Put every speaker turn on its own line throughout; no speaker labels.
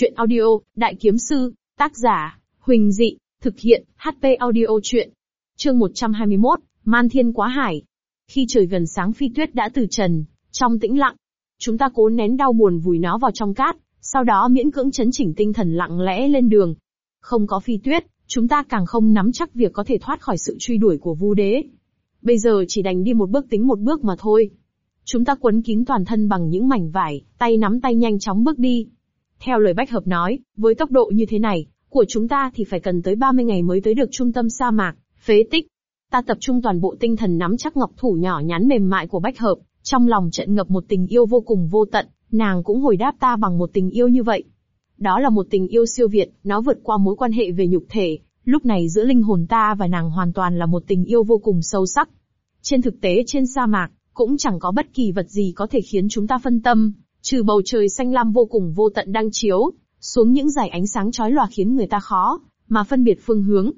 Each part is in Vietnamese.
Chuyện audio, Đại Kiếm Sư, tác giả, Huỳnh Dị, thực hiện, HP audio chuyện. Chương 121, Man Thiên Quá Hải. Khi trời gần sáng phi tuyết đã từ trần, trong tĩnh lặng, chúng ta cố nén đau buồn vùi nó vào trong cát, sau đó miễn cưỡng chấn chỉnh tinh thần lặng lẽ lên đường. Không có phi tuyết, chúng ta càng không nắm chắc việc có thể thoát khỏi sự truy đuổi của Vu Đế. Bây giờ chỉ đành đi một bước tính một bước mà thôi. Chúng ta quấn kín toàn thân bằng những mảnh vải, tay nắm tay nhanh chóng bước đi. Theo lời Bách Hợp nói, với tốc độ như thế này, của chúng ta thì phải cần tới 30 ngày mới tới được trung tâm sa mạc, phế tích. Ta tập trung toàn bộ tinh thần nắm chắc ngọc thủ nhỏ nhắn mềm mại của Bách Hợp, trong lòng trận ngập một tình yêu vô cùng vô tận, nàng cũng hồi đáp ta bằng một tình yêu như vậy. Đó là một tình yêu siêu việt, nó vượt qua mối quan hệ về nhục thể, lúc này giữa linh hồn ta và nàng hoàn toàn là một tình yêu vô cùng sâu sắc. Trên thực tế trên sa mạc, cũng chẳng có bất kỳ vật gì có thể khiến chúng ta phân tâm, trừ bầu trời xanh lam vô cùng vô tận đang chiếu, xuống những dải ánh sáng chói lòa khiến người ta khó, mà phân biệt phương hướng.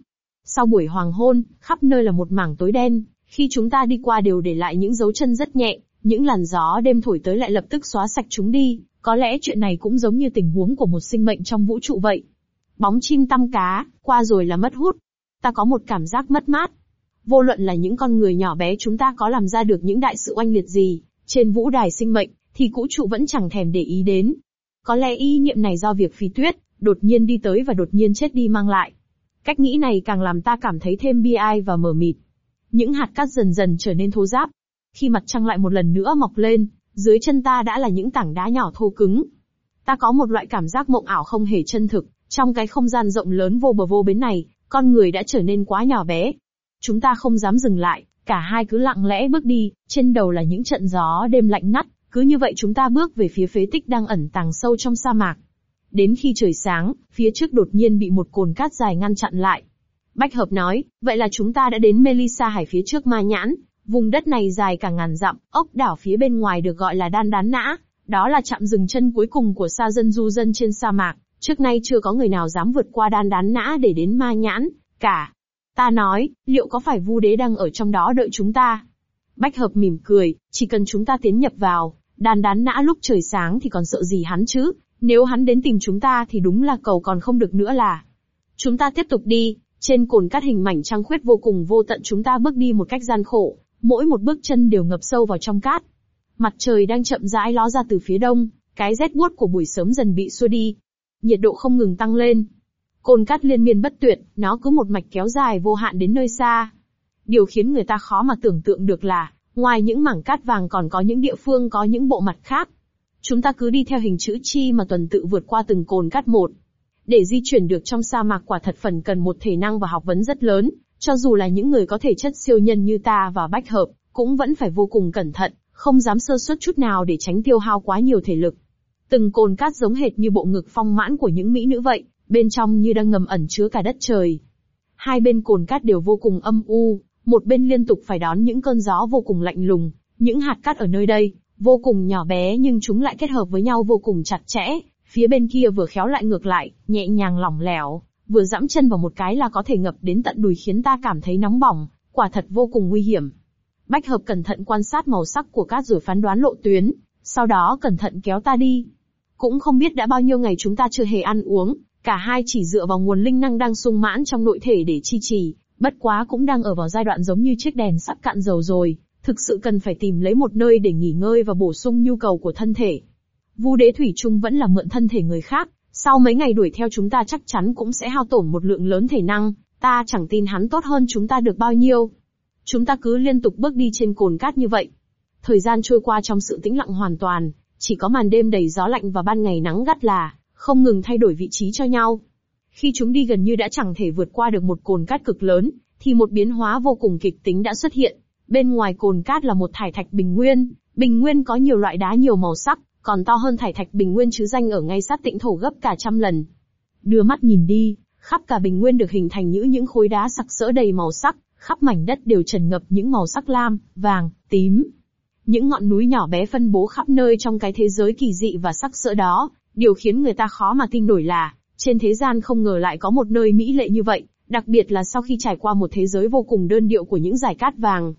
Sau buổi hoàng hôn, khắp nơi là một mảng tối đen, khi chúng ta đi qua đều để lại những dấu chân rất nhẹ, những làn gió đêm thổi tới lại lập tức xóa sạch chúng đi, có lẽ chuyện này cũng giống như tình huống của một sinh mệnh trong vũ trụ vậy. Bóng chim tăm cá, qua rồi là mất hút. Ta có một cảm giác mất mát. Vô luận là những con người nhỏ bé chúng ta có làm ra được những đại sự oanh liệt gì, trên vũ đài sinh mệnh, thì cũ trụ vẫn chẳng thèm để ý đến. Có lẽ ý niệm này do việc phi tuyết, đột nhiên đi tới và đột nhiên chết đi mang lại. Cách nghĩ này càng làm ta cảm thấy thêm bi ai và mờ mịt. Những hạt cát dần dần trở nên thô ráp. Khi mặt trăng lại một lần nữa mọc lên, dưới chân ta đã là những tảng đá nhỏ thô cứng. Ta có một loại cảm giác mộng ảo không hề chân thực, trong cái không gian rộng lớn vô bờ vô bến này, con người đã trở nên quá nhỏ bé. Chúng ta không dám dừng lại, cả hai cứ lặng lẽ bước đi, trên đầu là những trận gió đêm lạnh ngắt, cứ như vậy chúng ta bước về phía phế tích đang ẩn tàng sâu trong sa mạc. Đến khi trời sáng, phía trước đột nhiên bị một cồn cát dài ngăn chặn lại. Bách Hợp nói, vậy là chúng ta đã đến Melissa Hải phía trước Ma Nhãn, vùng đất này dài cả ngàn dặm, ốc đảo phía bên ngoài được gọi là Đan Đán Nã, đó là chạm dừng chân cuối cùng của sa dân du dân trên sa mạc, trước nay chưa có người nào dám vượt qua Đan Đán Nã để đến Ma Nhãn, cả. Ta nói, liệu có phải Vu Đế đang ở trong đó đợi chúng ta? Bách Hợp mỉm cười, chỉ cần chúng ta tiến nhập vào, Đan đán nã lúc trời sáng thì còn sợ gì hắn chứ, nếu hắn đến tìm chúng ta thì đúng là cầu còn không được nữa là. Chúng ta tiếp tục đi, trên cồn cát hình mảnh trăng khuyết vô cùng vô tận chúng ta bước đi một cách gian khổ, mỗi một bước chân đều ngập sâu vào trong cát. Mặt trời đang chậm rãi ló ra từ phía đông, cái rét buốt của buổi sớm dần bị xua đi. Nhiệt độ không ngừng tăng lên. Cồn cát liên miên bất tuyệt, nó cứ một mạch kéo dài vô hạn đến nơi xa. Điều khiến người ta khó mà tưởng tượng được là, Ngoài những mảng cát vàng còn có những địa phương có những bộ mặt khác. Chúng ta cứ đi theo hình chữ chi mà tuần tự vượt qua từng cồn cát một. Để di chuyển được trong sa mạc quả thật phần cần một thể năng và học vấn rất lớn, cho dù là những người có thể chất siêu nhân như ta và bách hợp, cũng vẫn phải vô cùng cẩn thận, không dám sơ suất chút nào để tránh tiêu hao quá nhiều thể lực. Từng cồn cát giống hệt như bộ ngực phong mãn của những mỹ nữ vậy, bên trong như đang ngầm ẩn chứa cả đất trời. Hai bên cồn cát đều vô cùng âm u, một bên liên tục phải đón những cơn gió vô cùng lạnh lùng, những hạt cát ở nơi đây, vô cùng nhỏ bé nhưng chúng lại kết hợp với nhau vô cùng chặt chẽ, phía bên kia vừa khéo lại ngược lại, nhẹ nhàng lỏng lẻo, vừa dẫm chân vào một cái là có thể ngập đến tận đùi khiến ta cảm thấy nóng bỏng, quả thật vô cùng nguy hiểm. Bách hợp cẩn thận quan sát màu sắc của cát rồi phán đoán lộ tuyến, sau đó cẩn thận kéo ta đi. Cũng không biết đã bao nhiêu ngày chúng ta chưa hề ăn uống, cả hai chỉ dựa vào nguồn linh năng đang sung mãn trong nội thể để chi trì, Bất quá cũng đang ở vào giai đoạn giống như chiếc đèn sắp cạn dầu rồi, thực sự cần phải tìm lấy một nơi để nghỉ ngơi và bổ sung nhu cầu của thân thể. Vu đế thủy chung vẫn là mượn thân thể người khác, sau mấy ngày đuổi theo chúng ta chắc chắn cũng sẽ hao tổn một lượng lớn thể năng, ta chẳng tin hắn tốt hơn chúng ta được bao nhiêu. Chúng ta cứ liên tục bước đi trên cồn cát như vậy. Thời gian trôi qua trong sự tĩnh lặng hoàn toàn, chỉ có màn đêm đầy gió lạnh và ban ngày nắng gắt là, không ngừng thay đổi vị trí cho nhau. Khi chúng đi gần như đã chẳng thể vượt qua được một cồn cát cực lớn, thì một biến hóa vô cùng kịch tính đã xuất hiện. Bên ngoài cồn cát là một thải thạch bình nguyên, bình nguyên có nhiều loại đá nhiều màu sắc, còn to hơn thải thạch bình nguyên chứ danh ở ngay sát tĩnh thổ gấp cả trăm lần. Đưa mắt nhìn đi, khắp cả bình nguyên được hình thành những những khối đá sặc sỡ đầy màu sắc, khắp mảnh đất đều trần ngập những màu sắc lam, vàng, tím. Những ngọn núi nhỏ bé phân bố khắp nơi trong cái thế giới kỳ dị và sắc sỡ đó, điều khiến người ta khó mà tin nổi là, trên thế gian không ngờ lại có một nơi mỹ lệ như vậy, đặc biệt là sau khi trải qua một thế giới vô cùng đơn điệu của những giải cát vàng.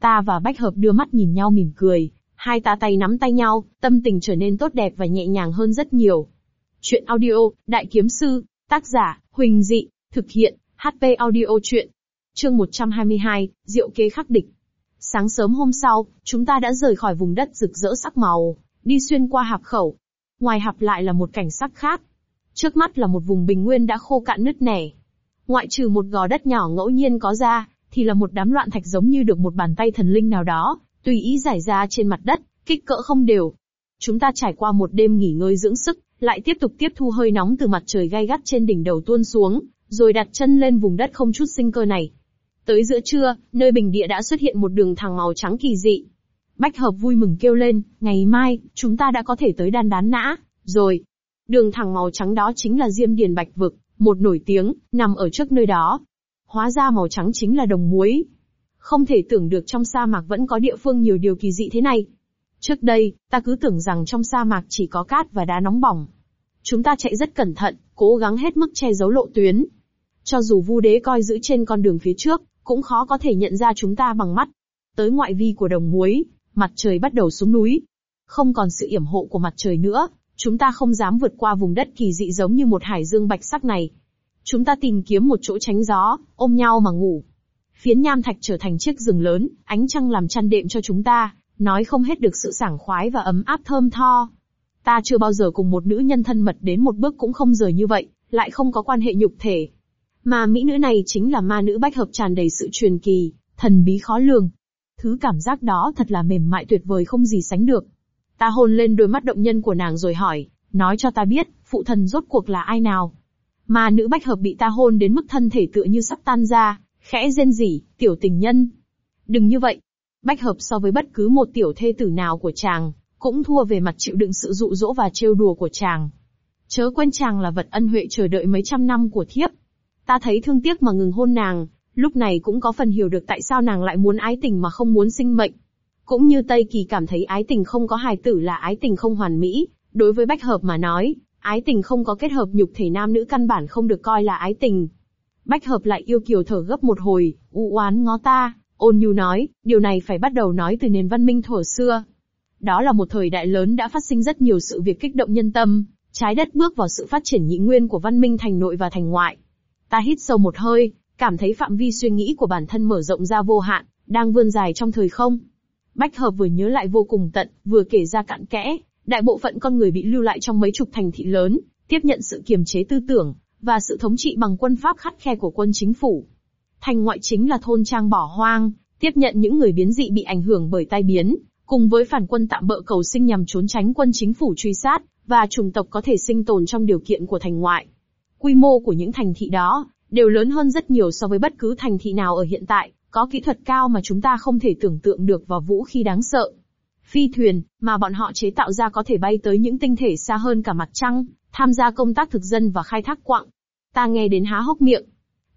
Ta và Bách Hợp đưa mắt nhìn nhau mỉm cười, hai ta tay nắm tay nhau, tâm tình trở nên tốt đẹp và nhẹ nhàng hơn rất nhiều. Chuyện audio, Đại Kiếm Sư, tác giả, Huỳnh Dị, thực hiện, HP audio chuyện. Chương 122, Diệu kế khắc địch. Sáng sớm hôm sau, chúng ta đã rời khỏi vùng đất rực rỡ sắc màu, đi xuyên qua hạp khẩu. Ngoài hạp lại là một cảnh sắc khác. Trước mắt là một vùng bình nguyên đã khô cạn nứt nẻ. Ngoại trừ một gò đất nhỏ ngẫu nhiên có ra, thì là một đám loạn thạch giống như được một bàn tay thần linh nào đó, tùy ý giải ra trên mặt đất, kích cỡ không đều. Chúng ta trải qua một đêm nghỉ ngơi dưỡng sức, lại tiếp tục tiếp thu hơi nóng từ mặt trời gai gắt trên đỉnh đầu tuôn xuống, rồi đặt chân lên vùng đất không chút sinh cơ này. Tới giữa trưa, nơi bình địa đã xuất hiện một đường thẳng màu trắng kỳ dị. Bách hợp vui mừng kêu lên, ngày mai, chúng ta đã có thể tới đan đán nã, rồi. Đường thẳng màu trắng đó chính là Diêm Điền Bạch Vực, một nổi tiếng, nằm ở trước nơi đó. Hóa ra màu trắng chính là đồng muối. Không thể tưởng được trong sa mạc vẫn có địa phương nhiều điều kỳ dị thế này. Trước đây, ta cứ tưởng rằng trong sa mạc chỉ có cát và đá nóng bỏng. Chúng ta chạy rất cẩn thận, cố gắng hết mức che giấu lộ tuyến. Cho dù vu đế coi giữ trên con đường phía trước, cũng khó có thể nhận ra chúng ta bằng mắt. Tới ngoại vi của đồng muối, mặt trời bắt đầu xuống núi. Không còn sự yểm hộ của mặt trời nữa, chúng ta không dám vượt qua vùng đất kỳ dị giống như một hải dương bạch sắc này. Chúng ta tìm kiếm một chỗ tránh gió, ôm nhau mà ngủ. Phiến nham thạch trở thành chiếc giường lớn, ánh trăng làm chăn đệm cho chúng ta, nói không hết được sự sảng khoái và ấm áp thơm tho. Ta chưa bao giờ cùng một nữ nhân thân mật đến một bước cũng không rời như vậy, lại không có quan hệ nhục thể. Mà mỹ nữ này chính là ma nữ bách hợp tràn đầy sự truyền kỳ, thần bí khó lường. Thứ cảm giác đó thật là mềm mại tuyệt vời không gì sánh được. Ta hôn lên đôi mắt động nhân của nàng rồi hỏi, nói cho ta biết, phụ thần rốt cuộc là ai nào. mà nữ bách hợp bị ta hôn đến mức thân thể tựa như sắp tan ra, khẽ rên rỉ, tiểu tình nhân. Đừng như vậy. Bách hợp so với bất cứ một tiểu thê tử nào của chàng, cũng thua về mặt chịu đựng sự dụ dỗ và trêu đùa của chàng. Chớ quên chàng là vật ân huệ chờ đợi mấy trăm năm của thiếp. Ta thấy thương tiếc mà ngừng hôn nàng, lúc này cũng có phần hiểu được tại sao nàng lại muốn ái tình mà không muốn sinh mệnh. Cũng như Tây Kỳ cảm thấy ái tình không có hài tử là ái tình không hoàn mỹ, đối với Bách Hợp mà nói, ái tình không có kết hợp nhục thể nam nữ căn bản không được coi là ái tình. Bách Hợp lại yêu kiều thở gấp một hồi, u oán ngó ta, ôn nhu nói, điều này phải bắt đầu nói từ nền văn minh thuở xưa. Đó là một thời đại lớn đã phát sinh rất nhiều sự việc kích động nhân tâm, trái đất bước vào sự phát triển nhị nguyên của văn minh thành nội và thành ngoại. Ta hít sâu một hơi, cảm thấy phạm vi suy nghĩ của bản thân mở rộng ra vô hạn, đang vươn dài trong thời không. Bách Hợp vừa nhớ lại vô cùng tận, vừa kể ra cặn kẽ, đại bộ phận con người bị lưu lại trong mấy chục thành thị lớn, tiếp nhận sự kiềm chế tư tưởng, và sự thống trị bằng quân pháp khắt khe của quân chính phủ. Thành ngoại chính là thôn trang bỏ hoang, tiếp nhận những người biến dị bị ảnh hưởng bởi tai biến, cùng với phản quân tạm bỡ cầu sinh nhằm trốn tránh quân chính phủ truy sát, và chủng tộc có thể sinh tồn trong điều kiện của thành ngoại. Quy mô của những thành thị đó, đều lớn hơn rất nhiều so với bất cứ thành thị nào ở hiện tại, có kỹ thuật cao mà chúng ta không thể tưởng tượng được và vũ khí đáng sợ. Phi thuyền, mà bọn họ chế tạo ra có thể bay tới những tinh thể xa hơn cả mặt trăng, tham gia công tác thực dân và khai thác quặng. Ta nghe đến há hốc miệng.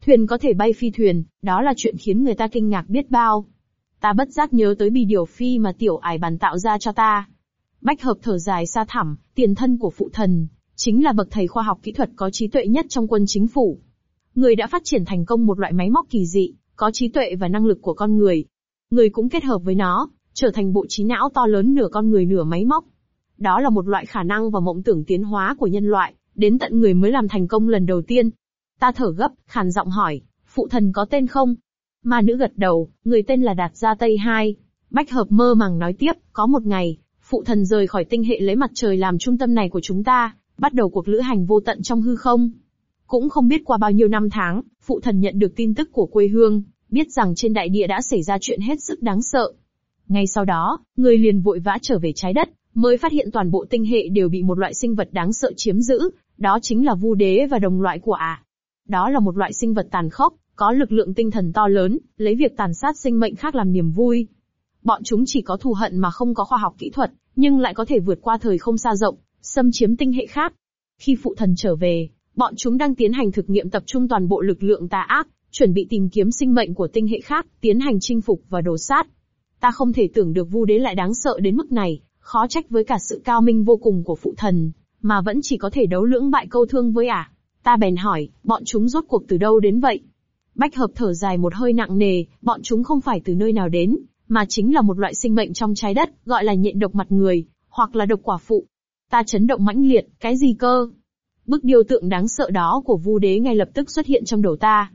Thuyền có thể bay phi thuyền, đó là chuyện khiến người ta kinh ngạc biết bao. Ta bất giác nhớ tới bì điều phi mà tiểu ải bàn tạo ra cho ta. Bách hợp thở dài xa thẳm, tiền thân của phụ thần, chính là bậc thầy khoa học kỹ thuật có trí tuệ nhất trong quân chính phủ. Người đã phát triển thành công một loại máy móc kỳ dị, có trí tuệ và năng lực của con người. Người cũng kết hợp với nó, trở thành bộ trí não to lớn nửa con người nửa máy móc. Đó là một loại khả năng và mộng tưởng tiến hóa của nhân loại, đến tận người mới làm thành công lần đầu tiên. Ta thở gấp, khàn giọng hỏi, phụ thần có tên không? Ma nữ gật đầu, người tên là Đạt Gia Tây Hai. Bách hợp mơ màng nói tiếp, có một ngày, phụ thần rời khỏi tinh hệ lấy mặt trời làm trung tâm này của chúng ta, bắt đầu cuộc lữ hành vô tận trong hư không. Cũng không biết qua bao nhiêu năm tháng, phụ thần nhận được tin tức của quê hương, biết rằng trên đại địa đã xảy ra chuyện hết sức đáng sợ. Ngay sau đó, người liền vội vã trở về trái đất, mới phát hiện toàn bộ tinh hệ đều bị một loại sinh vật đáng sợ chiếm giữ, đó chính là vu đế và đồng loại của ả. Đó là một loại sinh vật tàn khốc, có lực lượng tinh thần to lớn, lấy việc tàn sát sinh mệnh khác làm niềm vui. Bọn chúng chỉ có thù hận mà không có khoa học kỹ thuật, nhưng lại có thể vượt qua thời không xa rộng, xâm chiếm tinh hệ khác. Khi phụ thần trở về, bọn chúng đang tiến hành thực nghiệm tập trung toàn bộ lực lượng tà ác, chuẩn bị tìm kiếm sinh mệnh của tinh hệ khác, tiến hành chinh phục và đổ sát. Ta không thể tưởng được Vu Đế lại đáng sợ đến mức này, khó trách với cả sự cao minh vô cùng của phụ thần, mà vẫn chỉ có thể đấu lưỡng bại câu thương với ả. Ta bèn hỏi, bọn chúng rốt cuộc từ đâu đến vậy? Bách hợp thở dài một hơi nặng nề, bọn chúng không phải từ nơi nào đến, mà chính là một loại sinh mệnh trong trái đất, gọi là nhện độc mặt người, hoặc là độc quả phụ. Ta chấn động mãnh liệt, cái gì cơ? Bức điêu tượng đáng sợ đó của Vu Đế ngay lập tức xuất hiện trong đầu ta.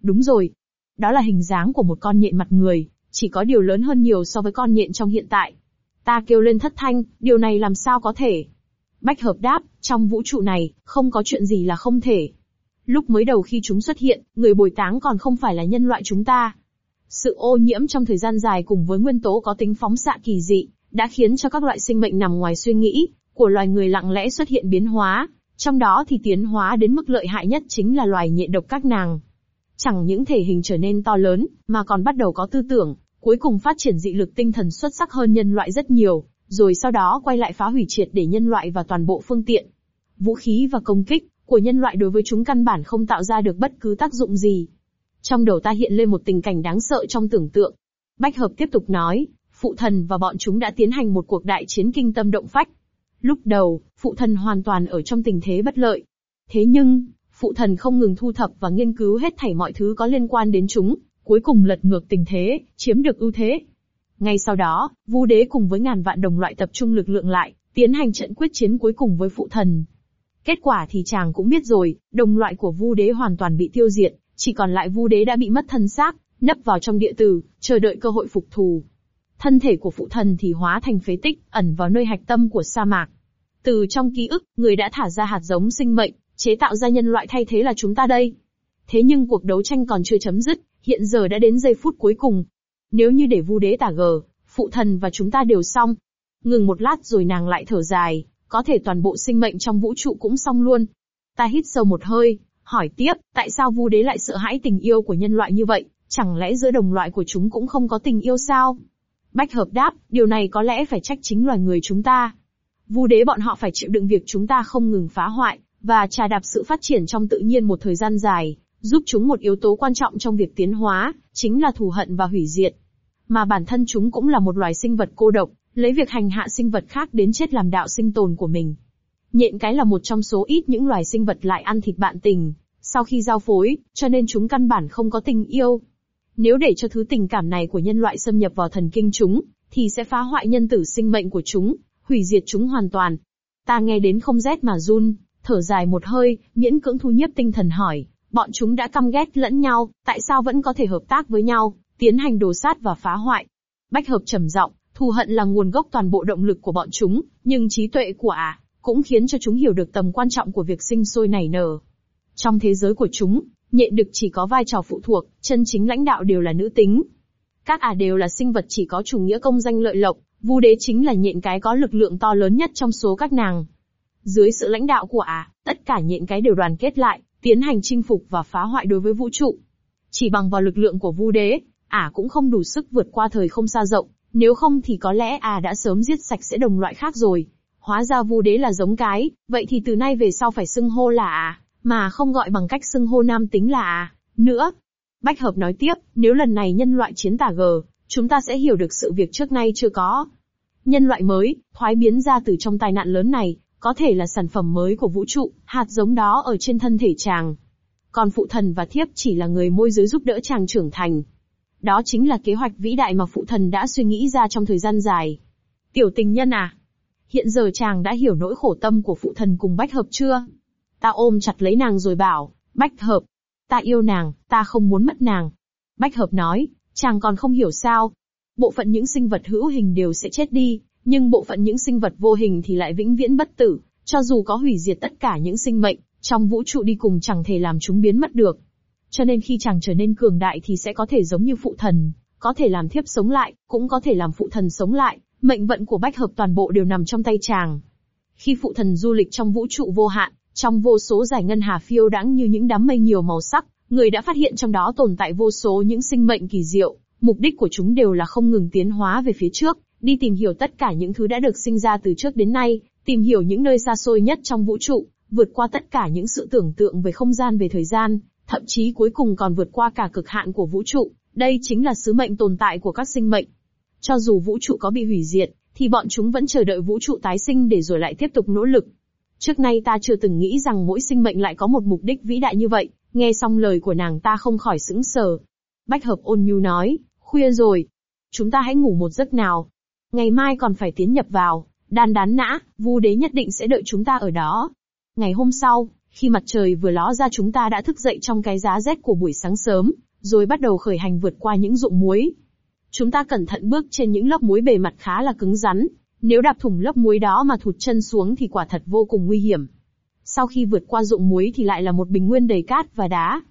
Đúng rồi. Đó là hình dáng của một con nhện mặt người, chỉ có điều lớn hơn nhiều so với con nhện trong hiện tại. Ta kêu lên thất thanh, điều này làm sao có thể? Bách hợp đáp, trong vũ trụ này, không có chuyện gì là không thể. Lúc mới đầu khi chúng xuất hiện, người bồi táng còn không phải là nhân loại chúng ta. Sự ô nhiễm trong thời gian dài cùng với nguyên tố có tính phóng xạ kỳ dị, đã khiến cho các loại sinh mệnh nằm ngoài suy nghĩ của loài người lặng lẽ xuất hiện biến hóa, trong đó thì tiến hóa đến mức lợi hại nhất chính là loài nhện độc các nàng. Chẳng những thể hình trở nên to lớn, mà còn bắt đầu có tư tưởng, cuối cùng phát triển dị lực tinh thần xuất sắc hơn nhân loại rất nhiều, rồi sau đó quay lại phá hủy triệt để nhân loại và toàn bộ phương tiện. Vũ khí và công kích của nhân loại đối với chúng căn bản không tạo ra được bất cứ tác dụng gì. Trong đầu ta hiện lên một tình cảnh đáng sợ trong tưởng tượng. Bách hợp tiếp tục nói, phụ thần và bọn chúng đã tiến hành một cuộc đại chiến kinh tâm động phách. Lúc đầu, phụ thần hoàn toàn ở trong tình thế bất lợi. Thế nhưng, phụ thần không ngừng thu thập và nghiên cứu hết thảy mọi thứ có liên quan đến chúng, cuối cùng lật ngược tình thế, chiếm được ưu thế. Ngay sau đó, Vu Đế cùng với ngàn vạn đồng loại tập trung lực lượng lại, tiến hành trận quyết chiến cuối cùng với phụ thần. Kết quả thì chàng cũng biết rồi, đồng loại của Vu Đế hoàn toàn bị tiêu diệt, chỉ còn lại Vu Đế đã bị mất thân xác, nấp vào trong địa tử, chờ đợi cơ hội phục thù. Thân thể của phụ thần thì hóa thành phế tích, ẩn vào nơi hạch tâm của sa mạc. Từ trong ký ức, người đã thả ra hạt giống sinh mệnh, chế tạo ra nhân loại thay thế là chúng ta đây. Thế nhưng cuộc đấu tranh còn chưa chấm dứt, hiện giờ đã đến giây phút cuối cùng. Nếu như để vu đế tả gờ, phụ thần và chúng ta đều xong. Ngừng một lát rồi nàng lại thở dài, có thể toàn bộ sinh mệnh trong vũ trụ cũng xong luôn. Ta hít sâu một hơi, hỏi tiếp, tại sao vu đế lại sợ hãi tình yêu của nhân loại như vậy, chẳng lẽ giữa đồng loại của chúng cũng không có tình yêu sao? Bách hợp đáp, điều này có lẽ phải trách chính loài người chúng ta. Vu đế bọn họ phải chịu đựng việc chúng ta không ngừng phá hoại, và trà đạp sự phát triển trong tự nhiên một thời gian dài, giúp chúng một yếu tố quan trọng trong việc tiến hóa, chính là thù hận và hủy diệt. Mà bản thân chúng cũng là một loài sinh vật cô độc, lấy việc hành hạ sinh vật khác đến chết làm đạo sinh tồn của mình. Nhện cái là một trong số ít những loài sinh vật lại ăn thịt bạn tình, sau khi giao phối, cho nên chúng căn bản không có tình yêu. Nếu để cho thứ tình cảm này của nhân loại xâm nhập vào thần kinh chúng, thì sẽ phá hoại nhân tử sinh mệnh của chúng, hủy diệt chúng hoàn toàn. Ta nghe đến không rét mà run, thở dài một hơi, miễn cưỡng thu nhiếp tinh thần hỏi, bọn chúng đã căm ghét lẫn nhau, tại sao vẫn có thể hợp tác với nhau, tiến hành đồ sát và phá hoại? Bách hợp trầm giọng, thù hận là nguồn gốc toàn bộ động lực của bọn chúng, nhưng trí tuệ của ả cũng khiến cho chúng hiểu được tầm quan trọng của việc sinh sôi nảy nở. Trong thế giới của chúng, nhện đực chỉ có vai trò phụ thuộc, chân chính lãnh đạo đều là nữ tính. Các ả đều là sinh vật chỉ có chủ nghĩa công danh lợi lộc, Vu đế chính là nhện cái có lực lượng to lớn nhất trong số các nàng. Dưới sự lãnh đạo của ả, tất cả nhện cái đều đoàn kết lại, tiến hành chinh phục và phá hoại đối với vũ trụ. Chỉ bằng vào lực lượng của Vu đế, ả cũng không đủ sức vượt qua thời không xa rộng, nếu không thì có lẽ ả đã sớm giết sạch sẽ đồng loại khác rồi. Hóa ra Vu đế là giống cái, vậy thì từ nay về sau phải xưng hô là ả, mà không gọi bằng cách xưng hô nam tính là ả. Nữa, Bách Hợp nói tiếp, nếu lần này nhân loại chiến tả gờ, chúng ta sẽ hiểu được sự việc trước nay chưa có. Nhân loại mới, thoái biến ra từ trong tai nạn lớn này, có thể là sản phẩm mới của vũ trụ, hạt giống đó ở trên thân thể chàng. Còn phụ thần và thiếp chỉ là người môi giới giúp đỡ chàng trưởng thành. Đó chính là kế hoạch vĩ đại mà phụ thần đã suy nghĩ ra trong thời gian dài. Tiểu tình nhân à? Hiện giờ chàng đã hiểu nỗi khổ tâm của phụ thần cùng bách hợp chưa? Ta ôm chặt lấy nàng rồi bảo, bách hợp. Ta yêu nàng, ta không muốn mất nàng. Bách hợp nói, Chàng còn không hiểu sao. Bộ phận những sinh vật hữu hình đều sẽ chết đi, nhưng bộ phận những sinh vật vô hình thì lại vĩnh viễn bất tử, cho dù có hủy diệt tất cả những sinh mệnh, trong vũ trụ đi cùng chẳng thể làm chúng biến mất được. Cho nên khi chàng trở nên cường đại thì sẽ có thể giống như phụ thần, có thể làm thiếp sống lại, cũng có thể làm phụ thần sống lại, mệnh vận của bách hợp toàn bộ đều nằm trong tay chàng. Khi phụ thần du lịch trong vũ trụ vô hạn, trong vô số giải ngân hà phiêu đãng như những đám mây nhiều màu sắc, người đã phát hiện trong đó tồn tại vô số những sinh mệnh kỳ diệu, mục đích của chúng đều là không ngừng tiến hóa về phía trước, đi tìm hiểu tất cả những thứ đã được sinh ra từ trước đến nay, tìm hiểu những nơi xa xôi nhất trong vũ trụ, vượt qua tất cả những sự tưởng tượng về không gian về thời gian, thậm chí cuối cùng còn vượt qua cả cực hạn của vũ trụ, đây chính là sứ mệnh tồn tại của các sinh mệnh. Cho dù vũ trụ có bị hủy diệt, thì bọn chúng vẫn chờ đợi vũ trụ tái sinh để rồi lại tiếp tục nỗ lực. Trước nay ta chưa từng nghĩ rằng mỗi sinh mệnh lại có một mục đích vĩ đại như vậy, Nghe xong lời của nàng ta không khỏi sững sờ. Bách hợp ôn nhu nói, khuya rồi. Chúng ta hãy ngủ một giấc nào. Ngày mai còn phải tiến nhập vào, đan đán nã, vu đế nhất định sẽ đợi chúng ta ở đó. Ngày hôm sau, khi mặt trời vừa ló ra chúng ta đã thức dậy trong cái giá rét của buổi sáng sớm, rồi bắt đầu khởi hành vượt qua những ruộng muối. Chúng ta cẩn thận bước trên những lớp muối bề mặt khá là cứng rắn, nếu đạp thủng lớp muối đó mà thụt chân xuống thì quả thật vô cùng nguy hiểm. Sau khi vượt qua ruộng muối thì lại là một bình nguyên đầy cát và đá.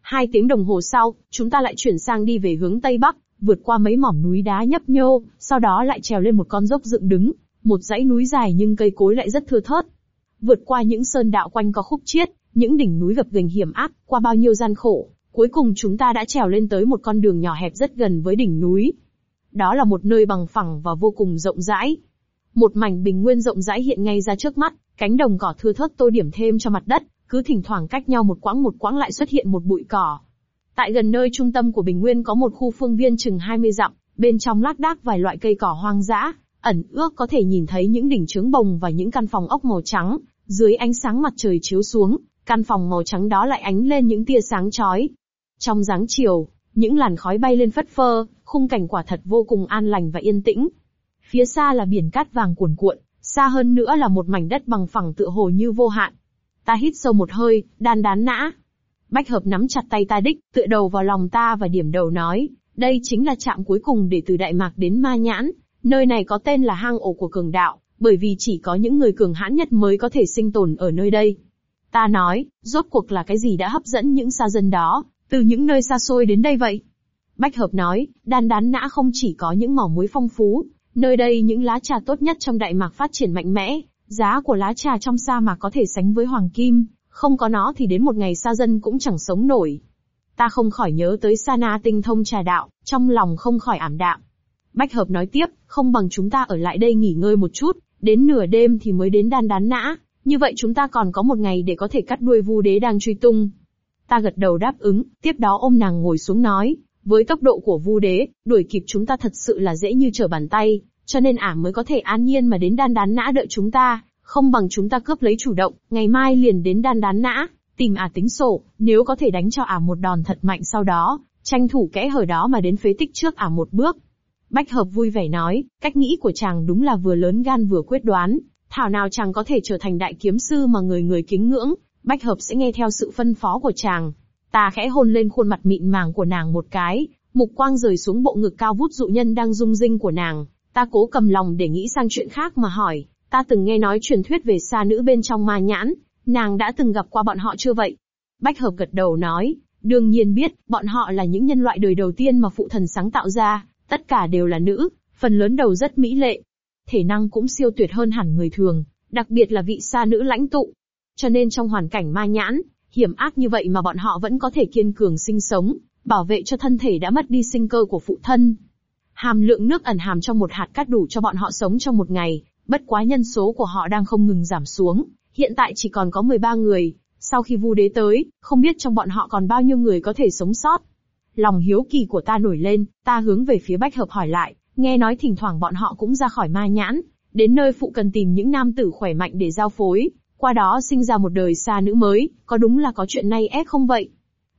Hai tiếng đồng hồ sau, chúng ta lại chuyển sang đi về hướng Tây Bắc, vượt qua mấy mỏm núi đá nhấp nhô, sau đó lại trèo lên một con dốc dựng đứng, một dãy núi dài nhưng cây cối lại rất thưa thớt. Vượt qua những sơn đạo quanh có khúc chiết, những đỉnh núi gập ghềnh hiểm ác, qua bao nhiêu gian khổ, cuối cùng chúng ta đã trèo lên tới một con đường nhỏ hẹp rất gần với đỉnh núi. Đó là một nơi bằng phẳng và vô cùng rộng rãi. Một mảnh bình nguyên rộng rãi hiện ngay ra trước mắt, cánh đồng cỏ thưa thớt tô điểm thêm cho mặt đất, cứ thỉnh thoảng cách nhau một quãng một quãng lại xuất hiện một bụi cỏ. Tại gần nơi trung tâm của bình nguyên có một khu phương viên chừng 20 dặm, bên trong lác đác vài loại cây cỏ hoang dã, ẩn ước có thể nhìn thấy những đỉnh trướng bồng và những căn phòng ốc màu trắng, dưới ánh sáng mặt trời chiếu xuống, căn phòng màu trắng đó lại ánh lên những tia sáng chói. Trong dáng chiều, những làn khói bay lên phất phơ, khung cảnh quả thật vô cùng an lành và yên tĩnh. Phía xa là biển cát vàng cuồn cuộn, xa hơn nữa là một mảnh đất bằng phẳng tựa hồ như vô hạn. Ta hít sâu một hơi, đan đán nã. Bách hợp nắm chặt tay ta đích, tựa đầu vào lòng ta và điểm đầu nói, đây chính là trạm cuối cùng để từ Đại Mạc đến Ma Nhãn, nơi này có tên là hang ổ của cường đạo, bởi vì chỉ có những người cường hãn nhất mới có thể sinh tồn ở nơi đây. Ta nói, rốt cuộc là cái gì đã hấp dẫn những xa dân đó, từ những nơi xa xôi đến đây vậy? Bách hợp nói, đan đán nã không chỉ có những mỏ muối phong phú, nơi đây những lá trà tốt nhất trong Đại Mạc phát triển mạnh mẽ, giá của lá trà trong sa mạc có thể sánh với hoàng kim, không có nó thì đến một ngày xa dân cũng chẳng sống nổi. Ta không khỏi nhớ tới Sana tinh thông trà đạo, trong lòng không khỏi ảm đạm. Bách hợp nói tiếp, không bằng chúng ta ở lại đây nghỉ ngơi một chút, đến nửa đêm thì mới đến đan đán nã, như vậy chúng ta còn có một ngày để có thể cắt đuôi vu đế đang truy tung. Ta gật đầu đáp ứng, tiếp đó ôm nàng ngồi xuống nói, với tốc độ của vu đế, đuổi kịp chúng ta thật sự là dễ như trở bàn tay, cho nên ả mới có thể an nhiên mà đến đan đán nã đợi chúng ta, không bằng chúng ta cướp lấy chủ động, ngày mai liền đến đan đán nã, tìm ả tính sổ, nếu có thể đánh cho ả một đòn thật mạnh sau đó, tranh thủ kẽ hở đó mà đến phế tích trước ả một bước. Bách hợp vui vẻ nói, cách nghĩ của chàng đúng là vừa lớn gan vừa quyết đoán, thảo nào chàng có thể trở thành đại kiếm sư mà người người kính ngưỡng, bách hợp sẽ nghe theo sự phân phó của chàng. Ta khẽ hôn lên khuôn mặt mịn màng của nàng một cái, mục quang rời xuống bộ ngực cao vút dụ nhân đang rung rinh của nàng, ta cố cầm lòng để nghĩ sang chuyện khác mà hỏi, ta từng nghe nói truyền thuyết về xa nữ bên trong ma nhãn, nàng đã từng gặp qua bọn họ chưa vậy? Bách hợp gật đầu nói, đương nhiên biết, bọn họ là những nhân loại đời đầu tiên mà phụ thần sáng tạo ra, tất cả đều là nữ, phần lớn đầu rất mỹ lệ. Thể năng cũng siêu tuyệt hơn hẳn người thường, đặc biệt là vị sa nữ lãnh tụ. Cho nên trong hoàn cảnh ma nhãn, hiểm ác như vậy mà bọn họ vẫn có thể kiên cường sinh sống, bảo vệ cho thân thể đã mất đi sinh cơ của phụ thân. Hàm lượng nước ẩn hàm trong một hạt cát đủ cho bọn họ sống trong một ngày, bất quá nhân số của họ đang không ngừng giảm xuống, hiện tại chỉ còn có 13 người, sau khi vu đế tới, không biết trong bọn họ còn bao nhiêu người có thể sống sót. Lòng hiếu kỳ của ta nổi lên, ta hướng về phía bách hợp hỏi lại, nghe nói thỉnh thoảng bọn họ cũng ra khỏi ma nhãn, đến nơi phụ cần tìm những nam tử khỏe mạnh để giao phối, qua đó sinh ra một đời xa nữ mới, có đúng là có chuyện này ép không vậy?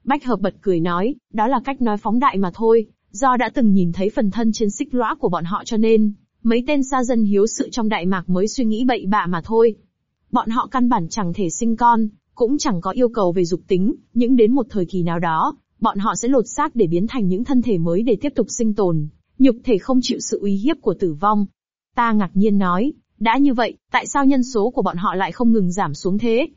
Bách hợp bật cười nói, đó là cách nói phóng đại mà thôi, do đã từng nhìn thấy phần thân trên xích lõa của bọn họ cho nên, mấy tên xa dân hiếu sự trong Đại Mạc mới suy nghĩ bậy bạ mà thôi. Bọn họ căn bản chẳng thể sinh con, cũng chẳng có yêu cầu về dục tính, những đến một thời kỳ nào đó, bọn họ sẽ lột xác để biến thành những thân thể mới để tiếp tục sinh tồn, nhục thể không chịu sự uy hiếp của tử vong. Ta ngạc nhiên nói, đã như vậy, tại sao nhân số của bọn họ lại không ngừng giảm xuống thế?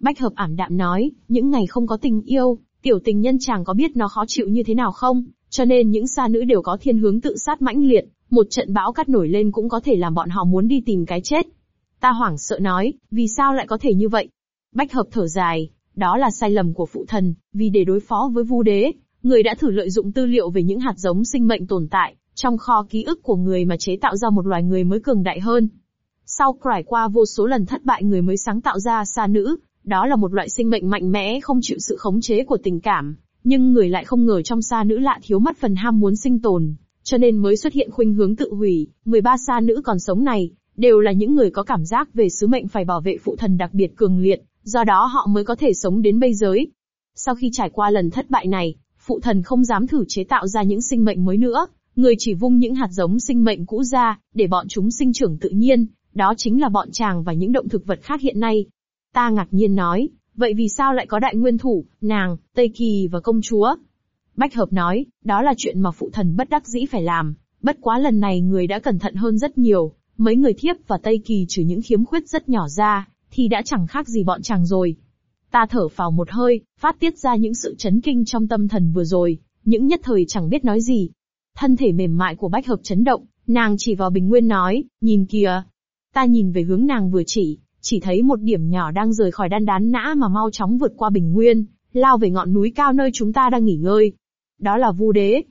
Bách hợp ảm đạm nói, những ngày không có tình yêu, tiểu tình nhân chàng có biết nó khó chịu như thế nào không? Cho nên những sa nữ đều có thiên hướng tự sát mãnh liệt, một trận bão cắt nổi lên cũng có thể làm bọn họ muốn đi tìm cái chết. Ta hoảng sợ nói, vì sao lại có thể như vậy? Bách hợp thở dài, đó là sai lầm của phụ thần, vì để đối phó với vu đế, người đã thử lợi dụng tư liệu về những hạt giống sinh mệnh tồn tại, trong kho ký ức của người mà chế tạo ra một loài người mới cường đại hơn. Sau trải qua vô số lần thất bại người mới sáng tạo ra sa nữ, đó là một loại sinh mệnh mạnh mẽ không chịu sự khống chế của tình cảm, nhưng người lại không ngờ trong sa nữ lạ thiếu mất phần ham muốn sinh tồn, cho nên mới xuất hiện khuynh hướng tự hủy. 13 sa nữ còn sống này, đều là những người có cảm giác về sứ mệnh phải bảo vệ phụ thần đặc biệt cường liệt, do đó họ mới có thể sống đến bây giờ. Sau khi trải qua lần thất bại này, phụ thần không dám thử chế tạo ra những sinh mệnh mới nữa, người chỉ vung những hạt giống sinh mệnh cũ ra, để bọn chúng sinh trưởng tự nhiên, đó chính là bọn chàng và những động thực vật khác hiện nay. Ta ngạc nhiên nói, vậy vì sao lại có đại nguyên thủ, nàng, Tây Kỳ và công chúa? Bách hợp nói, đó là chuyện mà phụ thần bất đắc dĩ phải làm, bất quá lần này người đã cẩn thận hơn rất nhiều, mấy người thiếp và Tây Kỳ trừ những khiếm khuyết rất nhỏ ra, thì đã chẳng khác gì bọn chàng rồi. Ta thở phào một hơi, phát tiết ra những sự chấn kinh trong tâm thần vừa rồi, những nhất thời chẳng biết nói gì. Thân thể mềm mại của bách hợp chấn động, nàng chỉ vào bình nguyên nói, nhìn kìa. Ta nhìn về hướng nàng vừa chỉ, chỉ thấy một điểm nhỏ đang rời khỏi đan đán nã mà mau chóng vượt qua bình nguyên, lao về ngọn núi cao nơi chúng ta đang nghỉ ngơi. Đó là vu đế.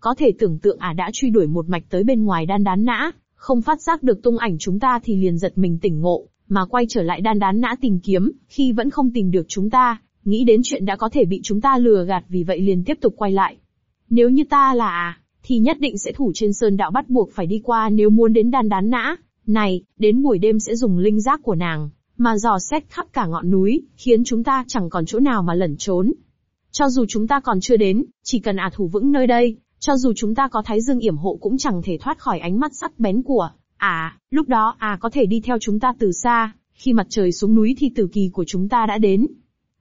Có thể tưởng tượng ả đã truy đuổi một mạch tới bên ngoài đan đán nã, không phát giác được tung ảnh chúng ta thì liền giật mình tỉnh ngộ, mà quay trở lại đan đán nã tìm kiếm, khi vẫn không tìm được chúng ta, nghĩ đến chuyện đã có thể bị chúng ta lừa gạt vì vậy liền tiếp tục quay lại. Nếu như ta là à, thì nhất định sẽ thủ trên sơn đạo bắt buộc phải đi qua nếu muốn đến đan đán nã. Này, đến buổi đêm sẽ dùng linh giác của nàng, mà dò xét khắp cả ngọn núi, khiến chúng ta chẳng còn chỗ nào mà lẩn trốn. Cho dù chúng ta còn chưa đến, chỉ cần ả thủ vững nơi đây, cho dù chúng ta có thái dương yểm hộ cũng chẳng thể thoát khỏi ánh mắt sắc bén của À, lúc đó à có thể đi theo chúng ta từ xa, khi mặt trời xuống núi thì tử kỳ của chúng ta đã đến.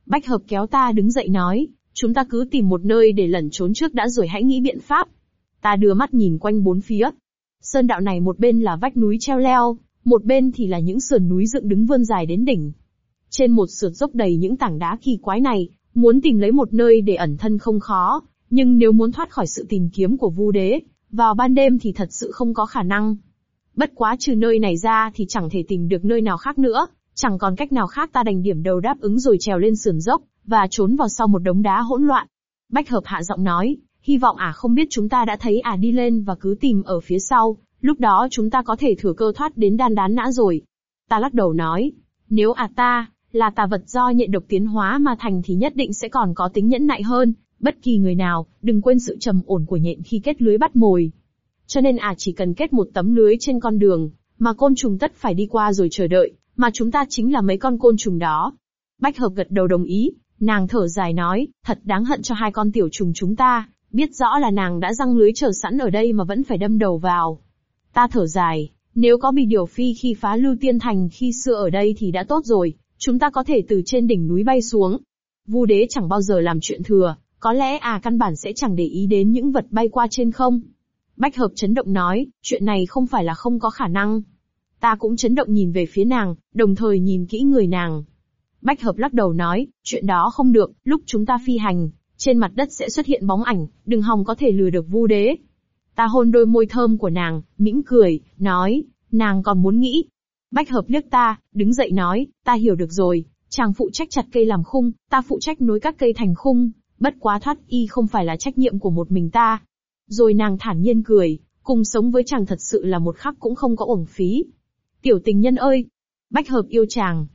Bách hợp kéo ta đứng dậy nói, chúng ta cứ tìm một nơi để lẩn trốn trước đã rồi hãy nghĩ biện pháp. Ta đưa mắt nhìn quanh bốn phía. Sơn đạo này một bên là vách núi treo leo, một bên thì là những sườn núi dựng đứng vươn dài đến đỉnh. Trên một sườn dốc đầy những tảng đá kỳ quái này, muốn tìm lấy một nơi để ẩn thân không khó, nhưng nếu muốn thoát khỏi sự tìm kiếm của Vu Đế, vào ban đêm thì thật sự không có khả năng. Bất quá trừ nơi này ra thì chẳng thể tìm được nơi nào khác nữa, chẳng còn cách nào khác ta đành điểm đầu đáp ứng rồi trèo lên sườn dốc, và trốn vào sau một đống đá hỗn loạn. Bách hợp hạ giọng nói, hy vọng ả à không biết chúng ta đã thấy ả à đi lên và cứ tìm ở phía sau, lúc đó chúng ta có thể thừa cơ thoát đến đan đán nã rồi. Ta lắc đầu nói, nếu ả à ta, là tà vật do nhện độc tiến hóa mà thành thì nhất định sẽ còn có tính nhẫn nại hơn, bất kỳ người nào, đừng quên sự trầm ổn của nhện khi kết lưới bắt mồi. Cho nên à chỉ cần kết một tấm lưới trên con đường, mà côn trùng tất phải đi qua rồi chờ đợi, mà chúng ta chính là mấy con côn trùng đó. Bách hợp gật đầu đồng ý, nàng thở dài nói, thật đáng hận cho hai con tiểu trùng chúng ta, biết rõ là nàng đã răng lưới chờ sẵn ở đây mà vẫn phải đâm đầu vào. Ta thở dài, nếu có bị điều phi khi phá lưu tiên thành khi xưa ở đây thì đã tốt rồi, chúng ta có thể từ trên đỉnh núi bay xuống. Vu đế chẳng bao giờ làm chuyện thừa, có lẽ à căn bản sẽ chẳng để ý đến những vật bay qua trên không. Bách hợp chấn động nói, chuyện này không phải là không có khả năng. Ta cũng chấn động nhìn về phía nàng, đồng thời nhìn kỹ người nàng. Bách hợp lắc đầu nói, chuyện đó không được, lúc chúng ta phi hành, trên mặt đất sẽ xuất hiện bóng ảnh, đừng hòng có thể lừa được vu đế. Ta hôn đôi môi thơm của nàng, mỉm cười, nói, nàng còn muốn nghĩ. Bách hợp liếc ta, đứng dậy nói, ta hiểu được rồi, chàng phụ trách chặt cây làm khung, ta phụ trách nối các cây thành khung, bất quá thoát y không phải là trách nhiệm của một mình ta, rồi nàng thản nhiên cười, cùng sống với chàng thật sự là một khắc cũng không có uổng phí. Tiểu tình nhân ơi! Bách hợp yêu chàng.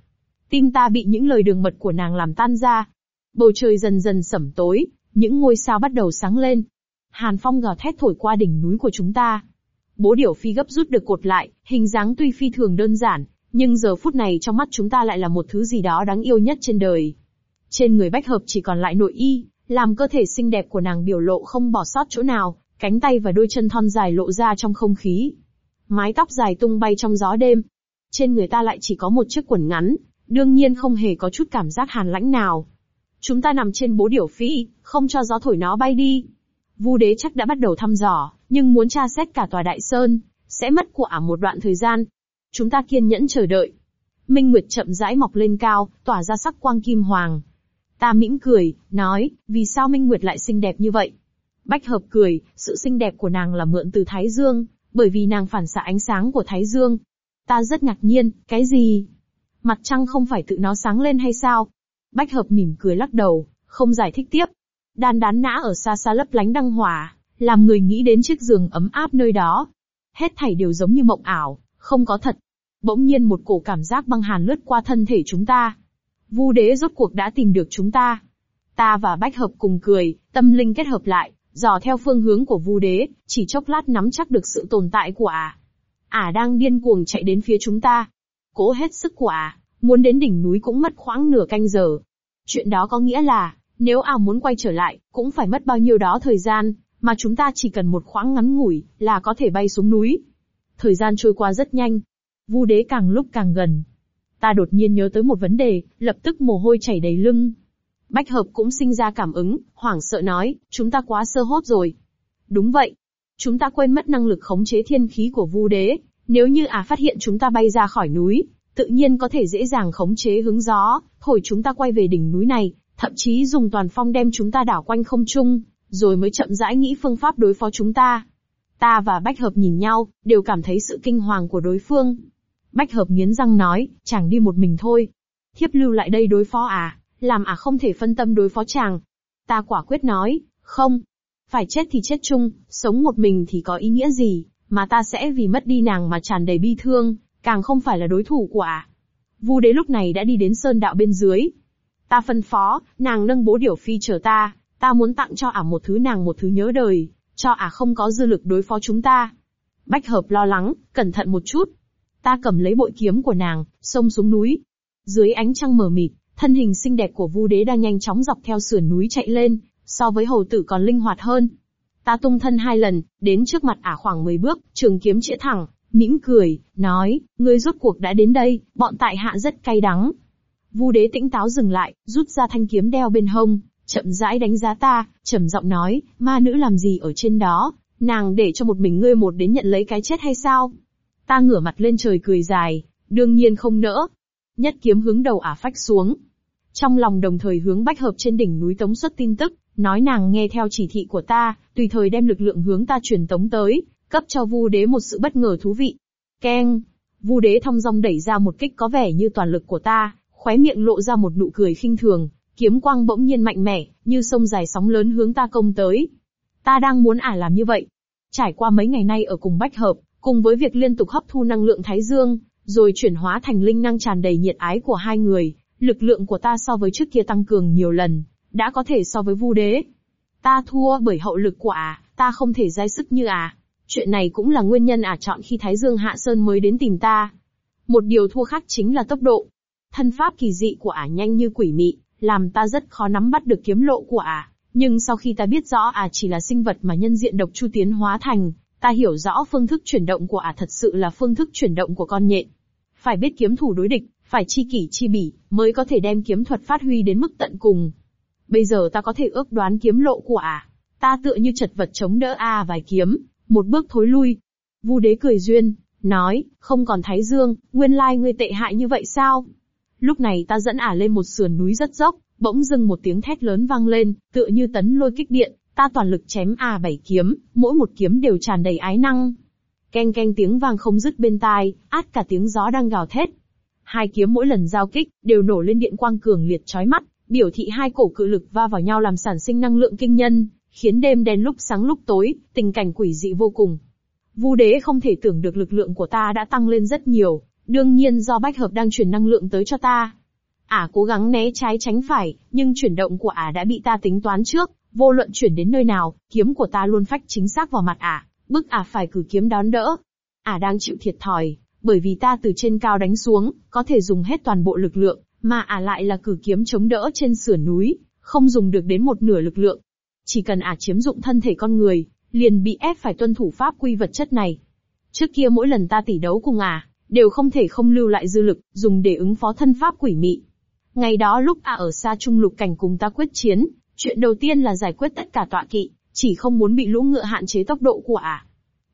Tim ta bị những lời đường mật của nàng làm tan ra. Bầu trời dần dần sẩm tối, những ngôi sao bắt đầu sáng lên. Hàn phong gào thét thổi qua đỉnh núi của chúng ta. Bố điểu phi gấp rút được cột lại, hình dáng tuy phi thường đơn giản, nhưng giờ phút này trong mắt chúng ta lại là một thứ gì đó đáng yêu nhất trên đời. Trên người bách hợp chỉ còn lại nội y, làm cơ thể xinh đẹp của nàng biểu lộ không bỏ sót chỗ nào, cánh tay và đôi chân thon dài lộ ra trong không khí. Mái tóc dài tung bay trong gió đêm. Trên người ta lại chỉ có một chiếc quần ngắn, đương nhiên không hề có chút cảm giác hàn lãnh nào. Chúng ta nằm trên bố điểu phi, không cho gió thổi nó bay đi. Vu đế chắc đã bắt đầu thăm dò, nhưng muốn tra xét cả tòa đại sơn, sẽ mất của ả một đoạn thời gian. Chúng ta kiên nhẫn chờ đợi. Minh Nguyệt chậm rãi mọc lên cao, tỏa ra sắc quang kim hoàng. Ta mỉm cười, nói, vì sao Minh Nguyệt lại xinh đẹp như vậy? Bách hợp cười, sự xinh đẹp của nàng là mượn từ Thái Dương, bởi vì nàng phản xạ ánh sáng của Thái Dương. Ta rất ngạc nhiên, cái gì? Mặt trăng không phải tự nó sáng lên hay sao? Bách hợp mỉm cười lắc đầu, không giải thích tiếp. Đan đán nã ở xa xa lấp lánh đăng hỏa, làm người nghĩ đến chiếc giường ấm áp nơi đó. Hết thảy đều giống như mộng ảo, không có thật. Bỗng nhiên một cổ cảm giác băng hàn lướt qua thân thể chúng ta. Vu đế rốt cuộc đã tìm được chúng ta. Ta và Bách Hợp cùng cười, tâm linh kết hợp lại, dò theo phương hướng của Vu đế, chỉ chốc lát nắm chắc được sự tồn tại của ả. Ả đang điên cuồng chạy đến phía chúng ta. Cố hết sức của ả, muốn đến đỉnh núi cũng mất khoảng nửa canh giờ. Chuyện đó có nghĩa là, nếu à muốn quay trở lại, cũng phải mất bao nhiêu đó thời gian, mà chúng ta chỉ cần một khoảng ngắn ngủi, là có thể bay xuống núi. Thời gian trôi qua rất nhanh. Vu đế càng lúc càng gần. Ta đột nhiên nhớ tới một vấn đề, lập tức mồ hôi chảy đầy lưng. Bách hợp cũng sinh ra cảm ứng, hoảng sợ nói, chúng ta quá sơ hốt rồi. Đúng vậy. Chúng ta quên mất năng lực khống chế thiên khí của vu đế. Nếu như à phát hiện chúng ta bay ra khỏi núi, tự nhiên có thể dễ dàng khống chế hướng gió, thổi chúng ta quay về đỉnh núi này, thậm chí dùng toàn phong đem chúng ta đảo quanh không trung, rồi mới chậm rãi nghĩ phương pháp đối phó chúng ta. Ta và Bách Hợp nhìn nhau, đều cảm thấy sự kinh hoàng của đối phương. Bách Hợp nghiến răng nói, chàng đi một mình thôi. Thiếp lưu lại đây đối phó à, làm à không thể phân tâm đối phó chàng. Ta quả quyết nói, không. Phải chết thì chết chung, sống một mình thì có ý nghĩa gì, mà ta sẽ vì mất đi nàng mà tràn đầy bi thương, càng không phải là đối thủ của ả. Vu đế lúc này đã đi đến sơn đạo bên dưới. Ta phân phó, nàng nâng bố điểu phi chờ ta, ta muốn tặng cho ả một thứ nàng một thứ nhớ đời, cho ả không có dư lực đối phó chúng ta. Bách hợp lo lắng, cẩn thận một chút. Ta cầm lấy bội kiếm của nàng, xông xuống núi. Dưới ánh trăng mờ mịt, thân hình xinh đẹp của Vu đế đang nhanh chóng dọc theo sườn núi chạy lên, so với hầu tử còn linh hoạt hơn. Ta tung thân hai lần, đến trước mặt ả khoảng 10 bước, trường kiếm chĩa thẳng, mỉm cười, nói, ngươi rốt cuộc đã đến đây, bọn tại hạ rất cay đắng. Vu đế tĩnh táo dừng lại, rút ra thanh kiếm đeo bên hông, chậm rãi đánh giá ta, trầm giọng nói, ma nữ làm gì ở trên đó, nàng để cho một mình ngươi một đến nhận lấy cái chết hay sao? Ta ngửa mặt lên trời cười dài, đương nhiên không nỡ. Nhất kiếm hướng đầu ả phách xuống. Trong lòng đồng thời hướng bách hợp trên đỉnh núi tống xuất tin tức, nói nàng nghe theo chỉ thị của ta, tùy thời đem lực lượng hướng ta truyền tống tới, cấp cho Vu Đế một sự bất ngờ thú vị. Keng, Vu Đế thong dong đẩy ra một kích có vẻ như toàn lực của ta, khóe miệng lộ ra một nụ cười khinh thường, kiếm quang bỗng nhiên mạnh mẽ, như sông dài sóng lớn hướng ta công tới. Ta đang muốn ả làm như vậy. Trải qua mấy ngày nay ở cùng Bách Hợp, cùng với việc liên tục hấp thu năng lượng Thái Dương, rồi chuyển hóa thành linh năng tràn đầy nhiệt ái của hai người, lực lượng của ta so với trước kia tăng cường nhiều lần, đã có thể so với Vu Đế. Ta thua bởi hậu lực của ả, ta không thể dai sức như ả. Chuyện này cũng là nguyên nhân ả chọn khi Thái Dương Hạ Sơn mới đến tìm ta. Một điều thua khác chính là tốc độ. Thân pháp kỳ dị của ả nhanh như quỷ mị, làm ta rất khó nắm bắt được kiếm lộ của ả. Nhưng sau khi ta biết rõ ả chỉ là sinh vật mà nhân diện độc chu tiến hóa thành, ta hiểu rõ phương thức chuyển động của ả thật sự là phương thức chuyển động của con nhện. Phải biết kiếm thủ đối địch, phải chi kỷ chi bỉ, mới có thể đem kiếm thuật phát huy đến mức tận cùng. Bây giờ ta có thể ước đoán kiếm lộ của ả. Ta tựa như chật vật chống đỡ A à vài kiếm, một bước thối lui. Vu đế cười duyên, nói, không còn thái dương, nguyên lai ngươi tệ hại như vậy sao? Lúc này ta dẫn ả lên một sườn núi rất dốc, bỗng dưng một tiếng thét lớn vang lên, tựa như tấn lôi kích điện, ta toàn lực chém ả bảy kiếm, mỗi một kiếm đều tràn đầy ái năng. Keng keng tiếng vang không dứt bên tai, át cả tiếng gió đang gào thét. Hai kiếm mỗi lần giao kích, đều nổ lên điện quang cường liệt chói mắt, biểu thị hai cổ cự lực va vào nhau làm sản sinh năng lượng kinh nhân, khiến đêm đen lúc sáng lúc tối, tình cảnh quỷ dị vô cùng. Vu đế không thể tưởng được lực lượng của ta đã tăng lên rất nhiều, đương nhiên do bách hợp đang truyền năng lượng tới cho ta. Ả cố gắng né trái tránh phải, nhưng chuyển động của ả đã bị ta tính toán trước, vô luận chuyển đến nơi nào, kiếm của ta luôn phách chính xác vào mặt ả, bức ả phải cử kiếm đón đỡ. Ả đang chịu thiệt thòi, bởi vì ta từ trên cao đánh xuống, có thể dùng hết toàn bộ lực lượng, mà ả lại là cử kiếm chống đỡ trên sườn núi, không dùng được đến một nửa lực lượng. Chỉ cần ả chiếm dụng thân thể con người, liền bị ép phải tuân thủ pháp quy vật chất này. Trước kia mỗi lần ta tỉ đấu cùng ả, đều không thể không lưu lại dư lực, dùng để ứng phó thân pháp quỷ mị. Ngày đó lúc ả ở xa trung lục cảnh cùng ta quyết chiến, chuyện đầu tiên là giải quyết tất cả tọa kỵ, chỉ không muốn bị lũ ngựa hạn chế tốc độ của ả.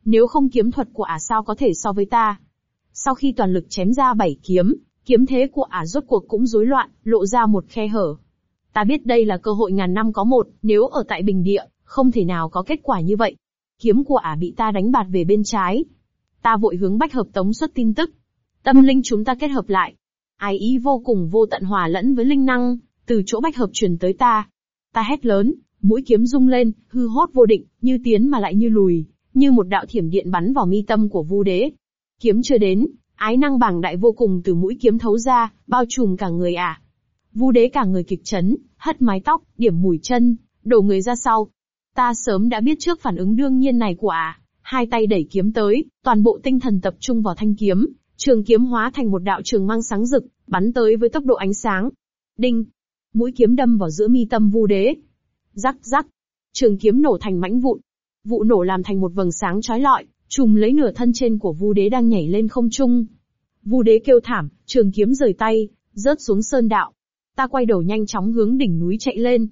Nếu không kiếm thuật của ả sao có thể so với ta. Sau khi toàn lực chém ra bảy kiếm, kiếm thế của ả rốt cuộc cũng rối loạn, lộ ra một khe hở. Ta biết đây là cơ hội ngàn năm có một, nếu ở tại bình địa, không thể nào có kết quả như vậy. Kiếm của ả bị ta đánh bạt về bên trái. Ta vội hướng bách hợp tống xuất tin tức. Tâm linh chúng ta kết hợp lại. Ái ý vô cùng vô tận hòa lẫn với linh năng, từ chỗ bách hợp truyền tới ta. Ta hét lớn, mũi kiếm rung lên, hư hốt vô định, như tiến mà lại như lùi, như một đạo thiểm điện bắn vào mi tâm của vu đế. Kiếm chưa đến, ái năng bảng đại vô cùng từ mũi kiếm thấu ra, bao trùm cả người ả. Vu đế cả người kịch chấn, hất mái tóc, điểm mũi chân, đổ người ra sau. Ta sớm đã biết trước phản ứng đương nhiên này của ả, hai tay đẩy kiếm tới, toàn bộ tinh thần tập trung vào thanh kiếm, trường kiếm hóa thành một đạo trường mang sáng rực, bắn tới với tốc độ ánh sáng. Đinh! Mũi kiếm đâm vào giữa mi tâm vu đế. Rắc rắc! Trường kiếm nổ thành mảnh vụn. Vụ nổ làm thành một vầng sáng chói lọi, trùm lấy nửa thân trên của vu đế đang nhảy lên không trung. Vu đế kêu thảm, trường kiếm rời tay, rớt xuống sơn đạo. Ta quay đầu nhanh chóng hướng đỉnh núi chạy lên.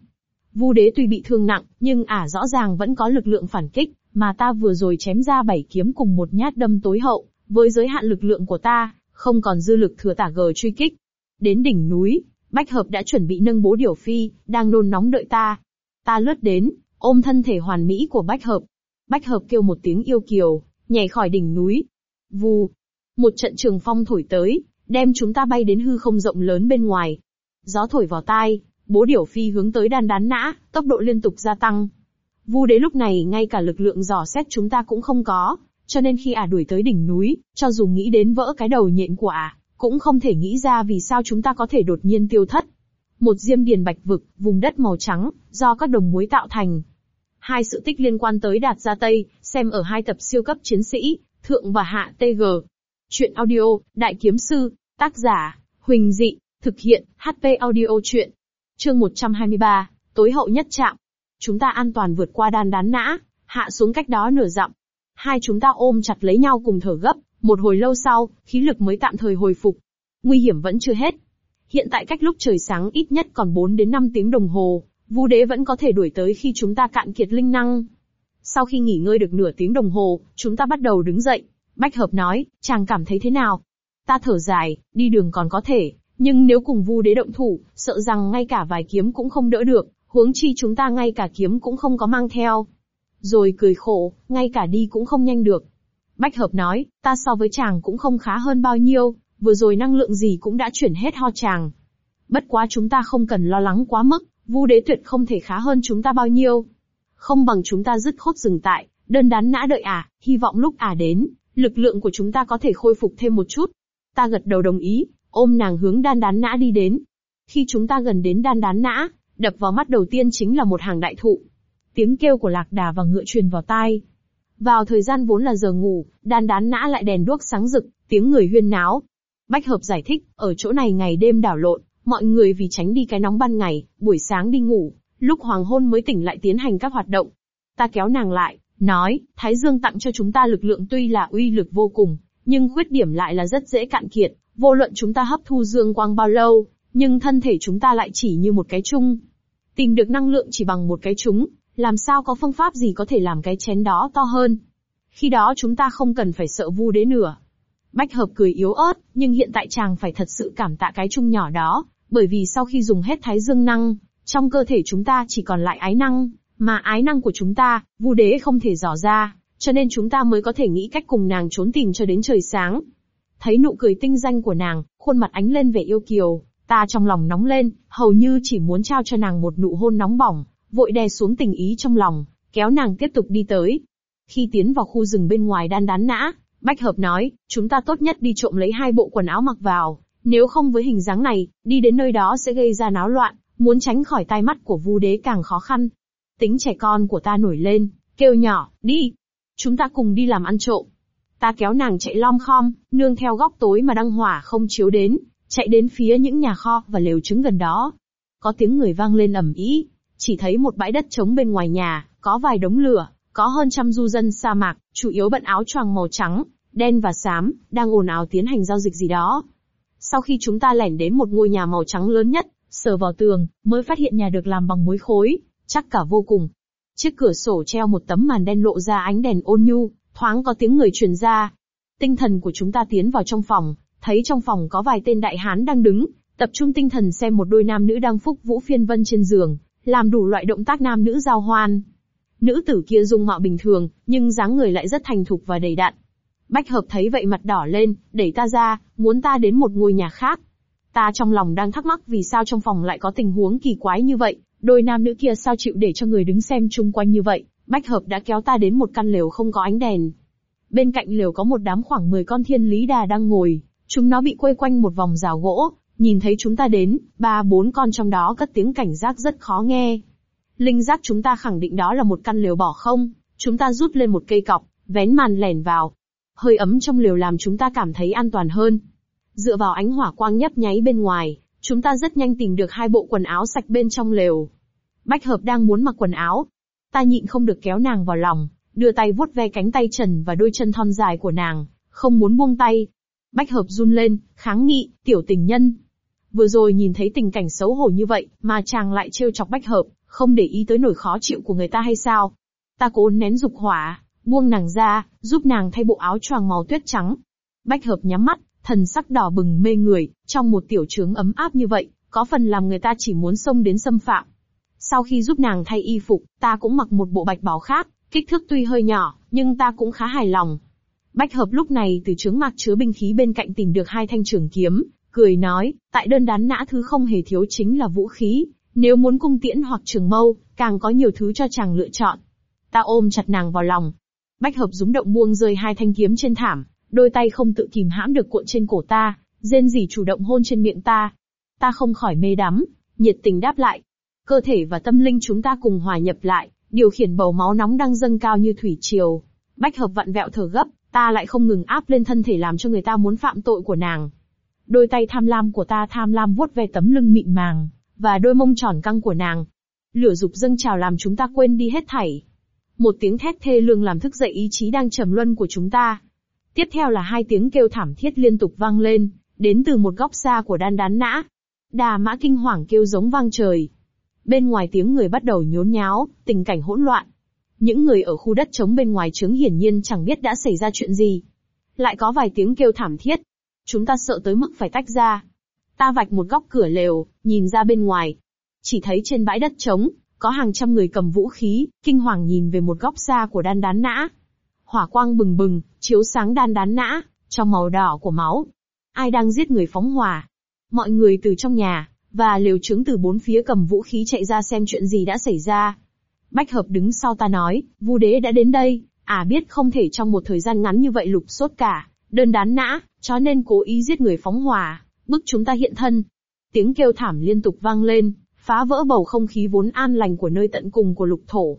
Vu đế tuy bị thương nặng, nhưng ả rõ ràng vẫn có lực lượng phản kích, mà ta vừa rồi chém ra bảy kiếm cùng một nhát đâm tối hậu, với giới hạn lực lượng của ta, không còn dư lực thừa tả gờ truy kích. Đến đỉnh núi, Bách Hợp đã chuẩn bị nâng bố điểu phi, đang nôn nóng đợi ta. Ta lướt đến, ôm thân thể hoàn mỹ của Bách Hợp. Bách Hợp kêu một tiếng yêu kiều, nhảy khỏi đỉnh núi. Vù, một trận trường phong thổi tới, đem chúng ta bay đến hư không rộng lớn bên ngoài. Gió thổi vào tai, bố điểu phi hướng tới đan đán nã, tốc độ liên tục gia tăng. Vu đế lúc này ngay cả lực lượng dò xét chúng ta cũng không có, cho nên khi ả đuổi tới đỉnh núi, cho dù nghĩ đến vỡ cái đầu nhện của ả, cũng không thể nghĩ ra vì sao chúng ta có thể đột nhiên tiêu thất. Một diêm điền bạch vực, vùng đất màu trắng, do các đồng muối tạo thành. Hai sự tích liên quan tới Đạt Gia Tây, xem ở hai tập siêu cấp chiến sĩ, Thượng và Hạ TG. Chuyện audio, Đại Kiếm Sư, tác giả, Huỳnh Dị, thực hiện, HP audio chuyện. Chương 123, tối hậu nhất chạm. Chúng ta an toàn vượt qua đan đán nã, hạ xuống cách đó nửa dặm. Hai chúng ta ôm chặt lấy nhau cùng thở gấp, một hồi lâu sau, khí lực mới tạm thời hồi phục. Nguy hiểm vẫn chưa hết. Hiện tại cách lúc trời sáng ít nhất còn 4 đến 5 tiếng đồng hồ, Vu đế vẫn có thể đuổi tới khi chúng ta cạn kiệt linh năng. Sau khi nghỉ ngơi được nửa tiếng đồng hồ, chúng ta bắt đầu đứng dậy. Bách hợp nói, chàng cảm thấy thế nào? Ta thở dài, đi đường còn có thể, nhưng nếu cùng Vu đế động thủ, sợ rằng ngay cả vài kiếm cũng không đỡ được, huống chi chúng ta ngay cả kiếm cũng không có mang theo. Rồi cười khổ, ngay cả đi cũng không nhanh được. Bách hợp nói, ta so với chàng cũng không khá hơn bao nhiêu, vừa rồi năng lượng gì cũng đã chuyển hết ho chàng. Bất quá chúng ta không cần lo lắng quá mức, Vu đế tuyệt không thể khá hơn chúng ta bao nhiêu. Không bằng chúng ta dứt khốt dừng tại, đơn đán nã đợi ả, à, hy vọng lúc ả à đến, lực lượng của chúng ta có thể khôi phục thêm một chút. Ta gật đầu đồng ý, ôm nàng hướng đan đán nã đi đến. Khi chúng ta gần đến đan đán nã, đập vào mắt đầu tiên chính là một hàng đại thụ. Tiếng kêu của lạc đà và ngựa truyền vào tai. Vào thời gian vốn là giờ ngủ, đan đán nã lại đèn đuốc sáng rực, tiếng người huyên náo. Bách hợp giải thích, ở chỗ này ngày đêm đảo lộn, mọi người vì tránh đi cái nóng ban ngày, buổi sáng đi ngủ, lúc hoàng hôn mới tỉnh lại tiến hành các hoạt động. Ta kéo nàng lại, nói, Thái Dương tặng cho chúng ta lực lượng tuy là uy lực vô cùng, nhưng khuyết điểm lại là rất dễ cạn kiệt, vô luận chúng ta hấp thu dương quang bao lâu, nhưng thân thể chúng ta lại chỉ như một cái chung. Tìm được năng lượng chỉ bằng một cái chúng, làm sao có phương pháp gì có thể làm cái chén đó to hơn. Khi đó chúng ta không cần phải sợ vu đế nửa. Bách hợp cười yếu ớt, nhưng hiện tại chàng phải thật sự cảm tạ cái chung nhỏ đó, bởi vì sau khi dùng hết thái dương năng, trong cơ thể chúng ta chỉ còn lại ái năng, mà ái năng của chúng ta, vu đế không thể dò ra, cho nên chúng ta mới có thể nghĩ cách cùng nàng trốn tìm cho đến trời sáng. Thấy nụ cười tinh danh của nàng, khuôn mặt ánh lên vẻ yêu kiều, ta trong lòng nóng lên, hầu như chỉ muốn trao cho nàng một nụ hôn nóng bỏng, vội đè xuống tình ý trong lòng, kéo nàng tiếp tục đi tới. Khi tiến vào khu rừng bên ngoài đan đán nã, Bách Hợp nói, chúng ta tốt nhất đi trộm lấy hai bộ quần áo mặc vào, nếu không với hình dáng này, đi đến nơi đó sẽ gây ra náo loạn, muốn tránh khỏi tai mắt của Vu đế càng khó khăn. Tính trẻ con của ta nổi lên, kêu nhỏ, đi. Chúng ta cùng đi làm ăn trộm. Ta kéo nàng chạy lom khom, nương theo góc tối mà đăng hỏa không chiếu đến, chạy đến phía những nhà kho và lều trứng gần đó. Có tiếng người vang lên ầm ĩ, chỉ thấy một bãi đất trống bên ngoài nhà, có vài đống lửa, có hơn trăm du dân sa mạc, chủ yếu bận áo choàng màu trắng, đen và xám, đang ồn ào tiến hành giao dịch gì đó. Sau khi chúng ta lẻn đến một ngôi nhà màu trắng lớn nhất, sờ vào tường, mới phát hiện nhà được làm bằng muối khối, chắc cả vô cùng. Chiếc cửa sổ treo một tấm màn đen lộ ra ánh đèn ôn nhu, thoáng có tiếng người truyền ra. Tinh thần của chúng ta tiến vào trong phòng, thấy trong phòng có vài tên đại hán đang đứng, tập trung tinh thần xem một đôi nam nữ đang phúc vũ phiên vân trên giường, làm đủ loại động tác nam nữ giao hoan. Nữ tử kia dung mạo bình thường, nhưng dáng người lại rất thành thục và đầy đặn. Bách hợp thấy vậy mặt đỏ lên, đẩy ta ra, muốn ta đến một ngôi nhà khác. Ta trong lòng đang thắc mắc vì sao trong phòng lại có tình huống kỳ quái như vậy, đôi nam nữ kia sao chịu để cho người đứng xem chung quanh như vậy. Bách hợp đã kéo ta đến một căn lều không có ánh đèn. Bên cạnh lều có một đám khoảng 10 con thiên lý đà đang ngồi, chúng nó bị quây quanh một vòng rào gỗ, nhìn thấy chúng ta đến, ba bốn con trong đó cất tiếng cảnh giác rất khó nghe. Linh giác chúng ta khẳng định đó là một căn lều bỏ không, chúng ta rút lên một cây cọc, vén màn lẻn vào, Hơi ấm trong lều làm chúng ta cảm thấy an toàn hơn. Dựa vào ánh hỏa quang nhấp nháy bên ngoài, chúng ta rất nhanh tìm được hai bộ quần áo sạch bên trong lều. Bách hợp đang muốn mặc quần áo. Ta nhịn không được kéo nàng vào lòng, đưa tay vuốt ve cánh tay trần và đôi chân thon dài của nàng, không muốn buông tay. Bách hợp run lên, kháng nghị, tiểu tình nhân. Vừa rồi nhìn thấy tình cảnh xấu hổ như vậy, mà chàng lại trêu chọc bách hợp, không để ý tới nỗi khó chịu của người ta hay sao? Ta cố nén dục hỏa, buông nàng ra, giúp nàng thay bộ áo choàng màu tuyết trắng. Bách hợp nhắm mắt, thần sắc đỏ bừng mê người, trong một tiểu trướng ấm áp như vậy, có phần làm người ta chỉ muốn xông đến xâm phạm. Sau khi giúp nàng thay y phục, ta cũng mặc một bộ bạch bào khác, kích thước tuy hơi nhỏ, nhưng ta cũng khá hài lòng. Bách hợp lúc này từ trướng mạc chứa binh khí bên cạnh tìm được hai thanh trường kiếm, cười nói, tại đơn đán nã thứ không hề thiếu chính là vũ khí, nếu muốn cung tiễn hoặc trường mâu, càng có nhiều thứ cho chàng lựa chọn. Ta ôm chặt nàng vào lòng. Bách hợp rúng động buông rơi hai thanh kiếm trên thảm, đôi tay không tự kìm hãm được cuộn trên cổ ta, rên rỉ chủ động hôn trên miệng ta. Ta không khỏi mê đắm, nhiệt tình đáp lại. Cơ thể và tâm linh chúng ta cùng hòa nhập lại, điều khiển bầu máu nóng đang dâng cao như thủy triều. Bách hợp vặn vẹo thở gấp, ta lại không ngừng áp lên thân thể làm cho người ta muốn phạm tội của nàng. Đôi tay tham lam của ta tham lam vuốt về tấm lưng mịn màng, và đôi mông tròn căng của nàng. Lửa dục dâng trào làm chúng ta quên đi hết thảy. Một tiếng thét thê lương làm thức dậy ý chí đang trầm luân của chúng ta. Tiếp theo là hai tiếng kêu thảm thiết liên tục vang lên, đến từ một góc xa của đan đán nã. Đà mã kinh hoàng kêu giống vang trời. Bên ngoài tiếng người bắt đầu nhốn nháo, tình cảnh hỗn loạn. Những người ở khu đất trống bên ngoài trướng hiển nhiên chẳng biết đã xảy ra chuyện gì. Lại có vài tiếng kêu thảm thiết. Chúng ta sợ tới mức phải tách ra. Ta vạch một góc cửa lều, nhìn ra bên ngoài. Chỉ thấy trên bãi đất trống, có hàng trăm người cầm vũ khí, kinh hoàng nhìn về một góc xa của đan đán nã. Hỏa quang bừng bừng, chiếu sáng đan đán nã, trong màu đỏ của máu. Ai đang giết người phóng hỏa? Mọi người từ trong nhà, và liều trứng từ bốn phía cầm vũ khí chạy ra xem chuyện gì đã xảy ra. Bách hợp đứng sau ta nói, vu đế đã đến đây, à biết không thể trong một thời gian ngắn như vậy lục sốt cả, đơn đán nã, cho nên cố ý giết người phóng hỏa, bức chúng ta hiện thân. Tiếng kêu thảm liên tục vang lên, phá vỡ bầu không khí vốn an lành của nơi tận cùng của lục thổ.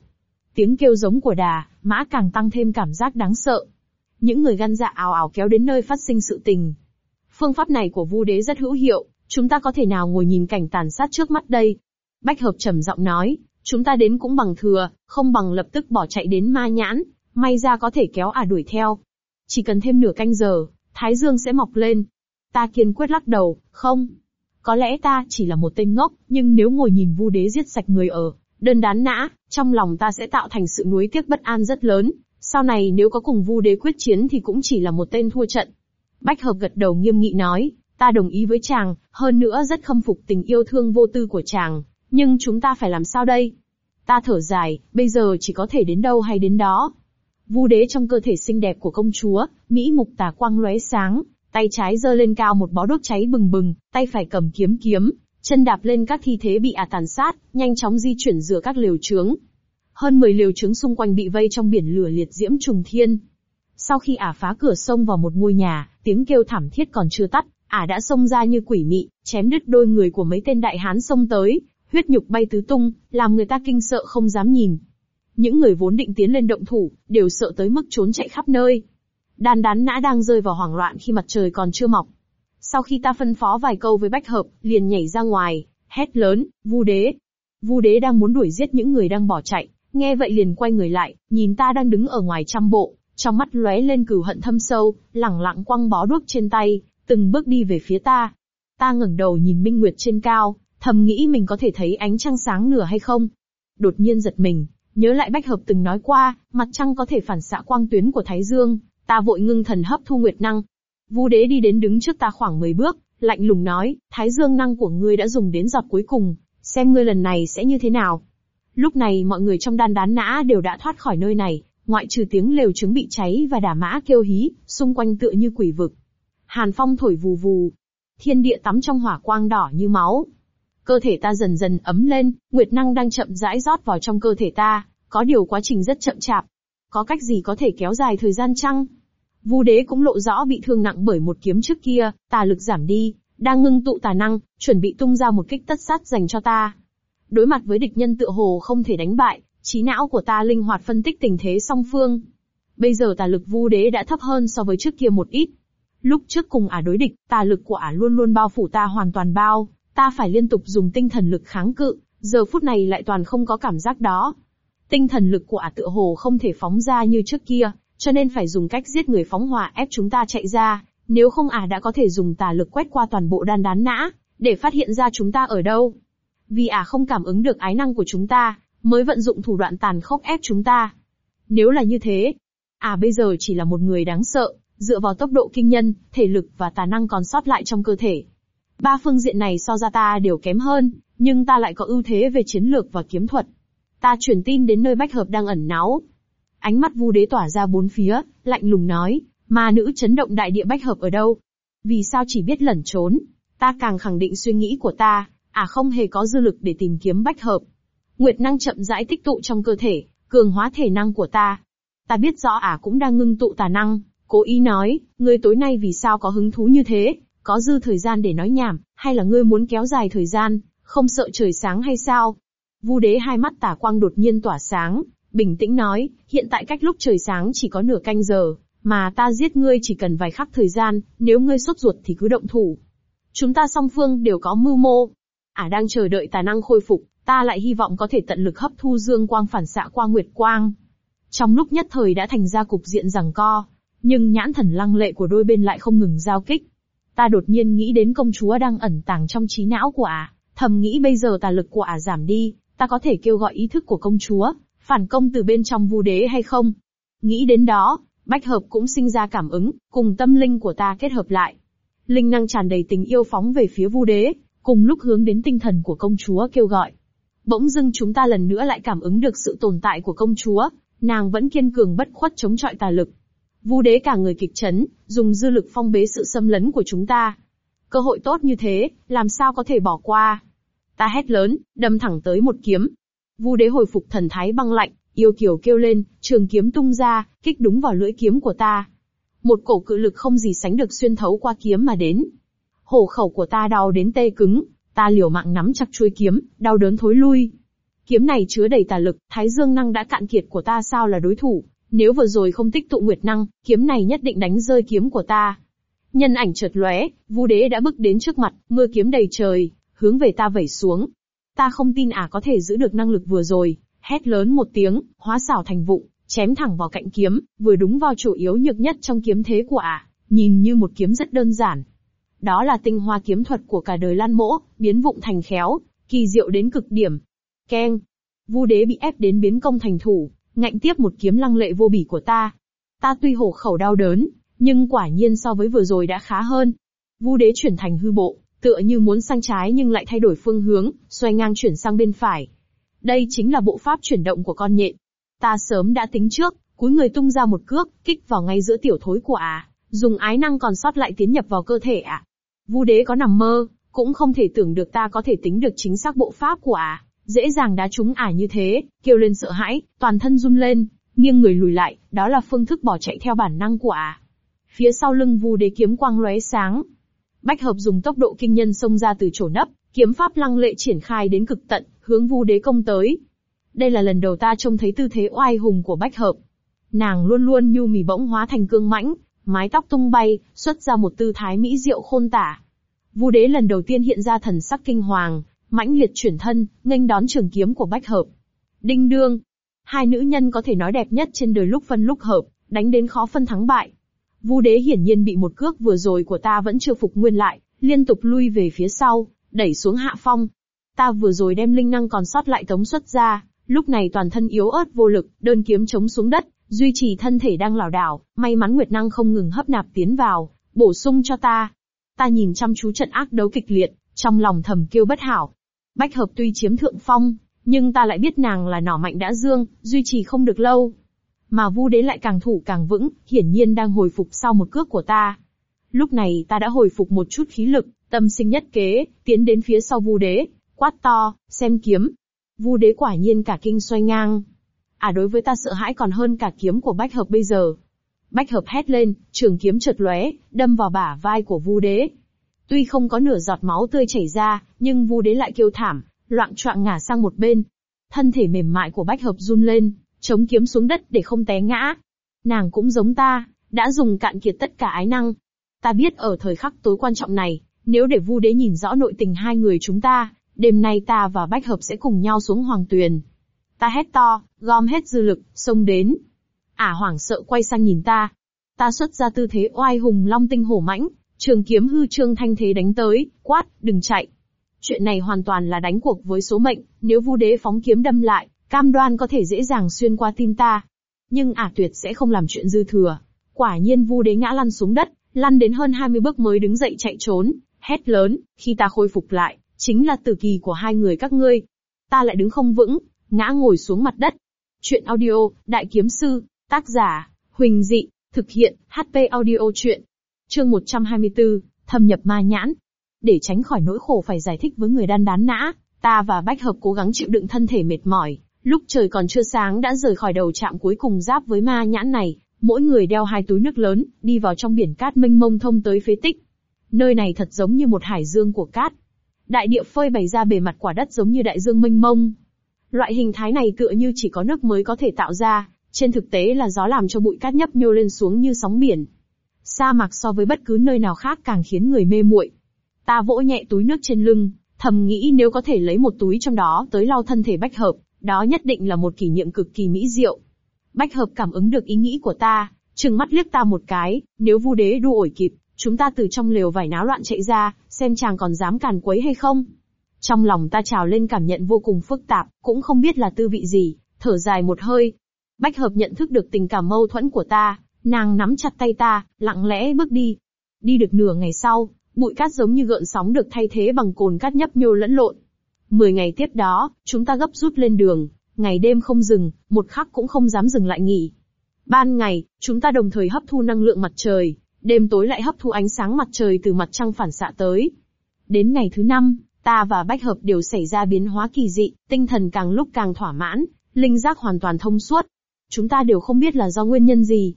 Tiếng kêu giống của đà, mã càng tăng thêm cảm giác đáng sợ. Những người gan dạ ảo ảo kéo đến nơi phát sinh sự tình. Phương pháp này của vu đế rất hữu hiệu, chúng ta có thể nào ngồi nhìn cảnh tàn sát trước mắt đây. Bách hợp trầm giọng nói, chúng ta đến cũng bằng thừa, không bằng lập tức bỏ chạy đến ma nhãn, may ra có thể kéo ả đuổi theo. Chỉ cần thêm nửa canh giờ, Thái Dương sẽ mọc lên. Ta kiên quyết lắc đầu, không. Có lẽ ta chỉ là một tên ngốc, nhưng nếu ngồi nhìn vu đế giết sạch người ở, đơn đán nã, trong lòng ta sẽ tạo thành sự nuối tiếc bất an rất lớn. Sau này nếu có cùng vu đế quyết chiến thì cũng chỉ là một tên thua trận. Bách hợp gật đầu nghiêm nghị nói, ta đồng ý với chàng, hơn nữa rất khâm phục tình yêu thương vô tư của chàng, nhưng chúng ta phải làm sao đây? Ta thở dài, bây giờ chỉ có thể đến đâu hay đến đó. Vu đế trong cơ thể xinh đẹp của công chúa, Mỹ mục tà quang lóe sáng, tay trái giơ lên cao một bó đốt cháy bừng bừng, tay phải cầm kiếm kiếm, chân đạp lên các thi thế bị ả tàn sát, nhanh chóng di chuyển giữa các liều trướng. Hơn 10 liều trướng xung quanh bị vây trong biển lửa liệt diễm trùng thiên. Sau khi ả phá cửa sông vào một ngôi nhà, tiếng kêu thảm thiết còn chưa tắt, ả đã xông ra như quỷ mị, chém đứt đôi người của mấy tên đại hán xông tới, huyết nhục bay tứ tung, làm người ta kinh sợ không dám nhìn. Những người vốn định tiến lên động thủ, đều sợ tới mức trốn chạy khắp nơi. Đan đán nã đang rơi vào hoảng loạn khi mặt trời còn chưa mọc. Sau khi ta phân phó vài câu với bách hợp, liền nhảy ra ngoài, hét lớn, vu đế. Vu đế đang muốn đuổi giết những người đang bỏ chạy, nghe vậy liền quay người lại, nhìn ta đang đứng ở ngoài trăm bộ, trong mắt lóe lên cừu hận thâm sâu, lẳng lặng quăng bó đuốc trên tay, từng bước đi về phía ta. Ta ngẩng đầu nhìn minh nguyệt trên cao, thầm nghĩ mình có thể thấy ánh trăng sáng nửa hay không. Đột nhiên giật mình, nhớ lại bách hợp từng nói qua, mặt trăng có thể phản xạ quang tuyến của Thái Dương, ta vội ngưng thần hấp thu nguyệt năng. Vu đế đi đến đứng trước ta khoảng 10 bước, lạnh lùng nói, Thái Dương năng của ngươi đã dùng đến giọt cuối cùng, xem ngươi lần này sẽ như thế nào. Lúc này mọi người trong đan đán nã đều đã thoát khỏi nơi này, ngoại trừ tiếng lều trứng bị cháy và đả mã kêu hí, xung quanh tựa như quỷ vực. Hàn phong thổi vù vù. Thiên địa tắm trong hỏa quang đỏ như máu. Cơ thể ta dần dần ấm lên, nguyệt năng đang chậm rãi rót vào trong cơ thể ta, có điều quá trình rất chậm chạp. Có cách gì có thể kéo dài thời gian chăng? Vu đế cũng lộ rõ bị thương nặng bởi một kiếm trước kia, tà lực giảm đi, đang ngưng tụ tà năng, chuẩn bị tung ra một kích tất sát dành cho ta. Đối mặt với địch nhân tựa hồ không thể đánh bại, trí não của ta linh hoạt phân tích tình thế song phương. Bây giờ tà lực vu đế đã thấp hơn so với trước kia một ít, Lúc trước cùng ả đối địch, tà lực của ả luôn luôn bao phủ ta hoàn toàn bao, ta phải liên tục dùng tinh thần lực kháng cự, giờ phút này lại toàn không có cảm giác đó. Tinh thần lực của ả tựa hồ không thể phóng ra như trước kia, cho nên phải dùng cách giết người phóng hỏa ép chúng ta chạy ra, Nếu không ả đã có thể dùng tà lực quét qua toàn bộ đan đán nã, để phát hiện ra chúng ta ở đâu. Vì ả không cảm ứng được ái năng của chúng ta, mới vận dụng thủ đoạn tàn khốc ép chúng ta. Nếu là như thế, ả bây giờ chỉ là một người đáng sợ, dựa vào tốc độ kinh nhân, thể lực và tà năng còn sót lại trong cơ thể. Ba phương diện này so ra ta đều kém hơn, nhưng ta lại có ưu thế về chiến lược và kiếm thuật. Ta truyền tin đến nơi bách hợp đang ẩn náu. Ánh mắt vu đế tỏa ra bốn phía, lạnh lùng nói, mà nữ chấn động đại địa bách hợp ở đâu? Vì sao chỉ biết lẩn trốn? Ta càng khẳng định suy nghĩ của ta, à không hề có dư lực để tìm kiếm bách hợp. Nguyệt năng chậm rãi tích tụ trong cơ thể, cường hóa thể năng của ta. Ta biết rõ ả à cũng đang ngưng tụ tà năng, cố ý nói, ngươi tối nay vì sao có hứng thú như thế, có dư thời gian để nói nhảm, hay là ngươi muốn kéo dài thời gian, không sợ trời sáng hay sao? Vu đế hai mắt tả quang đột nhiên tỏa sáng, bình tĩnh nói, hiện tại cách lúc trời sáng chỉ có nửa canh giờ, mà ta giết ngươi chỉ cần vài khắc thời gian, nếu ngươi sốt ruột thì cứ động thủ. Chúng ta song phương đều có mưu mô. Ả à đang chờ đợi tài năng khôi phục, ta lại hy vọng có thể tận lực hấp thu dương quang phản xạ qua nguyệt quang. Trong lúc nhất thời đã thành ra cục diện rằng co, nhưng nhãn thần lăng lệ của đôi bên lại không ngừng giao kích. Ta đột nhiên nghĩ đến công chúa đang ẩn tàng trong trí não của ả, thầm nghĩ bây giờ tà lực của ả giảm đi, ta có thể kêu gọi ý thức của công chúa, phản công từ bên trong vu đế hay không? Nghĩ đến đó, bách hợp cũng sinh ra cảm ứng, cùng tâm linh của ta kết hợp lại. Linh năng tràn đầy tình yêu phóng về phía vu đế, cùng lúc hướng đến tinh thần của công chúa kêu gọi. Bỗng dưng chúng ta lần nữa lại cảm ứng được sự tồn tại của công chúa, nàng vẫn kiên cường bất khuất chống chọi tà lực. Vu đế cả người kịch chấn, dùng dư lực phong bế sự xâm lấn của chúng ta. Cơ hội tốt như thế, làm sao có thể bỏ qua? Ta hét lớn, đâm thẳng tới một kiếm. Vu đế hồi phục thần thái băng lạnh, yêu kiều kêu lên, trường kiếm tung ra, kích đúng vào lưỡi kiếm của ta. Một cổ cự lực không gì sánh được xuyên thấu qua kiếm mà đến. Hổ khẩu của ta đau đến tê cứng, ta liều mạng nắm chặt chuôi kiếm, đau đớn thối lui. Kiếm này chứa đầy tà lực, thái dương năng đã cạn kiệt của ta sao là đối thủ, nếu vừa rồi không tích tụ nguyệt năng, kiếm này nhất định đánh rơi kiếm của ta. Nhân ảnh chợt lóe, Vu Đế đã bước đến trước mặt, mưa kiếm đầy trời, hướng về ta vẩy xuống. Ta không tin ả à có thể giữ được năng lực vừa rồi, hét lớn một tiếng, hóa xảo thành vụ, chém thẳng vào cạnh kiếm, vừa đúng vào chủ yếu nhược nhất trong kiếm thế của ả, à, nhìn như một kiếm rất đơn giản. Đó là tinh hoa kiếm thuật của cả đời Lan Mỗ, biến vụng thành khéo, kỳ diệu đến cực điểm. Keng, Vu Đế bị ép đến biến công thành thủ, ngạnh tiếp một kiếm lăng lệ vô bỉ của ta. Ta tuy hổ khẩu đau đớn, nhưng quả nhiên so với vừa rồi đã khá hơn. Vu đế chuyển thành hư bộ, tựa như muốn sang trái nhưng lại thay đổi phương hướng, xoay ngang chuyển sang bên phải. Đây chính là bộ pháp chuyển động của con nhện. Ta sớm đã tính trước, cúi người tung ra một cước, kích vào ngay giữa tiểu thối của ả, dùng ái năng còn sót lại tiến nhập vào cơ thể ả. Vu đế có nằm mơ, cũng không thể tưởng được ta có thể tính được chính xác bộ pháp của ả dễ dàng đá trúng ả như thế, kêu lên sợ hãi, toàn thân run lên, nghiêng người lùi lại, đó là phương thức bỏ chạy theo bản năng của ả. Phía sau lưng vu đế kiếm quang lóe sáng. Bách hợp dùng tốc độ kinh nhân xông ra từ chỗ nấp, kiếm pháp lăng lệ triển khai đến cực tận, hướng vu đế công tới. Đây là lần đầu ta trông thấy tư thế oai hùng của bách hợp. Nàng luôn luôn nhu mì bỗng hóa thành cương mãnh, mái tóc tung bay, xuất ra một tư thái mỹ diệu khôn tả. Vu đế lần đầu tiên hiện ra thần sắc kinh hoàng, mãnh liệt chuyển thân, nghênh đón trường kiếm của Bách Hợp. Đinh đương, hai nữ nhân có thể nói đẹp nhất trên đời lúc phân lúc hợp, đánh đến khó phân thắng bại. Vu đế hiển nhiên bị một cước vừa rồi của ta vẫn chưa phục nguyên lại, liên tục lui về phía sau, đẩy xuống hạ phong. Ta vừa rồi đem linh năng còn sót lại tống xuất ra, lúc này toàn thân yếu ớt vô lực, đơn kiếm chống xuống đất, duy trì thân thể đang lảo đảo, may mắn nguyệt năng không ngừng hấp nạp tiến vào, bổ sung cho ta. Ta nhìn chăm chú trận ác đấu kịch liệt, trong lòng thầm kêu bất hảo, Bách hợp tuy chiếm thượng phong, nhưng ta lại biết nàng là nỏ mạnh đã dương, duy trì không được lâu. Mà vu đế lại càng thủ càng vững, hiển nhiên đang hồi phục sau một cước của ta. Lúc này ta đã hồi phục một chút khí lực, tâm sinh nhất kế, tiến đến phía sau vu đế, quát to, xem kiếm. Vu đế quả nhiên cả kinh xoay ngang. À đối với ta sợ hãi còn hơn cả kiếm của bách hợp bây giờ. Bách hợp hét lên, trường kiếm chợt lóe, đâm vào bả vai của vu đế. Tuy không có nửa giọt máu tươi chảy ra, nhưng Vu Đế lại kêu thảm, loạn choạng ngả sang một bên. Thân thể mềm mại của Bách Hợp run lên, chống kiếm xuống đất để không té ngã. Nàng cũng giống ta, đã dùng cạn kiệt tất cả ái năng. Ta biết ở thời khắc tối quan trọng này, nếu để Vu Đế nhìn rõ nội tình hai người chúng ta, đêm nay ta và Bách Hợp sẽ cùng nhau xuống Hoàng Tuyền. Ta hét to, gom hết dư lực, xông đến. Ả hoảng sợ quay sang nhìn ta. Ta xuất ra tư thế oai hùng long tinh hổ mãnh, trường kiếm hư trương thanh thế đánh tới, quát, đừng chạy. Chuyện này hoàn toàn là đánh cuộc với số mệnh, nếu vu đế phóng kiếm đâm lại, cam đoan có thể dễ dàng xuyên qua tim ta. Nhưng ả tuyệt sẽ không làm chuyện dư thừa. Quả nhiên vu đế ngã lăn xuống đất, lăn đến hơn 20 bước mới đứng dậy chạy trốn, hét lớn, khi ta khôi phục lại, chính là tử kỳ của hai người các ngươi. Ta lại đứng không vững, ngã ngồi xuống mặt đất. Chuyện audio, Đại Kiếm Sư, tác giả, Huỳnh Dị, thực hiện, HP audio chuyện. Chương 124, thâm nhập ma nhãn. Để tránh khỏi nỗi khổ phải giải thích với người đan đán nã, ta và Bách Hợp cố gắng chịu đựng thân thể mệt mỏi, lúc trời còn chưa sáng đã rời khỏi đầu trạm cuối cùng giáp với ma nhãn này, mỗi người đeo hai túi nước lớn, đi vào trong biển cát mênh mông thông tới phế tích. Nơi này thật giống như một hải dương của cát. Đại địa phơi bày ra bề mặt quả đất giống như đại dương mênh mông. Loại hình thái này tựa như chỉ có nước mới có thể tạo ra, trên thực tế là gió làm cho bụi cát nhấp nhô lên xuống như sóng biển. Sa mạc so với bất cứ nơi nào khác càng khiến người mê muội. Ta vỗ nhẹ túi nước trên lưng, thầm nghĩ nếu có thể lấy một túi trong đó tới lau thân thể bách hợp, đó nhất định là một kỷ niệm cực kỳ mỹ diệu. Bách hợp cảm ứng được ý nghĩ của ta, trừng mắt liếc ta một cái, nếu vu đế đu ổi kịp, chúng ta từ trong lều vải náo loạn chạy ra, xem chàng còn dám càn quấy hay không. Trong lòng ta trào lên cảm nhận vô cùng phức tạp, cũng không biết là tư vị gì, thở dài một hơi. Bách hợp nhận thức được tình cảm mâu thuẫn của ta, nàng nắm chặt tay ta, lặng lẽ bước đi. Đi được nửa ngày sau, bụi cát giống như gợn sóng được thay thế bằng cồn cát nhấp nhô lẫn lộn. Mười ngày tiếp đó, chúng ta gấp rút lên đường, ngày đêm không dừng, một khắc cũng không dám dừng lại nghỉ. Ban ngày, chúng ta đồng thời hấp thu năng lượng mặt trời, đêm tối lại hấp thu ánh sáng mặt trời từ mặt trăng phản xạ tới. Đến ngày thứ năm, ta và Bách Hợp đều xảy ra biến hóa kỳ dị, tinh thần càng lúc càng thỏa mãn, linh giác hoàn toàn thông suốt. Chúng ta đều không biết là do nguyên nhân gì.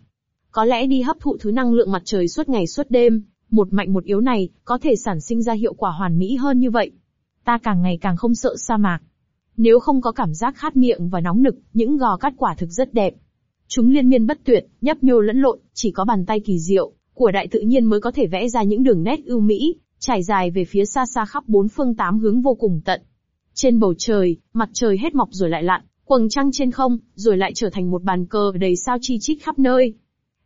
Có lẽ đi hấp thụ thứ năng lượng mặt trời suốt ngày suốt đêm, một mạnh một yếu này, có thể sản sinh ra hiệu quả hoàn mỹ hơn như vậy. Ta càng ngày càng không sợ sa mạc. Nếu không có cảm giác khát miệng và nóng nực, những gò cắt quả thực rất đẹp. Chúng liên miên bất tuyệt, nhấp nhô lẫn lộn, chỉ có bàn tay kỳ diệu, của đại tự nhiên mới có thể vẽ ra những đường nét ưu mỹ, trải dài về phía xa xa khắp bốn phương tám hướng vô cùng tận. Trên bầu trời, mặt trời hết mọc rồi lại lặn, quầng trăng trên không, rồi lại trở thành một bàn cờ đầy sao chi chít khắp nơi.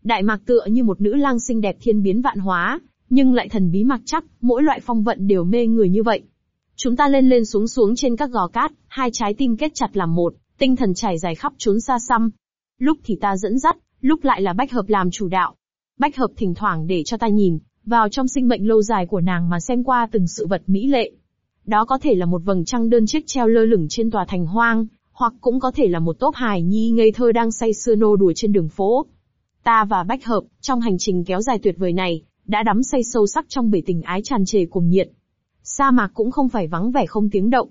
Đại mạc tựa như một nữ lang xinh đẹp thiên biến vạn hóa, nhưng lại thần bí mặc chắc, mỗi loại phong vận đều mê người như vậy. Chúng ta lên lên xuống xuống trên các gò cát, hai trái tim kết chặt làm một, tinh thần trải dài khắp trốn xa xăm. Lúc thì ta dẫn dắt, lúc lại là bách hợp làm chủ đạo. Bách hợp thỉnh thoảng để cho ta nhìn, vào trong sinh mệnh lâu dài của nàng mà xem qua từng sự vật mỹ lệ. Đó có thể là một vầng trăng đơn chiếc treo lơ lửng trên tòa thành hoang, hoặc cũng có thể là một tốp hài nhi ngây thơ đang say sưa nô đùa trên đường phố. Ta và Bách Hợp, trong hành trình kéo dài tuyệt vời này, đã đắm say sâu sắc trong bể tình ái tràn trề cuồng nhiệt. Sa mạc cũng không phải vắng vẻ không tiếng động.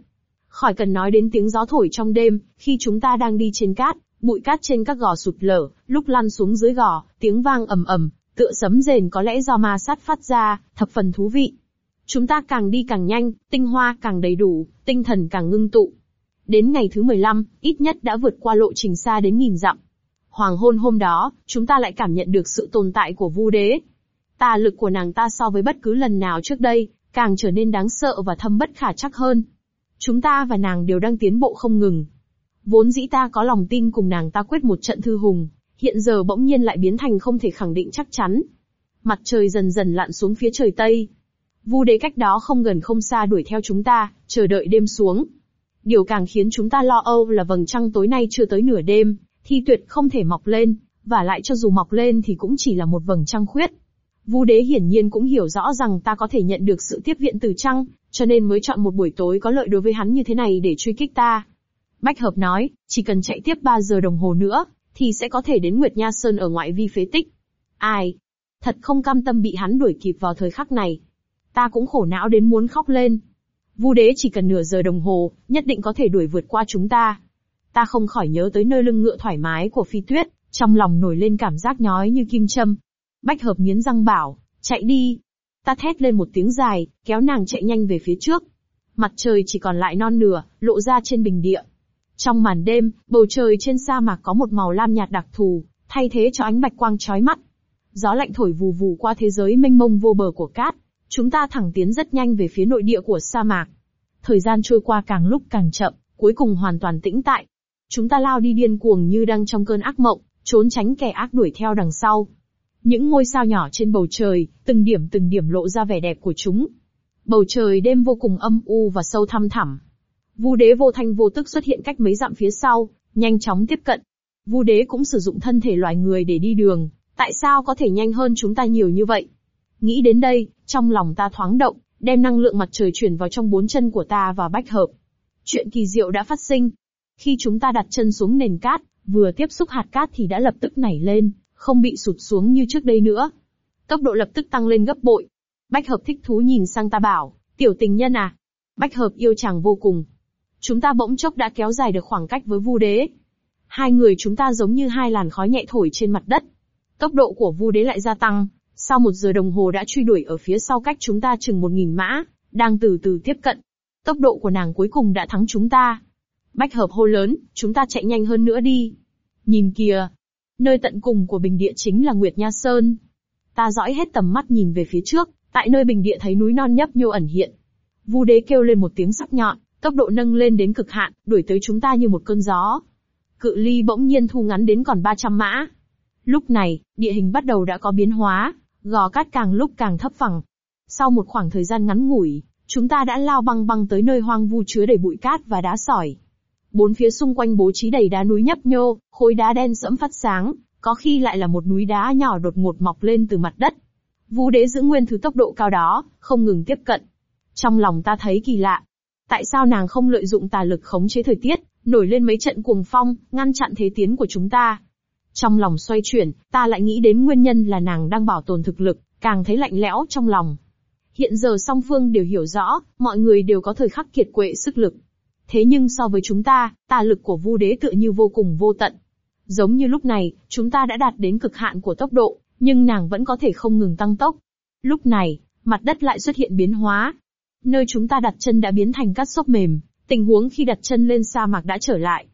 Khỏi cần nói đến tiếng gió thổi trong đêm, khi chúng ta đang đi trên cát, bụi cát trên các gò sụt lở, lúc lăn xuống dưới gò, tiếng vang ầm ầm, tựa sấm rền có lẽ do ma sát phát ra, thập phần thú vị. Chúng ta càng đi càng nhanh, tinh hoa càng đầy đủ, tinh thần càng ngưng tụ. Đến ngày thứ 15, ít nhất đã vượt qua lộ trình xa đến nghìn dặm. Hoàng hôn hôm đó, chúng ta lại cảm nhận được sự tồn tại của Vu Đế. Tà lực của nàng ta so với bất cứ lần nào trước đây, càng trở nên đáng sợ và thâm bất khả chắc hơn. Chúng ta và nàng đều đang tiến bộ không ngừng. Vốn dĩ ta có lòng tin cùng nàng ta quyết một trận thư hùng, hiện giờ bỗng nhiên lại biến thành không thể khẳng định chắc chắn. Mặt trời dần dần lặn xuống phía trời Tây. Vu đế cách đó không gần không xa đuổi theo chúng ta, chờ đợi đêm xuống. Điều càng khiến chúng ta lo âu là vầng trăng tối nay chưa tới nửa đêm, thì tuyệt không thể mọc lên, và lại cho dù mọc lên thì cũng chỉ là một vầng trăng khuyết. Vu đế hiển nhiên cũng hiểu rõ rằng ta có thể nhận được sự tiếp viện từ trăng, cho nên mới chọn một buổi tối có lợi đối với hắn như thế này để truy kích ta. Bách hợp nói, chỉ cần chạy tiếp 3 giờ đồng hồ nữa, thì sẽ có thể đến Nguyệt Nha Sơn ở ngoại vi phế tích. Ai? Thật không cam tâm bị hắn đuổi kịp vào thời khắc này. Ta cũng khổ não đến muốn khóc lên. Vu đế chỉ cần nửa giờ đồng hồ, nhất định có thể đuổi vượt qua chúng ta. Ta không khỏi nhớ tới nơi lưng ngựa thoải mái của phi tuyết, trong lòng nổi lên cảm giác nhói như kim châm. Bách hợp nghiến răng bảo, chạy đi. Ta thét lên một tiếng dài, kéo nàng chạy nhanh về phía trước. Mặt trời chỉ còn lại non nửa, lộ ra trên bình địa. Trong màn đêm, bầu trời trên sa mạc có một màu lam nhạt đặc thù, thay thế cho ánh bạch quang chói mắt. Gió lạnh thổi vù vù qua thế giới mênh mông vô bờ của cát. Chúng ta thẳng tiến rất nhanh về phía nội địa của sa mạc. Thời gian trôi qua càng lúc càng chậm, cuối cùng hoàn toàn tĩnh tại. Chúng ta lao đi điên cuồng như đang trong cơn ác mộng, trốn tránh kẻ ác đuổi theo đằng sau. Những ngôi sao nhỏ trên bầu trời, từng điểm từng điểm lộ ra vẻ đẹp của chúng. Bầu trời đêm vô cùng âm u và sâu thăm thẳm. Vu đế vô thanh vô tức xuất hiện cách mấy dặm phía sau, nhanh chóng tiếp cận. Vu đế cũng sử dụng thân thể loài người để đi đường, tại sao có thể nhanh hơn chúng ta nhiều như vậy? Nghĩ đến đây, trong lòng ta thoáng động, đem năng lượng mặt trời chuyển vào trong bốn chân của ta và bách hợp. Chuyện kỳ diệu đã phát sinh. Khi chúng ta đặt chân xuống nền cát, vừa tiếp xúc hạt cát thì đã lập tức nảy lên, không bị sụt xuống như trước đây nữa. Tốc độ lập tức tăng lên gấp bội. Bách hợp thích thú nhìn sang ta bảo, tiểu tình nhân à. Bách hợp yêu chàng vô cùng. Chúng ta bỗng chốc đã kéo dài được khoảng cách với vu đế. Hai người chúng ta giống như hai làn khói nhẹ thổi trên mặt đất. Tốc độ của vu đế lại gia tăng, sau một giờ đồng hồ đã truy đuổi ở phía sau cách chúng ta chừng một nghìn mã, đang từ từ tiếp cận. Tốc độ của nàng cuối cùng đã thắng chúng ta. Bách hợp hô lớn, chúng ta chạy nhanh hơn nữa đi. Nhìn kìa, nơi tận cùng của bình địa chính là Nguyệt Nha Sơn. Ta dõi hết tầm mắt nhìn về phía trước, tại nơi bình địa thấy núi non nhấp nhô ẩn hiện. Vu đế kêu lên một tiếng sắc nhọn, tốc độ nâng lên đến cực hạn, đuổi tới chúng ta như một cơn gió. Cự ly bỗng nhiên thu ngắn đến còn 300 mã. Lúc này, địa hình bắt đầu đã có biến hóa, gò cát càng lúc càng thấp phẳng. Sau một khoảng thời gian ngắn ngủi, chúng ta đã lao băng băng tới nơi hoang vu chứa đầy bụi cát và đá sỏi. Bốn phía xung quanh bố trí đầy đá núi nhấp nhô, khối đá đen sẫm phát sáng, có khi lại là một núi đá nhỏ đột ngột mọc lên từ mặt đất. Vũ đế giữ nguyên thứ tốc độ cao đó, không ngừng tiếp cận. Trong lòng ta thấy kỳ lạ. Tại sao nàng không lợi dụng tà lực khống chế thời tiết, nổi lên mấy trận cuồng phong, ngăn chặn thế tiến của chúng ta? Trong lòng xoay chuyển, ta lại nghĩ đến nguyên nhân là nàng đang bảo tồn thực lực, càng thấy lạnh lẽo trong lòng. Hiện giờ song phương đều hiểu rõ, mọi người đều có thời khắc kiệt quệ sức lực. Thế nhưng so với chúng ta, tà lực của vu đế tựa như vô cùng vô tận. Giống như lúc này, chúng ta đã đạt đến cực hạn của tốc độ, nhưng nàng vẫn có thể không ngừng tăng tốc. Lúc này, mặt đất lại xuất hiện biến hóa. Nơi chúng ta đặt chân đã biến thành cát xốp mềm, tình huống khi đặt chân lên sa mạc đã trở lại.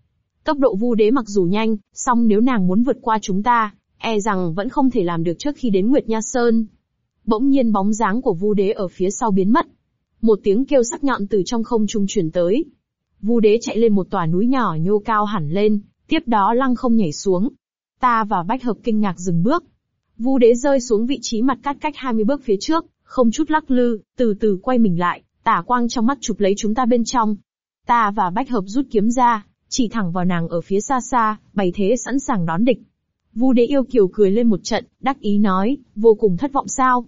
Tốc độ vu đế mặc dù nhanh, song nếu nàng muốn vượt qua chúng ta, e rằng vẫn không thể làm được trước khi đến Nguyệt Nha Sơn. Bỗng nhiên bóng dáng của vu đế ở phía sau biến mất. Một tiếng kêu sắc nhọn từ trong không trung truyền tới. Vu đế chạy lên một tòa núi nhỏ nhô cao hẳn lên, tiếp đó lăng không nhảy xuống. Ta và Bách Hợp kinh ngạc dừng bước. Vu đế rơi xuống vị trí mặt cắt cách 20 bước phía trước, không chút lắc lư, từ từ quay mình lại, tả quang trong mắt chụp lấy chúng ta bên trong. Ta và Bách Hợp rút kiếm ra, chỉ thẳng vào nàng ở phía xa xa, bày thế sẵn sàng đón địch. Vu đế yêu kiều cười lên một trận, đắc ý nói, vô cùng thất vọng sao.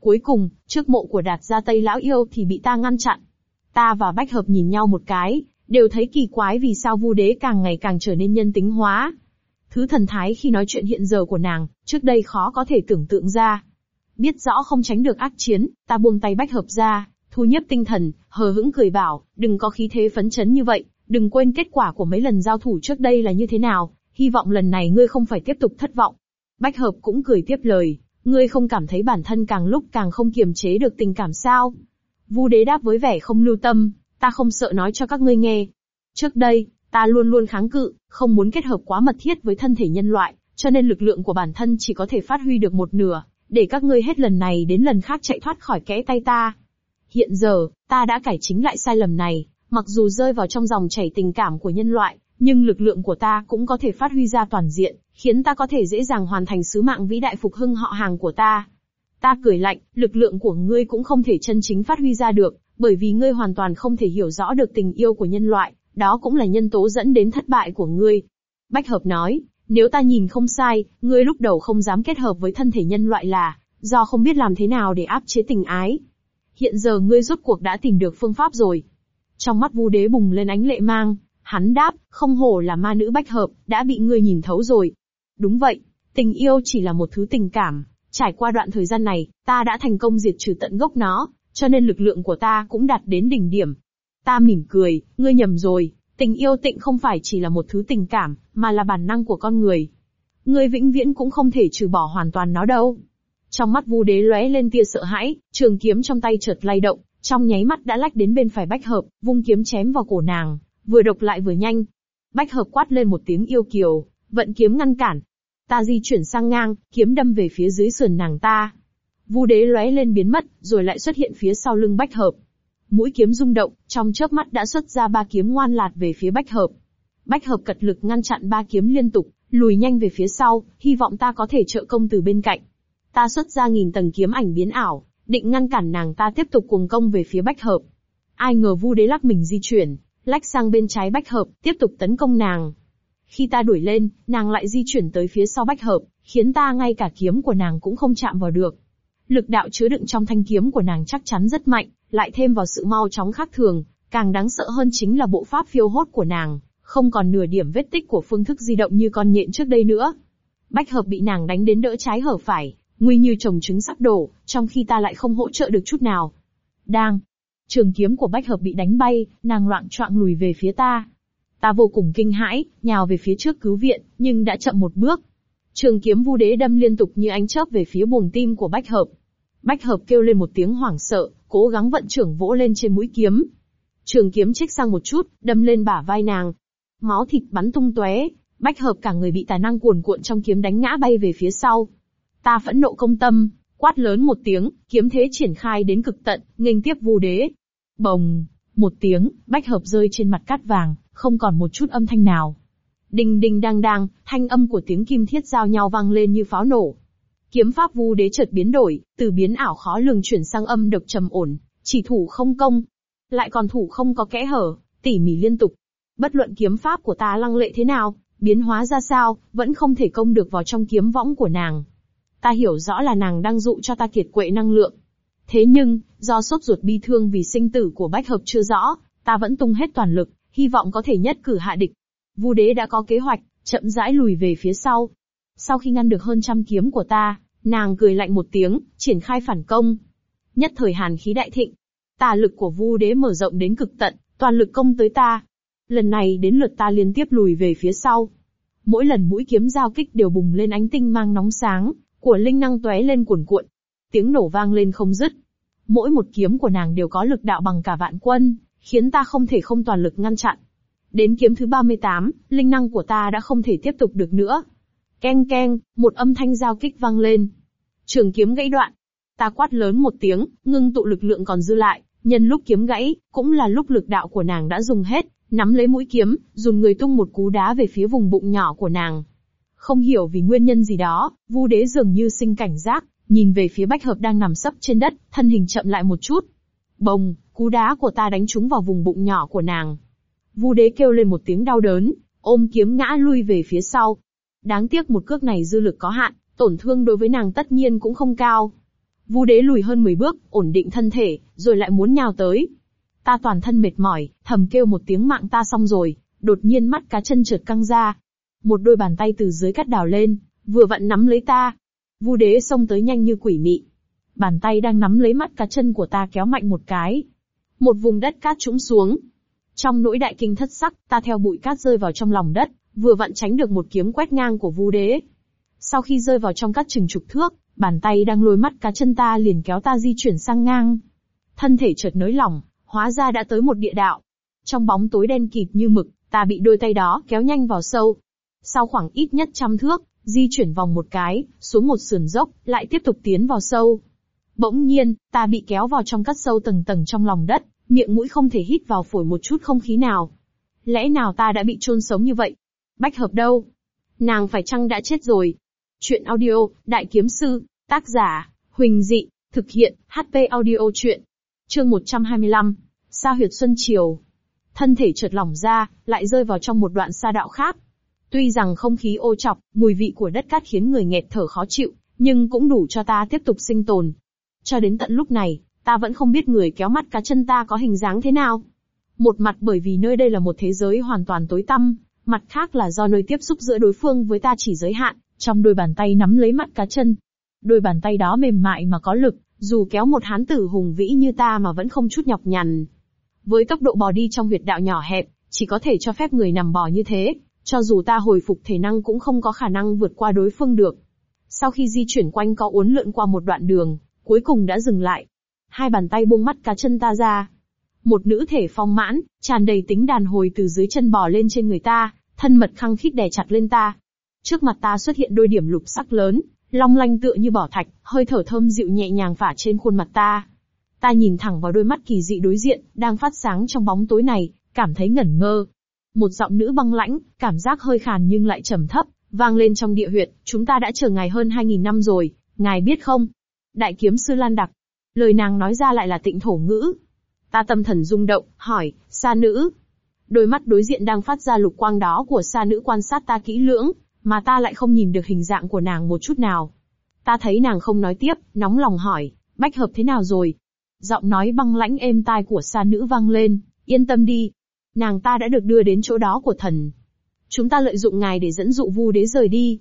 Cuối cùng, trước mộ của đạt gia Tây Lão Yêu thì bị ta ngăn chặn. Ta và Bách Hợp nhìn nhau một cái, đều thấy kỳ quái vì sao Vu đế càng ngày càng trở nên nhân tính hóa. Thứ thần thái khi nói chuyện hiện giờ của nàng, trước đây khó có thể tưởng tượng ra. Biết rõ không tránh được ác chiến, ta buông tay Bách Hợp ra, thu nhấp tinh thần, hờ hững cười bảo, đừng có khí thế phấn chấn như vậy, Đừng quên kết quả của mấy lần giao thủ trước đây là như thế nào, hy vọng lần này ngươi không phải tiếp tục thất vọng. Bách hợp cũng cười tiếp lời, ngươi không cảm thấy bản thân càng lúc càng không kiềm chế được tình cảm sao? Vu đế đáp với vẻ không lưu tâm, ta không sợ nói cho các ngươi nghe. Trước đây, ta luôn luôn kháng cự, không muốn kết hợp quá mật thiết với thân thể nhân loại, cho nên lực lượng của bản thân chỉ có thể phát huy được một nửa, để các ngươi hết lần này đến lần khác chạy thoát khỏi kẽ tay ta. Hiện giờ, ta đã cải chính lại sai lầm này, Mặc dù rơi vào trong dòng chảy tình cảm của nhân loại, nhưng lực lượng của ta cũng có thể phát huy ra toàn diện, khiến ta có thể dễ dàng hoàn thành sứ mạng vĩ đại phục hưng họ hàng của ta. Ta cười lạnh, lực lượng của ngươi cũng không thể chân chính phát huy ra được, bởi vì ngươi hoàn toàn không thể hiểu rõ được tình yêu của nhân loại, đó cũng là nhân tố dẫn đến thất bại của ngươi. Bách Hợp nói, nếu ta nhìn không sai, ngươi lúc đầu không dám kết hợp với thân thể nhân loại là, do không biết làm thế nào để áp chế tình ái. Hiện giờ ngươi rốt cuộc đã tìm được phương pháp rồi, trong mắt Vu Đế bùng lên ánh lệ mang, hắn đáp, không hổ là ma nữ bách hợp, đã bị ngươi nhìn thấu rồi. Đúng vậy, tình yêu chỉ là một thứ tình cảm, trải qua đoạn thời gian này, ta đã thành công diệt trừ tận gốc nó, cho nên lực lượng của ta cũng đạt đến đỉnh điểm. Ta mỉm cười, ngươi nhầm rồi, tình yêu tịnh không phải chỉ là một thứ tình cảm, mà là bản năng của con người. Ngươi vĩnh viễn cũng không thể trừ bỏ hoàn toàn nó đâu. Trong mắt Vu Đế lóe lên tia sợ hãi, trường kiếm trong tay chợt lay động, trong nháy mắt đã lách đến bên phải bách hợp, vung kiếm chém vào cổ nàng, vừa độc lại vừa nhanh. Bách hợp quát lên một tiếng yêu kiều, vận kiếm ngăn cản. Ta di chuyển sang ngang, kiếm đâm về phía dưới sườn nàng ta. Vu đế lóe lên biến mất, rồi lại xuất hiện phía sau lưng bách hợp. Mũi kiếm rung động, trong chớp mắt đã xuất ra ba kiếm ngoan lạt về phía bách hợp. Bách hợp cật lực ngăn chặn ba kiếm liên tục, lùi nhanh về phía sau, hy vọng ta có thể trợ công từ bên cạnh. Ta xuất ra nghìn tầng kiếm ảnh biến ảo, định ngăn cản nàng ta tiếp tục cuồng công về phía bách hợp. Ai ngờ vu đế lắc mình di chuyển, lách sang bên trái bách hợp, tiếp tục tấn công nàng. Khi ta đuổi lên, nàng lại di chuyển tới phía sau bách hợp, khiến ta ngay cả kiếm của nàng cũng không chạm vào được. Lực đạo chứa đựng trong thanh kiếm của nàng chắc chắn rất mạnh, lại thêm vào sự mau chóng khác thường, càng đáng sợ hơn chính là bộ pháp phiêu hốt của nàng, không còn nửa điểm vết tích của phương thức di động như con nhện trước đây nữa. Bách hợp bị nàng đánh đến đỡ trái hở phải, nguy như trồng trứng sắp đổ, trong khi ta lại không hỗ trợ được chút nào. Đang, trường kiếm của bách hợp bị đánh bay, nàng loạn choạng lùi về phía ta. Ta vô cùng kinh hãi, nhào về phía trước cứu viện, nhưng đã chậm một bước. Trường kiếm vu đế đâm liên tục như ánh chớp về phía buồng tim của bách hợp. Bách hợp kêu lên một tiếng hoảng sợ, cố gắng vận trưởng vỗ lên trên mũi kiếm. Trường kiếm chích sang một chút, đâm lên bả vai nàng. Máu thịt bắn tung tóe, bách hợp cả người bị tà năng cuồn cuộn trong kiếm đánh ngã bay về phía sau. Ta phẫn nộ công tâm, quát lớn một tiếng, kiếm thế triển khai đến cực tận, nghênh tiếp vu đế. Bồng, một tiếng, bách hợp rơi trên mặt cát vàng, không còn một chút âm thanh nào. Đinh đinh đang đang, thanh âm của tiếng kim thiết giao nhau vang lên như pháo nổ. Kiếm pháp vu đế chợt biến đổi, từ biến ảo khó lường chuyển sang âm độc trầm ổn, chỉ thủ không công. Lại còn thủ không có kẽ hở, tỉ mỉ liên tục. Bất luận kiếm pháp của ta lăng lệ thế nào, biến hóa ra sao, vẫn không thể công được vào trong kiếm võng của nàng. Ta hiểu rõ là nàng đang dụ cho ta kiệt quệ năng lượng. Thế nhưng, do sốt ruột bi thương vì sinh tử của bách hợp chưa rõ, ta vẫn tung hết toàn lực, hy vọng có thể nhất cử hạ địch. Vu đế đã có kế hoạch, chậm rãi lùi về phía sau. Sau khi ngăn được hơn trăm kiếm của ta, nàng cười lạnh một tiếng, triển khai phản công. Nhất thời hàn khí đại thịnh, tà lực của Vu đế mở rộng đến cực tận, toàn lực công tới ta. Lần này đến lượt ta liên tiếp lùi về phía sau. Mỗi lần mũi kiếm giao kích đều bùng lên ánh tinh mang nóng sáng, của linh năng tóe lên cuồn cuộn. Tiếng nổ vang lên không dứt. Mỗi một kiếm của nàng đều có lực đạo bằng cả vạn quân, khiến ta không thể không toàn lực ngăn chặn. Đến kiếm thứ 38, linh năng của ta đã không thể tiếp tục được nữa. Keng keng, một âm thanh giao kích vang lên. Trường kiếm gãy đoạn. Ta quát lớn một tiếng, ngưng tụ lực lượng còn dư lại, nhân lúc kiếm gãy, cũng là lúc lực đạo của nàng đã dùng hết, nắm lấy mũi kiếm, dùng người tung một cú đá về phía vùng bụng nhỏ của nàng. Không hiểu vì nguyên nhân gì đó, Vu Đế dường như sinh cảnh giác, nhìn về phía Bách Hợp đang nằm sấp trên đất, thân hình chậm lại một chút. Bồng, cú đá của ta đánh trúng vào vùng bụng nhỏ của nàng. Vu Đế kêu lên một tiếng đau đớn, ôm kiếm ngã lui về phía sau. Đáng tiếc một cước này dư lực có hạn, tổn thương đối với nàng tất nhiên cũng không cao. Vu Đế lùi hơn 10 bước, ổn định thân thể, rồi lại muốn nhào tới. Ta toàn thân mệt mỏi, thầm kêu một tiếng mạng ta xong rồi, đột nhiên mắt cá chân trượt căng ra, một đôi bàn tay từ dưới cắt đào lên, vừa vặn nắm lấy ta. Vu đế xông tới nhanh như quỷ mị. Bàn tay đang nắm lấy mắt cá chân của ta kéo mạnh một cái. Một vùng đất cát trũng xuống. Trong nỗi đại kinh thất sắc, ta theo bụi cát rơi vào trong lòng đất, vừa vặn tránh được một kiếm quét ngang của vu đế. Sau khi rơi vào trong cát chừng chục thước, bàn tay đang lôi mắt cá chân ta liền kéo ta di chuyển sang ngang. Thân thể chợt nới lỏng, hóa ra đã tới một địa đạo. Trong bóng tối đen kịt như mực, ta bị đôi tay đó kéo nhanh vào sâu, sau khoảng ít nhất trăm thước, di chuyển vòng một cái, xuống một sườn dốc, lại tiếp tục tiến vào sâu. Bỗng nhiên, ta bị kéo vào trong cắt sâu tầng tầng trong lòng đất, miệng mũi không thể hít vào phổi một chút không khí nào. Lẽ nào ta đã bị chôn sống như vậy? Bách hợp đâu? Nàng phải chăng đã chết rồi? Chuyện audio, Đại Kiếm Sư, tác giả, Huỳnh Dị, thực hiện, HP audio chuyện. Chương 125, Sa huyệt Xuân Triều. Thân thể trượt lỏng ra, lại rơi vào trong một đoạn sa đạo khác. Tuy rằng không khí ô chọc, mùi vị của đất cát khiến người nghẹt thở khó chịu, nhưng cũng đủ cho ta tiếp tục sinh tồn. Cho đến tận lúc này, ta vẫn không biết người kéo mắt cá chân ta có hình dáng thế nào. Một mặt bởi vì nơi đây là một thế giới hoàn toàn tối tăm, mặt khác là do nơi tiếp xúc giữa đối phương với ta chỉ giới hạn, trong đôi bàn tay nắm lấy mắt cá chân. Đôi bàn tay đó mềm mại mà có lực, dù kéo một hán tử hùng vĩ như ta mà vẫn không chút nhọc nhằn. Với tốc độ bò đi trong huyệt đạo nhỏ hẹp, chỉ có thể cho phép người nằm bò như thế, cho dù ta hồi phục thể năng cũng không có khả năng vượt qua đối phương được. Sau khi di chuyển quanh có uốn lượn qua một đoạn đường, cuối cùng đã dừng lại. Hai bàn tay buông mắt cá chân ta ra. Một nữ thể phong mãn, tràn đầy tính đàn hồi từ dưới chân bò lên trên người ta, thân mật khăng khít đè chặt lên ta. Trước mặt ta xuất hiện đôi điểm lục sắc lớn, long lanh tựa như bỏ thạch, hơi thở thơm dịu nhẹ nhàng phả trên khuôn mặt ta. Ta nhìn thẳng vào đôi mắt kỳ dị đối diện, đang phát sáng trong bóng tối này, cảm thấy ngẩn ngơ, một giọng nữ băng lãnh, cảm giác hơi khàn nhưng lại trầm thấp, vang lên trong địa huyệt, chúng ta đã chờ ngài hơn 2.000 năm rồi, Ngài biết không? Đại kiếm sư Lan Đặc. Lời nàng nói ra lại là tịnh thổ ngữ. Ta tâm thần rung động, hỏi, sa nữ. Đôi mắt đối diện đang phát ra lục quang đó của sa nữ quan sát ta kỹ lưỡng, mà ta lại không nhìn được hình dạng của nàng một chút nào. Ta thấy nàng không nói tiếp, nóng lòng hỏi, bách hợp thế nào rồi? Giọng nói băng lãnh êm tai của sa nữ vang lên, yên tâm đi. Nàng ta đã được đưa đến chỗ đó của thần. Chúng ta lợi dụng ngài để dẫn dụ vu đế rời đi.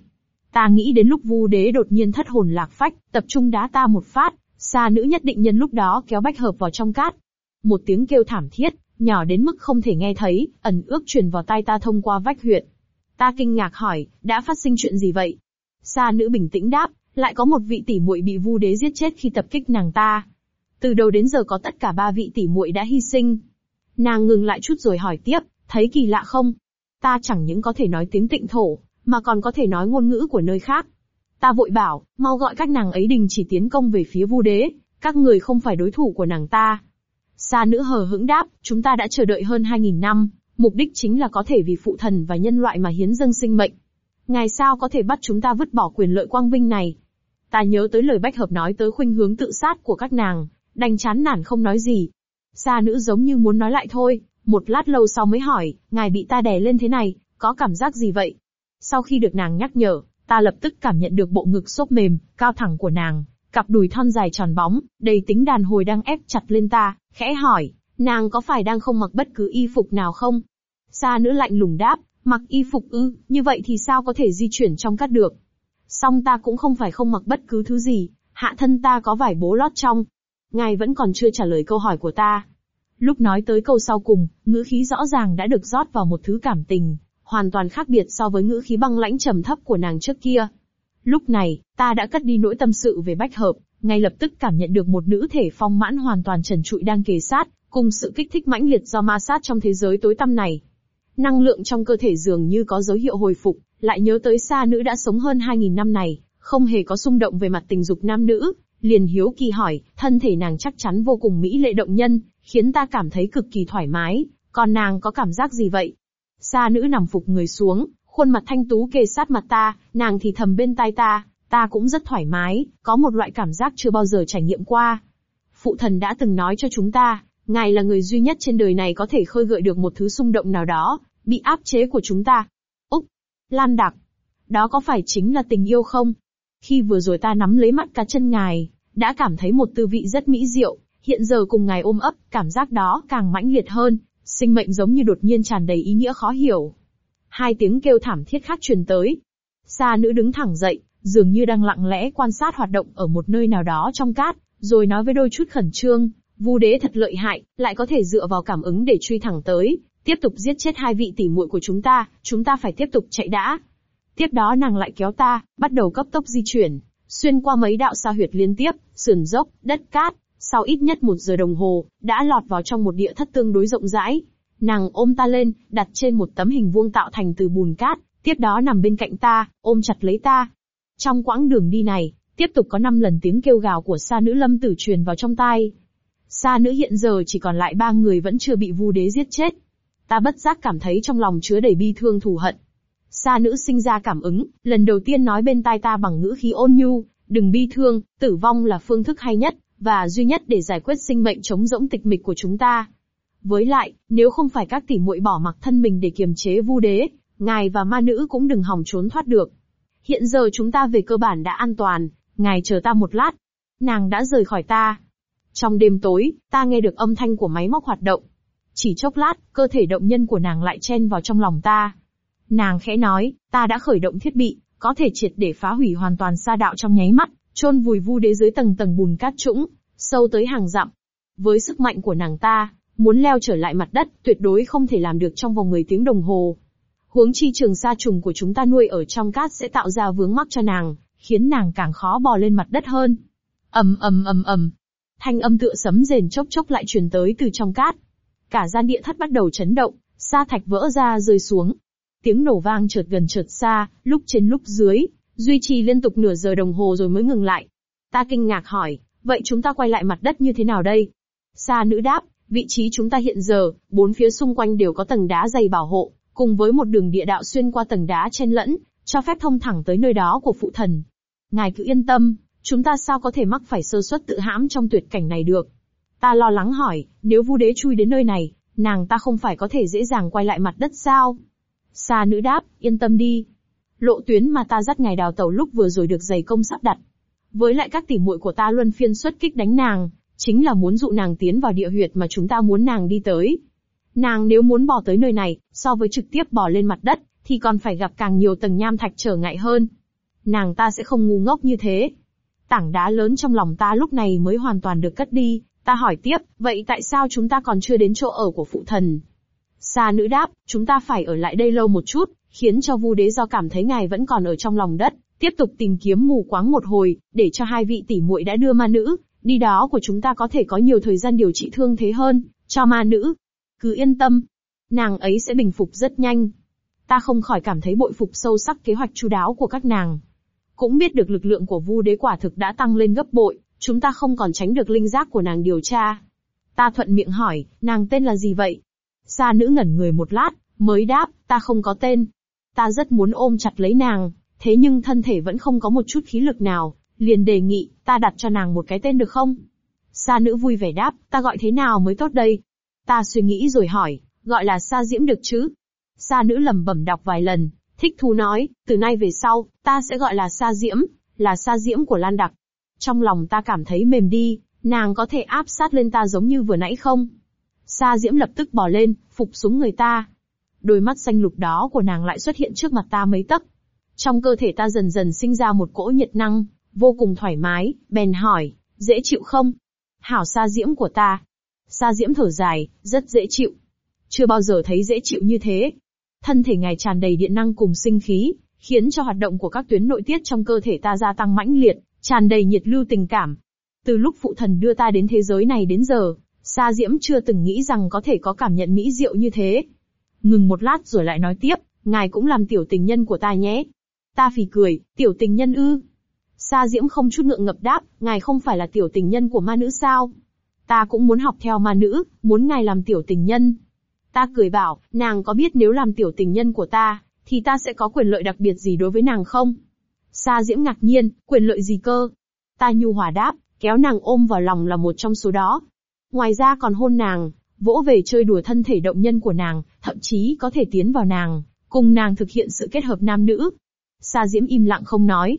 Ta nghĩ đến lúc vu đế đột nhiên thất hồn lạc phách, tập trung đá ta một phát, sa nữ nhất định nhân lúc đó kéo bách hợp vào trong cát. Một tiếng kêu thảm thiết, nhỏ đến mức không thể nghe thấy, ẩn ước truyền vào tai ta thông qua vách huyệt. Ta kinh ngạc hỏi, đã phát sinh chuyện gì vậy? Sa nữ bình tĩnh đáp, lại có một vị tỷ muội bị Vu Đế giết chết khi tập kích nàng ta. Từ đầu đến giờ có tất cả ba vị tỷ muội đã hy sinh. Nàng ngừng lại chút rồi hỏi tiếp, thấy kỳ lạ không? Ta chẳng những có thể nói tiếng tịnh thổ, mà còn có thể nói ngôn ngữ của nơi khác. Ta vội bảo, mau gọi các nàng ấy đình chỉ tiến công về phía Vu Đế, các người không phải đối thủ của nàng ta. Sa nữ hờ hững đáp, chúng ta đã chờ đợi hơn 2.000 năm, mục đích chính là có thể vì phụ thần và nhân loại mà hiến dâng sinh mệnh. Ngài sao có thể bắt chúng ta vứt bỏ quyền lợi quang vinh này? Ta nhớ tới lời bách hợp nói tới khuynh hướng tự sát của các nàng, đành chán nản không nói gì. Sa nữ giống như muốn nói lại thôi, một lát lâu sau mới hỏi, ngài bị ta đè lên thế này, có cảm giác gì vậy? Sau khi được nàng nhắc nhở, ta lập tức cảm nhận được bộ ngực xốp mềm, cao thẳng của nàng, cặp đùi thon dài tròn bóng, đầy tính đàn hồi đang ép chặt lên ta, khẽ hỏi, nàng có phải đang không mặc bất cứ y phục nào không? Sa nữ lạnh lùng đáp, mặc y phục ư, như vậy thì sao có thể di chuyển trong cát được? Song ta cũng không phải không mặc bất cứ thứ gì, hạ thân ta có vải bố lót trong. Ngài vẫn còn chưa trả lời câu hỏi của ta. Lúc nói tới câu sau cùng, ngữ khí rõ ràng đã được rót vào một thứ cảm tình, hoàn toàn khác biệt so với ngữ khí băng lãnh trầm thấp của nàng trước kia. Lúc này, ta đã cất đi nỗi tâm sự về bách hợp, ngay lập tức cảm nhận được một nữ thể phong mãn hoàn toàn trần trụi đang kề sát, cùng sự kích thích mãnh liệt do ma sát trong thế giới tối tăm này. Năng lượng trong cơ thể dường như có dấu hiệu hồi phục, lại nhớ tới xa nữ đã sống hơn 2.000 năm này, không hề có xung động về mặt tình dục nam nữ, liền hiếu kỳ hỏi, thân thể nàng chắc chắn vô cùng mỹ lệ động nhân, khiến ta cảm thấy cực kỳ thoải mái, còn nàng có cảm giác gì vậy? Sa nữ nằm phục người xuống, khuôn mặt thanh tú kề sát mặt ta, nàng thì thầm bên tai ta, ta cũng rất thoải mái, có một loại cảm giác chưa bao giờ trải nghiệm qua. Phụ thần đã từng nói cho chúng ta, ngài là người duy nhất trên đời này có thể khơi gợi được một thứ xung động nào đó, bị áp chế của chúng ta. Úc! Lan đặc! Đó có phải chính là tình yêu không? Khi vừa rồi ta nắm lấy mắt cá chân ngài, đã cảm thấy một tư vị rất mỹ diệu, hiện giờ cùng ngài ôm ấp, cảm giác đó càng mãnh liệt hơn, sinh mệnh giống như đột nhiên tràn đầy ý nghĩa khó hiểu. Hai tiếng kêu thảm thiết khác truyền tới. Sa nữ đứng thẳng dậy, dường như đang lặng lẽ quan sát hoạt động ở một nơi nào đó trong cát, rồi nói với đôi chút khẩn trương, Vu đế thật lợi hại, lại có thể dựa vào cảm ứng để truy thẳng tới, tiếp tục giết chết hai vị tỷ muội của chúng ta, chúng ta phải tiếp tục chạy đã. Tiếp đó nàng lại kéo ta, bắt đầu cấp tốc di chuyển, xuyên qua mấy đạo sa huyệt liên tiếp, sườn dốc, đất cát, sau ít nhất một giờ đồng hồ, đã lọt vào trong một địa thất tương đối rộng rãi. Nàng ôm ta lên, đặt trên một tấm hình vuông tạo thành từ bùn cát, tiếp đó nằm bên cạnh ta, ôm chặt lấy ta. Trong quãng đường đi này, tiếp tục có năm lần tiếng kêu gào của sa nữ lâm tử truyền vào trong tai. Sa nữ hiện giờ chỉ còn lại ba người vẫn chưa bị vu đế giết chết. Ta bất giác cảm thấy trong lòng chứa đầy bi thương thù hận. Sa nữ sinh ra cảm ứng, lần đầu tiên nói bên tai ta bằng ngữ khí ôn nhu, đừng bi thương, tử vong là phương thức hay nhất, và duy nhất để giải quyết sinh mệnh chống rỗng tịch mịch của chúng ta. Với lại, nếu không phải các tỷ muội bỏ mặc thân mình để kiềm chế vu đế, ngài và ma nữ cũng đừng hòng trốn thoát được. Hiện giờ chúng ta về cơ bản đã an toàn, ngài chờ ta một lát. Nàng đã rời khỏi ta. Trong đêm tối, ta nghe được âm thanh của máy móc hoạt động. Chỉ chốc lát, cơ thể động nhân của nàng lại chen vào trong lòng ta. Nàng khẽ nói, ta đã khởi động thiết bị, có thể triệt để phá hủy hoàn toàn sa đạo trong nháy mắt, chôn vùi vu đế dưới tầng tầng bùn cát trũng, sâu tới hàng dặm. Với sức mạnh của nàng ta, muốn leo trở lại mặt đất, tuyệt đối không thể làm được trong vòng 10 tiếng đồng hồ. Huống chi trường sa trùng của chúng ta nuôi ở trong cát sẽ tạo ra vướng mắc cho nàng, khiến nàng càng khó bò lên mặt đất hơn. ầm ầm ầm ầm, thanh âm tựa sấm rền chốc chốc lại truyền tới từ trong cát. Cả gian địa thất bắt đầu chấn động, sa thạch vỡ ra rơi xuống. Tiếng nổ vang chợt gần chợt xa, lúc trên lúc dưới, duy trì liên tục nửa giờ đồng hồ rồi mới ngừng lại. Ta kinh ngạc hỏi, vậy chúng ta quay lại mặt đất như thế nào đây? Sa nữ đáp, vị trí chúng ta hiện giờ, bốn phía xung quanh đều có tầng đá dày bảo hộ, cùng với một đường địa đạo xuyên qua tầng đá chen lẫn, cho phép thông thẳng tới nơi đó của phụ thần. Ngài cứ yên tâm, chúng ta sao có thể mắc phải sơ suất tự hãm trong tuyệt cảnh này được? Ta lo lắng hỏi, nếu vu đế chui đến nơi này, nàng ta không phải có thể dễ dàng quay lại mặt đất sao? Sa nữ đáp, yên tâm đi. Lộ tuyến mà ta dắt ngài đào tàu lúc vừa rồi được dày công sắp đặt. Với lại các tỉ muội của ta luân phiên xuất kích đánh nàng, chính là muốn dụ nàng tiến vào địa huyệt mà chúng ta muốn nàng đi tới. Nàng nếu muốn bỏ tới nơi này, so với trực tiếp bỏ lên mặt đất, thì còn phải gặp càng nhiều tầng nham thạch trở ngại hơn. Nàng ta sẽ không ngu ngốc như thế. Tảng đá lớn trong lòng ta lúc này mới hoàn toàn được cất đi, ta hỏi tiếp, vậy tại sao chúng ta còn chưa đến chỗ ở của phụ thần? Sa nữ đáp, chúng ta phải ở lại đây lâu một chút, khiến cho vu đế do cảm thấy ngài vẫn còn ở trong lòng đất, tiếp tục tìm kiếm mù quáng một hồi, để cho hai vị tỷ muội đã đưa ma nữ, đi đó của chúng ta có thể có nhiều thời gian điều trị thương thế hơn, cho ma nữ. Cứ yên tâm, nàng ấy sẽ bình phục rất nhanh. Ta không khỏi cảm thấy bội phục sâu sắc kế hoạch chu đáo của các nàng. Cũng biết được lực lượng của vu đế quả thực đã tăng lên gấp bội, chúng ta không còn tránh được linh giác của nàng điều tra. Ta thuận miệng hỏi, nàng tên là gì vậy? Sa nữ ngẩn người một lát, mới đáp, ta không có tên. Ta rất muốn ôm chặt lấy nàng, thế nhưng thân thể vẫn không có một chút khí lực nào, liền đề nghị, ta đặt cho nàng một cái tên được không? Sa nữ vui vẻ đáp, ta gọi thế nào mới tốt đây? Ta suy nghĩ rồi hỏi, gọi là Sa Diễm được chứ? Sa nữ lẩm bẩm đọc vài lần, thích thú nói, từ nay về sau, ta sẽ gọi là Sa Diễm, là Sa Diễm của Lan Đặc. Trong lòng ta cảm thấy mềm đi, nàng có thể áp sát lên ta giống như vừa nãy không? Sa Diễm lập tức bò lên, phục xuống người ta. Đôi mắt xanh lục đó của nàng lại xuất hiện trước mặt ta mấy tấc. Trong cơ thể ta dần dần sinh ra một cỗ nhiệt năng, vô cùng thoải mái, bèn hỏi, dễ chịu không? Hảo Sa Diễm của ta. Sa Diễm thở dài, rất dễ chịu. Chưa bao giờ thấy dễ chịu như thế. Thân thể ngài tràn đầy điện năng cùng sinh khí, khiến cho hoạt động của các tuyến nội tiết trong cơ thể ta gia tăng mãnh liệt, tràn đầy nhiệt lưu tình cảm. Từ lúc phụ thần đưa ta đến thế giới này đến giờ, Sa Diễm chưa từng nghĩ rằng có thể có cảm nhận mỹ diệu như thế. Ngừng một lát rồi lại nói tiếp, ngài cũng làm tiểu tình nhân của ta nhé. Ta phì cười, tiểu tình nhân ư. Sa Diễm không chút ngượng ngập đáp, ngài không phải là tiểu tình nhân của ma nữ sao? Ta cũng muốn học theo ma nữ, muốn ngài làm tiểu tình nhân. Ta cười bảo, nàng có biết nếu làm tiểu tình nhân của ta, thì ta sẽ có quyền lợi đặc biệt gì đối với nàng không? Sa Diễm ngạc nhiên, quyền lợi gì cơ? Ta nhu hòa đáp, kéo nàng ôm vào lòng là một trong số đó. Ngoài ra còn hôn nàng, vỗ về chơi đùa thân thể động nhân của nàng, thậm chí có thể tiến vào nàng, cùng nàng thực hiện sự kết hợp nam nữ. Sa Diễm im lặng không nói.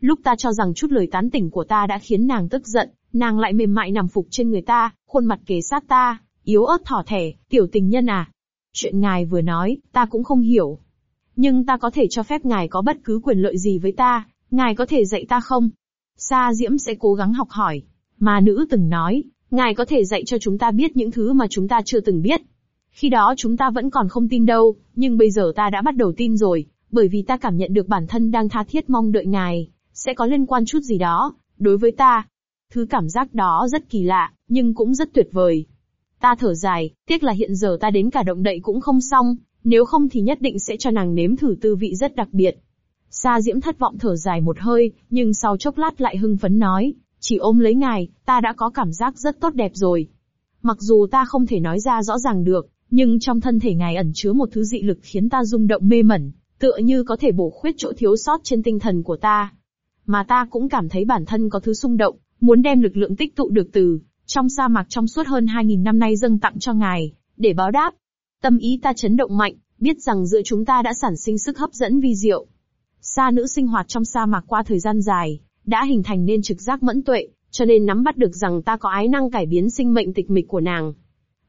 Lúc ta cho rằng chút lời tán tỉnh của ta đã khiến nàng tức giận, nàng lại mềm mại nằm phục trên người ta, khuôn mặt kề sát ta, yếu ớt thỏ thẻ, tiểu tình nhân à. Chuyện ngài vừa nói, ta cũng không hiểu. Nhưng ta có thể cho phép ngài có bất cứ quyền lợi gì với ta, ngài có thể dạy ta không? Sa Diễm sẽ cố gắng học hỏi. Mà nữ từng nói, ngài có thể dạy cho chúng ta biết những thứ mà chúng ta chưa từng biết. Khi đó chúng ta vẫn còn không tin đâu, nhưng bây giờ ta đã bắt đầu tin rồi, bởi vì ta cảm nhận được bản thân đang tha thiết mong đợi ngài, sẽ có liên quan chút gì đó, đối với ta. Thứ cảm giác đó rất kỳ lạ, nhưng cũng rất tuyệt vời. Ta thở dài, tiếc là hiện giờ ta đến cả động đậy cũng không xong, nếu không thì nhất định sẽ cho nàng nếm thử tư vị rất đặc biệt. Sa Diễm thất vọng thở dài một hơi, nhưng sau chốc lát lại hưng phấn nói, chỉ ôm lấy ngài, ta đã có cảm giác rất tốt đẹp rồi. Mặc dù ta không thể nói ra rõ ràng được, nhưng trong thân thể ngài ẩn chứa một thứ dị lực khiến ta rung động mê mẩn, tựa như có thể bổ khuyết chỗ thiếu sót trên tinh thần của ta. Mà ta cũng cảm thấy bản thân có thứ xung động, muốn đem lực lượng tích tụ được từ trong sa mạc trong suốt hơn 2.000 năm nay dâng tặng cho ngài, để báo đáp. Tâm ý ta chấn động mạnh, biết rằng giữa chúng ta đã sản sinh sức hấp dẫn vi diệu. Sa nữ sinh hoạt trong sa mạc qua thời gian dài, đã hình thành nên trực giác mẫn tuệ, cho nên nắm bắt được rằng ta có ái năng cải biến sinh mệnh tịch mịch của nàng.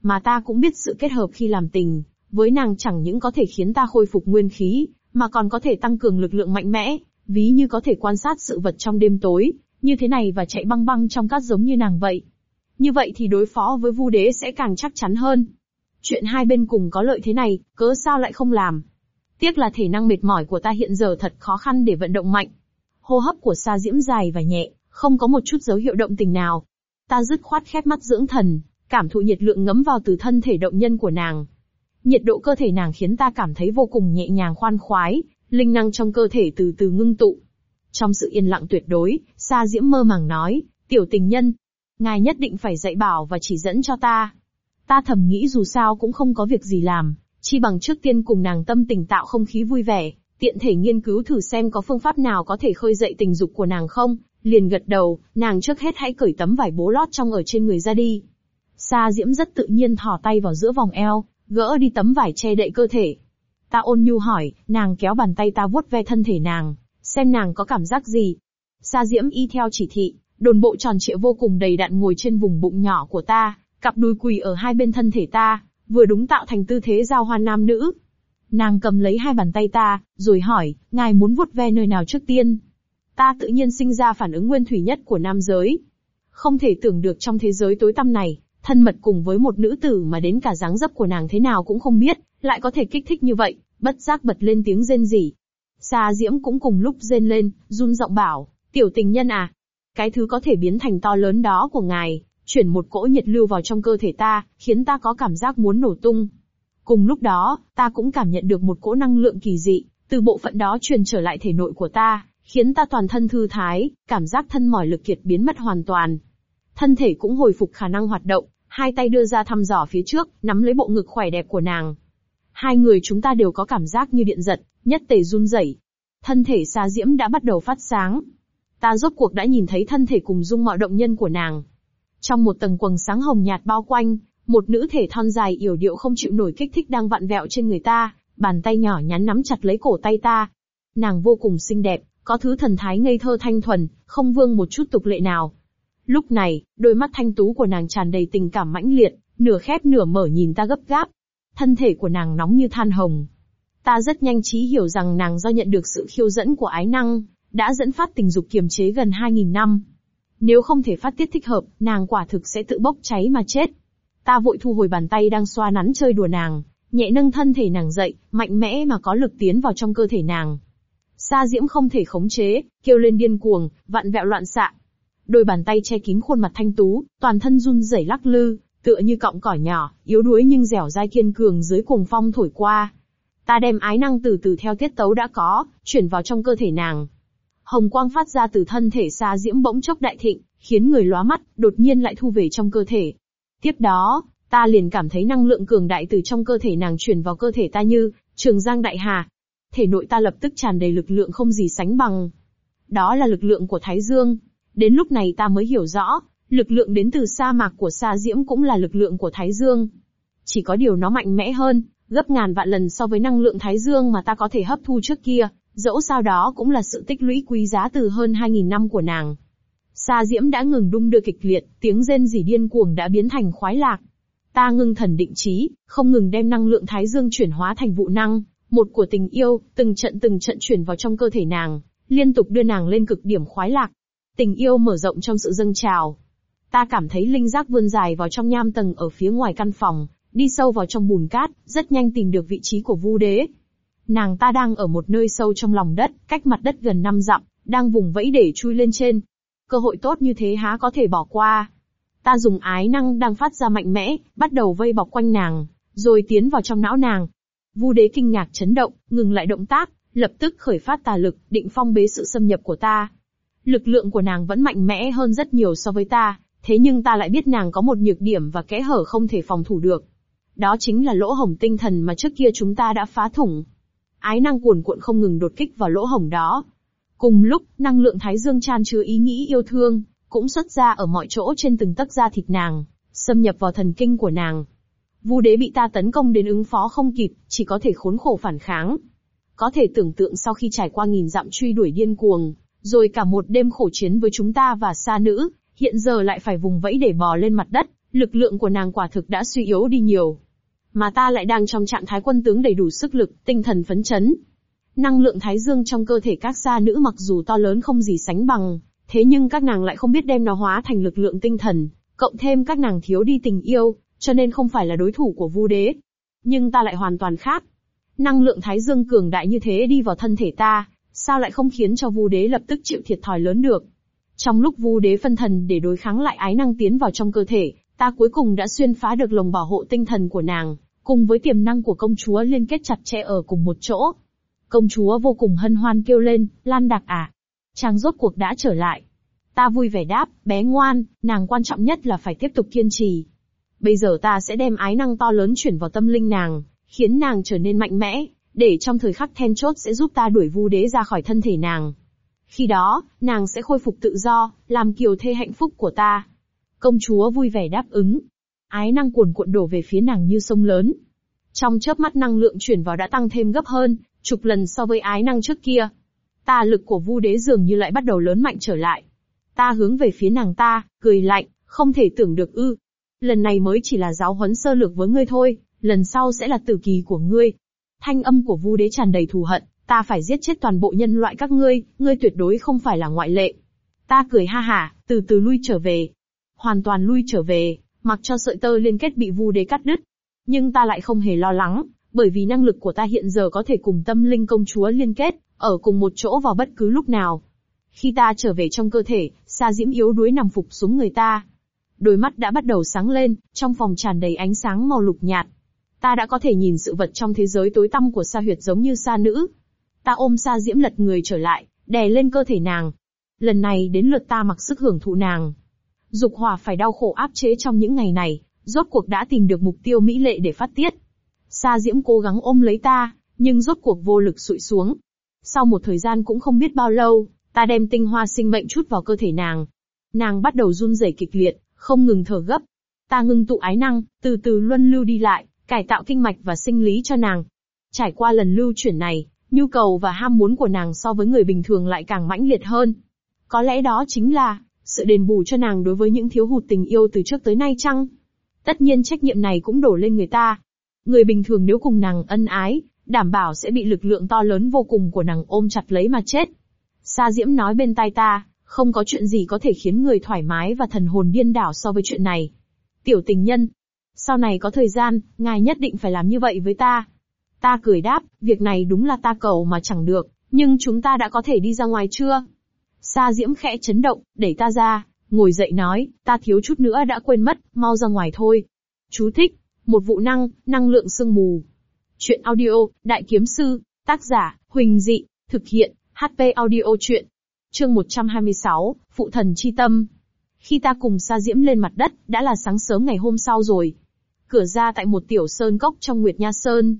Mà ta cũng biết sự kết hợp khi làm tình, với nàng chẳng những có thể khiến ta khôi phục nguyên khí, mà còn có thể tăng cường lực lượng mạnh mẽ, ví như có thể quan sát sự vật trong đêm tối, như thế này và chạy băng băng trong cát giống như nàng vậy. Như vậy thì đối phó với vu đế sẽ càng chắc chắn hơn. Chuyện hai bên cùng có lợi thế này, cớ sao lại không làm? Tiếc là thể năng mệt mỏi của ta hiện giờ thật khó khăn để vận động mạnh. Hô hấp của Sa Diễm dài và nhẹ, không có một chút dấu hiệu động tình nào. Ta dứt khoát khép mắt dưỡng thần, cảm thụ nhiệt lượng ngấm vào từ thân thể động nhân của nàng. Nhiệt độ cơ thể nàng khiến ta cảm thấy vô cùng nhẹ nhàng khoan khoái, linh năng trong cơ thể từ từ ngưng tụ. Trong sự yên lặng tuyệt đối, Sa Diễm mơ màng nói, tiểu tình nhân, ngài nhất định phải dạy bảo và chỉ dẫn cho ta. Ta thầm nghĩ dù sao cũng không có việc gì làm, chi bằng trước tiên cùng nàng tâm tình tạo không khí vui vẻ, tiện thể nghiên cứu thử xem có phương pháp nào có thể khơi dậy tình dục của nàng không, Liền gật đầu, nàng trước hết hãy cởi tấm vải bố lót trong ở trên người ra đi. Sa Diễm rất tự nhiên thò tay vào giữa vòng eo, gỡ đi tấm vải che đậy cơ thể. Ta ôn nhu hỏi, nàng kéo bàn tay ta vuốt ve thân thể nàng, xem nàng có cảm giác gì. Sa Diễm y theo chỉ thị, đồn bộ tròn trịa vô cùng đầy đặn ngồi trên vùng bụng nhỏ của ta, cặp đùi quỳ ở hai bên thân thể ta, vừa đúng tạo thành tư thế giao hoan nam nữ. Nàng cầm lấy hai bàn tay ta, rồi hỏi, ngài muốn vuốt ve nơi nào trước tiên? Ta tự nhiên sinh ra phản ứng nguyên thủy nhất của nam giới. Không thể tưởng được trong thế giới tối tăm này, thân mật cùng với một nữ tử mà đến cả dáng dấp của nàng thế nào cũng không biết, lại có thể kích thích như vậy, bất giác bật lên tiếng rên rỉ. Sa Diễm cũng cùng lúc rên lên, run giọng bảo, tiểu tình nhân à, cái thứ có thể biến thành to lớn đó của ngài, chuyển một cỗ nhiệt lưu vào trong cơ thể ta, khiến ta có cảm giác muốn nổ tung. Cùng lúc đó, ta cũng cảm nhận được một cỗ năng lượng kỳ dị, từ bộ phận đó truyền trở lại thể nội của ta, khiến ta toàn thân thư thái, cảm giác thân mỏi lực kiệt biến mất hoàn toàn. Thân thể cũng hồi phục khả năng hoạt động, hai tay đưa ra thăm dò phía trước, nắm lấy bộ ngực khỏe đẹp của nàng. Hai người chúng ta đều có cảm giác như điện giật, nhất tề run rẩy. Thân thể xa diễm đã bắt đầu phát sáng. Ta rốt cuộc đã nhìn thấy thân thể cùng dung mạo động nhân của nàng. Trong một tầng quầng sáng hồng nhạt bao quanh, một nữ thể thon dài yểu điệu không chịu nổi kích thích đang vặn vẹo trên người ta, bàn tay nhỏ nhắn nắm chặt lấy cổ tay ta. Nàng vô cùng xinh đẹp, có thứ thần thái ngây thơ thanh thuần, không vương một chút tục lệ nào. Lúc này, đôi mắt thanh tú của nàng tràn đầy tình cảm mãnh liệt, nửa khép nửa mở nhìn ta gấp gáp. Thân thể của nàng nóng như than hồng. Ta rất nhanh trí hiểu rằng nàng do nhận được sự khiêu dẫn của ái năng, đã dẫn phát tình dục kiềm chế gần 2.000 năm. Nếu không thể phát tiết thích hợp, nàng quả thực sẽ tự bốc cháy mà chết. Ta vội thu hồi bàn tay đang xoa nắn chơi đùa nàng, nhẹ nâng thân thể nàng dậy, mạnh mẽ mà có lực tiến vào trong cơ thể nàng. Sa diễm không thể khống chế, kêu lên điên cuồng, vặn vẹo loạn xạ. Đôi bàn tay che kín khuôn mặt thanh tú, toàn thân run rẩy lắc lư, tựa như cọng cỏ nhỏ, yếu đuối nhưng dẻo dai kiên cường dưới cuồng phong thổi qua. Ta đem ái năng từ từ theo tiết tấu đã có, chuyển vào trong cơ thể nàng. Hồng quang phát ra từ thân thể Sa diễm bỗng chốc đại thịnh, khiến người lóa mắt, đột nhiên lại thu về trong cơ thể. Tiếp đó, ta liền cảm thấy năng lượng cường đại từ trong cơ thể nàng chuyển vào cơ thể ta như, trường giang đại hà. Thể nội ta lập tức tràn đầy lực lượng không gì sánh bằng. Đó là lực lượng của Thái Dương. Đến lúc này ta mới hiểu rõ, lực lượng đến từ sa mạc của sa diễm cũng là lực lượng của Thái Dương. Chỉ có điều nó mạnh mẽ hơn, gấp ngàn vạn lần so với năng lượng Thái Dương mà ta có thể hấp thu trước kia. Dẫu sao đó cũng là sự tích lũy quý giá từ hơn 2.000 năm của nàng. Sa diễm đã ngừng đung đưa kịch liệt, tiếng rên rỉ điên cuồng đã biến thành khoái lạc. Ta ngưng thần định trí, không ngừng đem năng lượng thái dương chuyển hóa thành vụ năng, một của tình yêu, từng trận từng trận chuyển vào trong cơ thể nàng, liên tục đưa nàng lên cực điểm khoái lạc. Tình yêu mở rộng trong sự dâng trào. Ta cảm thấy linh giác vươn dài vào trong nham tầng ở phía ngoài căn phòng, đi sâu vào trong bùn cát, rất nhanh tìm được vị trí của Vu Đế. Nàng ta đang ở một nơi sâu trong lòng đất, cách mặt đất gần năm dặm, đang vùng vẫy để chui lên trên. Cơ hội tốt như thế há có thể bỏ qua. Ta dùng ái năng đang phát ra mạnh mẽ, bắt đầu vây bọc quanh nàng, rồi tiến vào trong não nàng. Vu đế kinh ngạc chấn động, ngừng lại động tác, lập tức khởi phát tà lực, định phong bế sự xâm nhập của ta. Lực lượng của nàng vẫn mạnh mẽ hơn rất nhiều so với ta, thế nhưng ta lại biết nàng có một nhược điểm và kẽ hở không thể phòng thủ được. Đó chính là lỗ hổng tinh thần mà trước kia chúng ta đã phá thủng. Ái năng cuồn cuộn không ngừng đột kích vào lỗ hổng đó. Cùng lúc, năng lượng thái dương tràn chứa ý nghĩ yêu thương, cũng xuất ra ở mọi chỗ trên từng tấc da thịt nàng, xâm nhập vào thần kinh của nàng. Vu đế bị ta tấn công đến ứng phó không kịp, chỉ có thể khốn khổ phản kháng. Có thể tưởng tượng sau khi trải qua nghìn dặm truy đuổi điên cuồng, rồi cả một đêm khổ chiến với chúng ta và sa nữ, hiện giờ lại phải vùng vẫy để bò lên mặt đất, lực lượng của nàng quả thực đã suy yếu đi nhiều. Mà ta lại đang trong trạng thái quân tướng đầy đủ sức lực, tinh thần phấn chấn. Năng lượng thái dương trong cơ thể các gia nữ mặc dù to lớn không gì sánh bằng, thế nhưng các nàng lại không biết đem nó hóa thành lực lượng tinh thần, cộng thêm các nàng thiếu đi tình yêu, cho nên không phải là đối thủ của Vu đế. Nhưng ta lại hoàn toàn khác. Năng lượng thái dương cường đại như thế đi vào thân thể ta, sao lại không khiến cho Vu đế lập tức chịu thiệt thòi lớn được? Trong lúc Vu đế phân thần để đối kháng lại ái năng tiến vào trong cơ thể, ta cuối cùng đã xuyên phá được lồng bảo hộ tinh thần của nàng, cùng với tiềm năng của công chúa liên kết chặt chẽ ở cùng một chỗ. Công chúa vô cùng hân hoan kêu lên, Lan Đạc à, chàng rốt cuộc đã trở lại. Ta vui vẻ đáp, bé ngoan, nàng quan trọng nhất là phải tiếp tục kiên trì. Bây giờ ta sẽ đem ái năng to lớn chuyển vào tâm linh nàng, khiến nàng trở nên mạnh mẽ, để trong thời khắc then chốt sẽ giúp ta đuổi vu đế ra khỏi thân thể nàng. Khi đó, nàng sẽ khôi phục tự do, làm kiều thê hạnh phúc của ta. Công chúa vui vẻ đáp ứng. Ái năng cuồn cuộn đổ về phía nàng như sông lớn. Trong chớp mắt năng lượng chuyển vào đã tăng thêm gấp hơn, chục lần so với ái năng trước kia. Ta lực của vu đế dường như lại bắt đầu lớn mạnh trở lại. Ta hướng về phía nàng ta, cười lạnh, không thể tưởng được ư. Lần này mới chỉ là giáo huấn sơ lược với ngươi thôi, lần sau sẽ là tử kỳ của ngươi. Thanh âm của vu đế tràn đầy thù hận, ta phải giết chết toàn bộ nhân loại các ngươi, ngươi tuyệt đối không phải là ngoại lệ. Ta cười ha hả, từ từ lui trở về. Hoàn toàn lui trở về, mặc cho sợi tơ liên kết bị vu đế cắt đứt. Nhưng ta lại không hề lo lắng, bởi vì năng lực của ta hiện giờ có thể cùng tâm linh công chúa liên kết, ở cùng một chỗ vào bất cứ lúc nào. Khi ta trở về trong cơ thể, Sa Diễm yếu đuối nằm phục xuống người ta. Đôi mắt đã bắt đầu sáng lên, trong phòng tràn đầy ánh sáng màu lục nhạt. Ta đã có thể nhìn sự vật trong thế giới tối tăm của Sa Huyệt giống như Sa Nữ. Ta ôm Sa Diễm lật người trở lại, đè lên cơ thể nàng. Lần này đến lượt ta mặc sức hưởng thụ nàng. Dục hỏa phải đau khổ áp chế trong những ngày này, rốt cuộc đã tìm được mục tiêu mỹ lệ để phát tiết. Sa Diễm cố gắng ôm lấy ta, nhưng rốt cuộc vô lực sụi xuống. Sau một thời gian cũng không biết bao lâu, ta đem tinh hoa sinh mệnh chút vào cơ thể nàng. Nàng bắt đầu run rẩy kịch liệt, không ngừng thở gấp. Ta ngưng tụ ái năng, từ từ luân lưu đi lại, cải tạo kinh mạch và sinh lý cho nàng. Trải qua lần lưu chuyển này, nhu cầu và ham muốn của nàng so với người bình thường lại càng mãnh liệt hơn. Có lẽ đó chính là sự đền bù cho nàng đối với những thiếu hụt tình yêu từ trước tới nay chăng? Tất nhiên trách nhiệm này cũng đổ lên người ta. Người bình thường nếu cùng nàng ân ái, đảm bảo sẽ bị lực lượng to lớn vô cùng của nàng ôm chặt lấy mà chết. Sa Diễm nói bên tai ta, không có chuyện gì có thể khiến người thoải mái và thần hồn điên đảo so với chuyện này. Tiểu tình nhân, sau này có thời gian, ngài nhất định phải làm như vậy với ta. Ta cười đáp, việc này đúng là ta cầu mà chẳng được, nhưng chúng ta đã có thể đi ra ngoài chưa? Sa Diễm khẽ chấn động, đẩy ta ra, ngồi dậy nói, ta thiếu chút nữa đã quên mất, mau ra ngoài thôi. Chú thích, một vụ năng, năng lượng sương mù. Chuyện audio, Đại Kiếm Sư, tác giả, Huỳnh Dị, thực hiện, HP audio chuyện. Chương 126, Phụ Thần Chi Tâm. Khi ta cùng Sa Diễm lên mặt đất, đã là sáng sớm ngày hôm sau rồi. Cửa ra tại một tiểu sơn cốc trong Nguyệt Nha Sơn.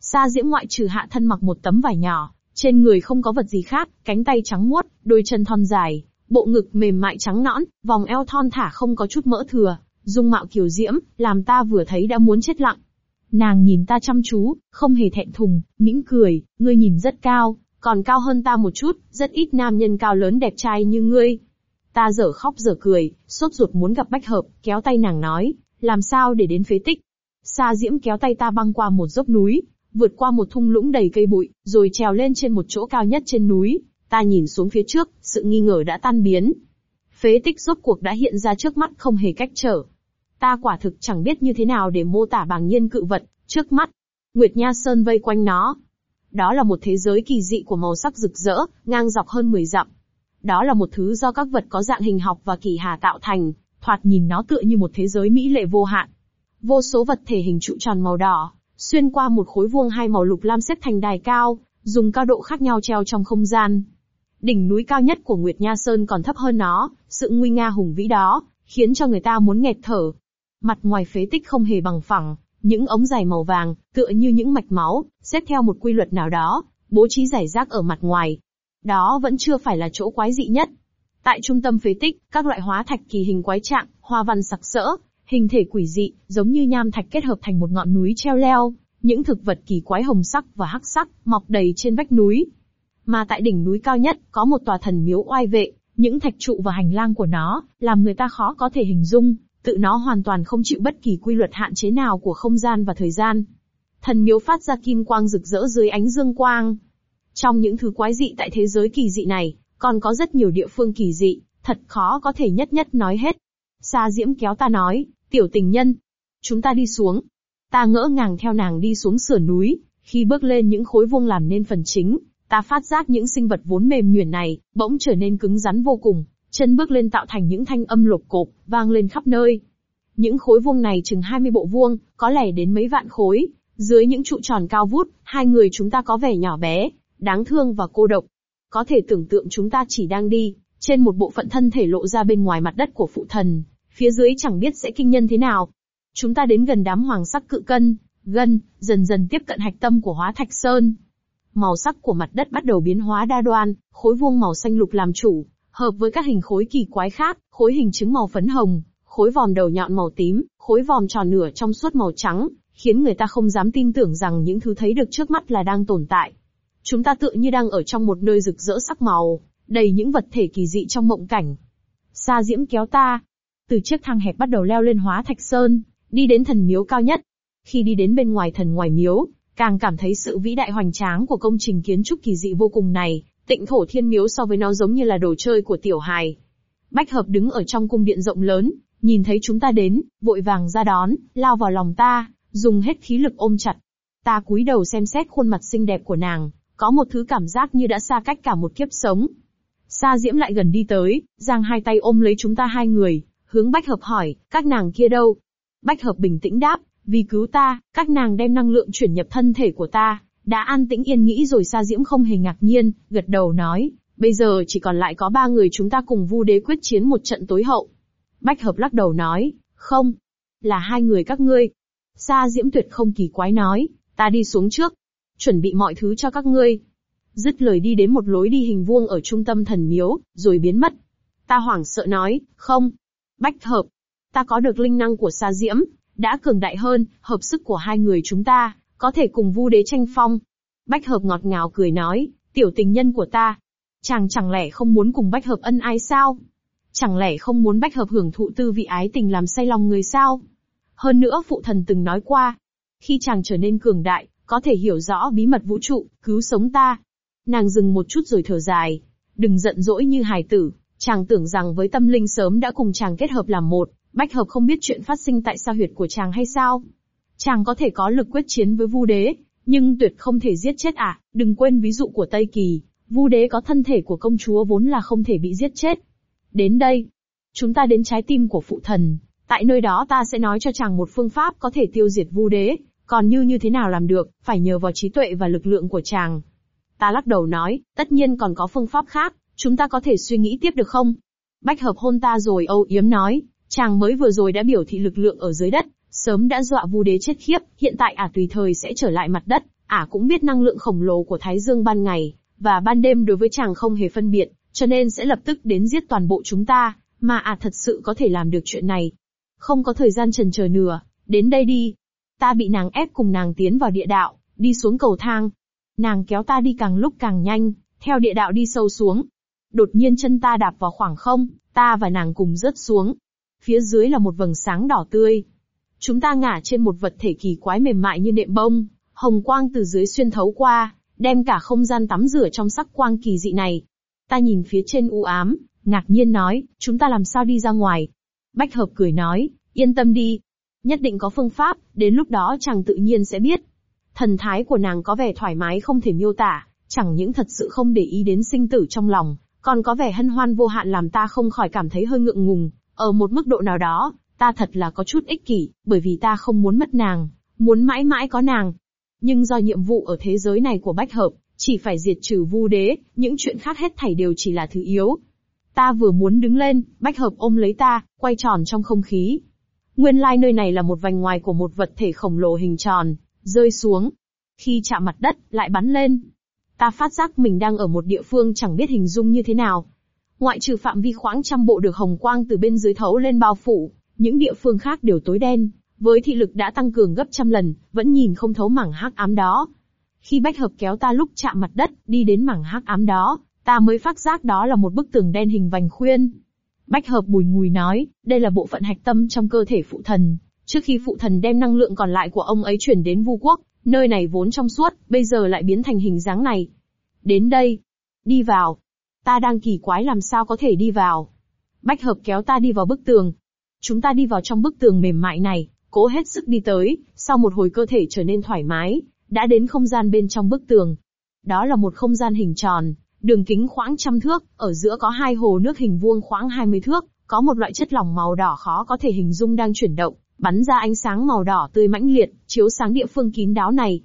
Sa Diễm ngoại trừ hạ thân mặc một tấm vải nhỏ, trên người không có vật gì khác, cánh tay trắng muốt, đôi chân thon dài, bộ ngực mềm mại trắng nõn, vòng eo thon thả không có chút mỡ thừa, dung mạo kiều diễm, làm ta vừa thấy đã muốn chết lặng. Nàng nhìn ta chăm chú, không hề thẹn thùng, mỉm cười, ngươi nhìn rất cao, còn cao hơn ta một chút, rất ít nam nhân cao lớn đẹp trai như ngươi. Ta dở khóc dở cười, sốt ruột muốn gặp bách hợp, kéo tay nàng nói, làm sao để đến phế tích. Sa diễm kéo tay ta băng qua một dốc núi, vượt qua một thung lũng đầy cây bụi, rồi trèo lên trên một chỗ cao nhất trên núi. Ta nhìn xuống phía trước, sự nghi ngờ đã tan biến. Phế tích rốt cuộc đã hiện ra trước mắt không hề cách trở. Ta quả thực chẳng biết như thế nào để mô tả bàng nhiên cự vật, trước mắt. Nguyệt Nha Sơn vây quanh nó. Đó là một thế giới kỳ dị của màu sắc rực rỡ, ngang dọc hơn 10 dặm. Đó là một thứ do các vật có dạng hình học và kỳ hà tạo thành, thoạt nhìn nó tựa như một thế giới mỹ lệ vô hạn. Vô số vật thể hình trụ tròn màu đỏ, xuyên qua một khối vuông hai màu lục lam xếp thành đài cao, dùng cao độ khác nhau treo trong không gian. Đỉnh núi cao nhất của Nguyệt Nha Sơn còn thấp hơn nó, sự nguy nga hùng vĩ đó, khiến cho người ta muốn nghẹt thở. Mặt ngoài phế tích không hề bằng phẳng, những ống dài màu vàng, tựa như những mạch máu, xếp theo một quy luật nào đó, bố trí giải rác ở mặt ngoài. Đó vẫn chưa phải là chỗ quái dị nhất. Tại trung tâm phế tích, các loại hóa thạch kỳ hình quái trạng, hoa văn sặc sỡ, hình thể quỷ dị, giống như nham thạch kết hợp thành một ngọn núi treo leo, những thực vật kỳ quái hồng sắc và hắc sắc, mọc đầy trên vách núi. Mà tại đỉnh núi cao nhất, có một tòa thần miếu oai vệ, những thạch trụ và hành lang của nó, làm người ta khó có thể hình dung, tự nó hoàn toàn không chịu bất kỳ quy luật hạn chế nào của không gian và thời gian. Thần miếu phát ra kim quang rực rỡ dưới ánh dương quang. Trong những thứ quái dị tại thế giới kỳ dị này, còn có rất nhiều địa phương kỳ dị, thật khó có thể nhất nhất nói hết. Sa Diễm kéo ta nói, tiểu tình nhân, chúng ta đi xuống. Ta ngỡ ngàng theo nàng đi xuống sườn núi, khi bước lên những khối vuông làm nên phần chính, ta phát giác những sinh vật vốn mềm nhuyễn này, bỗng trở nên cứng rắn vô cùng, chân bước lên tạo thành những thanh âm lục cộp, vang lên khắp nơi. Những khối vuông này chừng 20 bộ vuông, có lẽ đến mấy vạn khối, dưới những trụ tròn cao vút, hai người chúng ta có vẻ nhỏ bé, đáng thương và cô độc. Có thể tưởng tượng chúng ta chỉ đang đi, trên một bộ phận thân thể lộ ra bên ngoài mặt đất của phụ thần, phía dưới chẳng biết sẽ kinh nhân thế nào. Chúng ta đến gần đám hoàng sắc cự cân, gân, dần dần tiếp cận hạch tâm của hóa thạch sơn. màu sắc của mặt đất bắt đầu biến hóa đa đoan, khối vuông màu xanh lục làm chủ, hợp với các hình khối kỳ quái khác, khối hình trứng màu phấn hồng, khối vòm đầu nhọn màu tím, khối vòm tròn nửa trong suốt màu trắng, khiến người ta không dám tin tưởng rằng những thứ thấy được trước mắt là đang tồn tại. Chúng ta tựa như đang ở trong một nơi rực rỡ sắc màu, đầy những vật thể kỳ dị trong mộng cảnh. Sa diễm kéo ta, từ chiếc thang hẹp bắt đầu leo lên hóa thạch sơn, đi đến thần miếu cao nhất. Khi đi đến bên ngoài thần ngoài miếu, càng cảm thấy sự vĩ đại hoành tráng của công trình kiến trúc kỳ dị vô cùng này, tịnh thổ thiên miếu so với nó giống như là đồ chơi của tiểu hài. Bách hợp đứng ở trong cung điện rộng lớn, nhìn thấy chúng ta đến, vội vàng ra đón, lao vào lòng ta, dùng hết khí lực ôm chặt. Ta cúi đầu xem xét khuôn mặt xinh đẹp của nàng, có một thứ cảm giác như đã xa cách cả một kiếp sống. Sa Diễm lại gần đi tới, giang hai tay ôm lấy chúng ta hai người, hướng Bách Hợp hỏi, các nàng kia đâu? Bách Hợp bình tĩnh đáp, vì cứu ta, các nàng đem năng lượng chuyển nhập thân thể của ta, đã an tĩnh yên nghĩ rồi Sa Diễm không hề ngạc nhiên, gật đầu nói, bây giờ chỉ còn lại có ba người chúng ta cùng Vu Đế quyết chiến một trận tối hậu. Bách Hợp lắc đầu nói, không, là hai người các ngươi. Sa Diễm tuyệt không kỳ quái nói, ta đi xuống trước, chuẩn bị mọi thứ cho các ngươi. Dứt lời đi đến một lối đi hình vuông ở trung tâm thần miếu, rồi biến mất. Ta hoảng sợ nói, không. Bách hợp. Ta có được linh năng của Sa Diễm, đã cường đại hơn, hợp sức của hai người chúng ta, có thể cùng vu đế tranh phong. Bách hợp ngọt ngào cười nói, tiểu tình nhân của ta. Chàng chẳng lẽ không muốn cùng bách hợp ân ái sao? Chẳng lẽ không muốn bách hợp hưởng thụ tư vị ái tình làm say lòng người sao? Hơn nữa phụ thần từng nói qua, khi chàng trở nên cường đại, có thể hiểu rõ bí mật vũ trụ, cứu sống ta. Nàng dừng một chút rồi thở dài. Đừng giận dỗi như hài tử, chàng tưởng rằng với tâm linh sớm đã cùng chàng kết hợp làm một, bách hợp không biết chuyện phát sinh tại sao huyệt của chàng hay sao. Chàng có thể có lực quyết chiến với vu đế, nhưng tuyệt không thể giết chết à, đừng quên ví dụ của Tây Kỳ, vu đế có thân thể của công chúa vốn là không thể bị giết chết. Đến đây, chúng ta đến trái tim của phụ thần, tại nơi đó ta sẽ nói cho chàng một phương pháp có thể tiêu diệt vu đế, còn như như thế nào làm được, phải nhờ vào trí tuệ và lực lượng của chàng. Ta lắc đầu nói, tất nhiên còn có phương pháp khác, chúng ta có thể suy nghĩ tiếp được không? Bách hợp hôn ta rồi âu yếm nói, chàng mới vừa rồi đã biểu thị lực lượng ở dưới đất, sớm đã dọa vu đế chết khiếp, hiện tại ả tùy thời sẽ trở lại mặt đất, ả cũng biết năng lượng khổng lồ của Thái Dương ban ngày, và ban đêm đối với chàng không hề phân biệt, cho nên sẽ lập tức đến giết toàn bộ chúng ta, mà ả thật sự có thể làm được chuyện này. Không có thời gian trần chờ nữa, đến đây đi, Ta bị nàng ép cùng nàng tiến vào địa đạo, đi xuống cầu thang. Nàng kéo ta đi càng lúc càng nhanh, theo địa đạo đi sâu xuống. Đột nhiên chân ta đạp vào khoảng không, ta và nàng cùng rớt xuống. Phía dưới là một vầng sáng đỏ tươi. Chúng ta ngả trên một vật thể kỳ quái mềm mại như nệm bông, hồng quang từ dưới xuyên thấu qua, đem cả không gian tắm rửa trong sắc quang kỳ dị này. Ta nhìn phía trên u ám, ngạc nhiên nói, chúng ta làm sao đi ra ngoài? Bách hợp cười nói, yên tâm đi, Nhất định có phương pháp, đến lúc đó chàng tự nhiên sẽ biết. Thần thái của nàng có vẻ thoải mái không thể miêu tả, chẳng những thật sự không để ý đến sinh tử trong lòng, còn có vẻ hân hoan vô hạn làm ta không khỏi cảm thấy hơi ngượng ngùng. Ở một mức độ nào đó, ta thật là có chút ích kỷ, bởi vì ta không muốn mất nàng, muốn mãi mãi có nàng. Nhưng do nhiệm vụ ở thế giới này của Bách Hợp, chỉ phải diệt trừ vu đế, những chuyện khác hết thảy đều chỉ là thứ yếu. Ta vừa muốn đứng lên, Bách Hợp ôm lấy ta, quay tròn trong không khí, Nguyên lai nơi này là một vành ngoài của một vật thể khổng lồ hình tròn, rơi xuống. Khi chạm mặt đất, lại bắn lên. Ta phát giác mình đang ở một địa phương chẳng biết hình dung như thế nào. Ngoại trừ phạm vi khoảng trăm bộ được hồng quang từ bên dưới thấu lên bao phủ, những địa phương khác đều tối đen, với thị lực đã tăng cường gấp trăm lần, vẫn nhìn không thấu mảng hắc ám đó. Khi bách hợp kéo ta lúc chạm mặt đất, đi đến mảng hắc ám đó, ta mới phát giác đó là một bức tường đen hình vành khuyên. Bách hợp bùi ngùi nói, đây là bộ phận hạch tâm trong cơ thể phụ thần. Trước khi phụ thần đem năng lượng còn lại của ông ấy chuyển đến vu quốc, nơi này vốn trong suốt, bây giờ lại biến thành hình dáng này. Đến đây. Đi vào. Ta đang kỳ quái làm sao có thể đi vào. Bách hợp kéo ta đi vào bức tường. Chúng ta đi vào trong bức tường mềm mại này, cố hết sức đi tới, sau một hồi cơ thể trở nên thoải mái, đã đến không gian bên trong bức tường. Đó là một không gian hình tròn, Đường kính khoảng trăm thước, ở giữa có hai hồ nước hình vuông khoảng 20 thước, có một loại chất lỏng màu đỏ khó có thể hình dung đang chuyển động, bắn ra ánh sáng màu đỏ tươi mãnh liệt, chiếu sáng địa phương kín đáo này.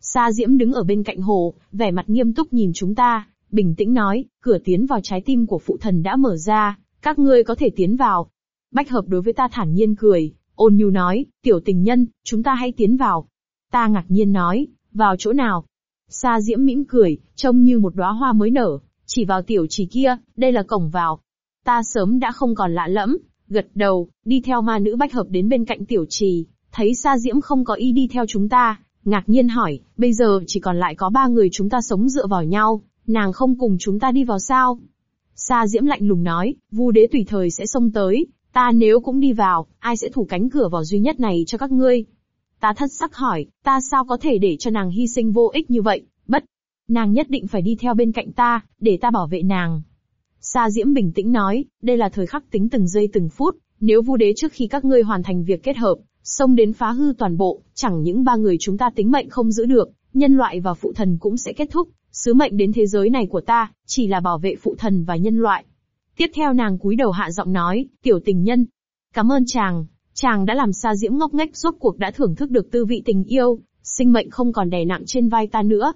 Sa Diễm đứng ở bên cạnh hồ, vẻ mặt nghiêm túc nhìn chúng ta, bình tĩnh nói, cửa tiến vào trái tim của phụ thần đã mở ra, các ngươi có thể tiến vào. Bách hợp đối với ta thản nhiên cười, ôn nhu nói, tiểu tình nhân, chúng ta hãy tiến vào. Ta ngạc nhiên nói, vào chỗ nào? Sa Diễm mỉm cười, trông như một đóa hoa mới nở, chỉ vào tiểu trì kia, đây là cổng vào. Ta sớm đã không còn lạ lẫm, gật đầu, đi theo ma nữ bách hợp đến bên cạnh tiểu trì, thấy Sa Diễm không có ý đi theo chúng ta, ngạc nhiên hỏi, bây giờ chỉ còn lại có ba người chúng ta sống dựa vào nhau, nàng không cùng chúng ta đi vào sao? Sa Diễm lạnh lùng nói, Vu đế tùy thời sẽ xông tới, ta nếu cũng đi vào, ai sẽ thủ cánh cửa vào duy nhất này cho các ngươi? Ta thất sắc hỏi, ta sao có thể để cho nàng hy sinh vô ích như vậy, bất. Nàng nhất định phải đi theo bên cạnh ta, để ta bảo vệ nàng. Sa Diễm bình tĩnh nói, đây là thời khắc tính từng giây từng phút, nếu vu đế trước khi các ngươi hoàn thành việc kết hợp, xông đến phá hư toàn bộ, chẳng những ba người chúng ta tính mệnh không giữ được, nhân loại và phụ thần cũng sẽ kết thúc, sứ mệnh đến thế giới này của ta, chỉ là bảo vệ phụ thần và nhân loại. Tiếp theo nàng cúi đầu hạ giọng nói, tiểu tình nhân. Cảm ơn chàng, chàng đã làm Sa Diễm ngốc nghếch rốt cuộc đã thưởng thức được tư vị tình yêu, sinh mệnh không còn đè nặng trên vai ta nữa.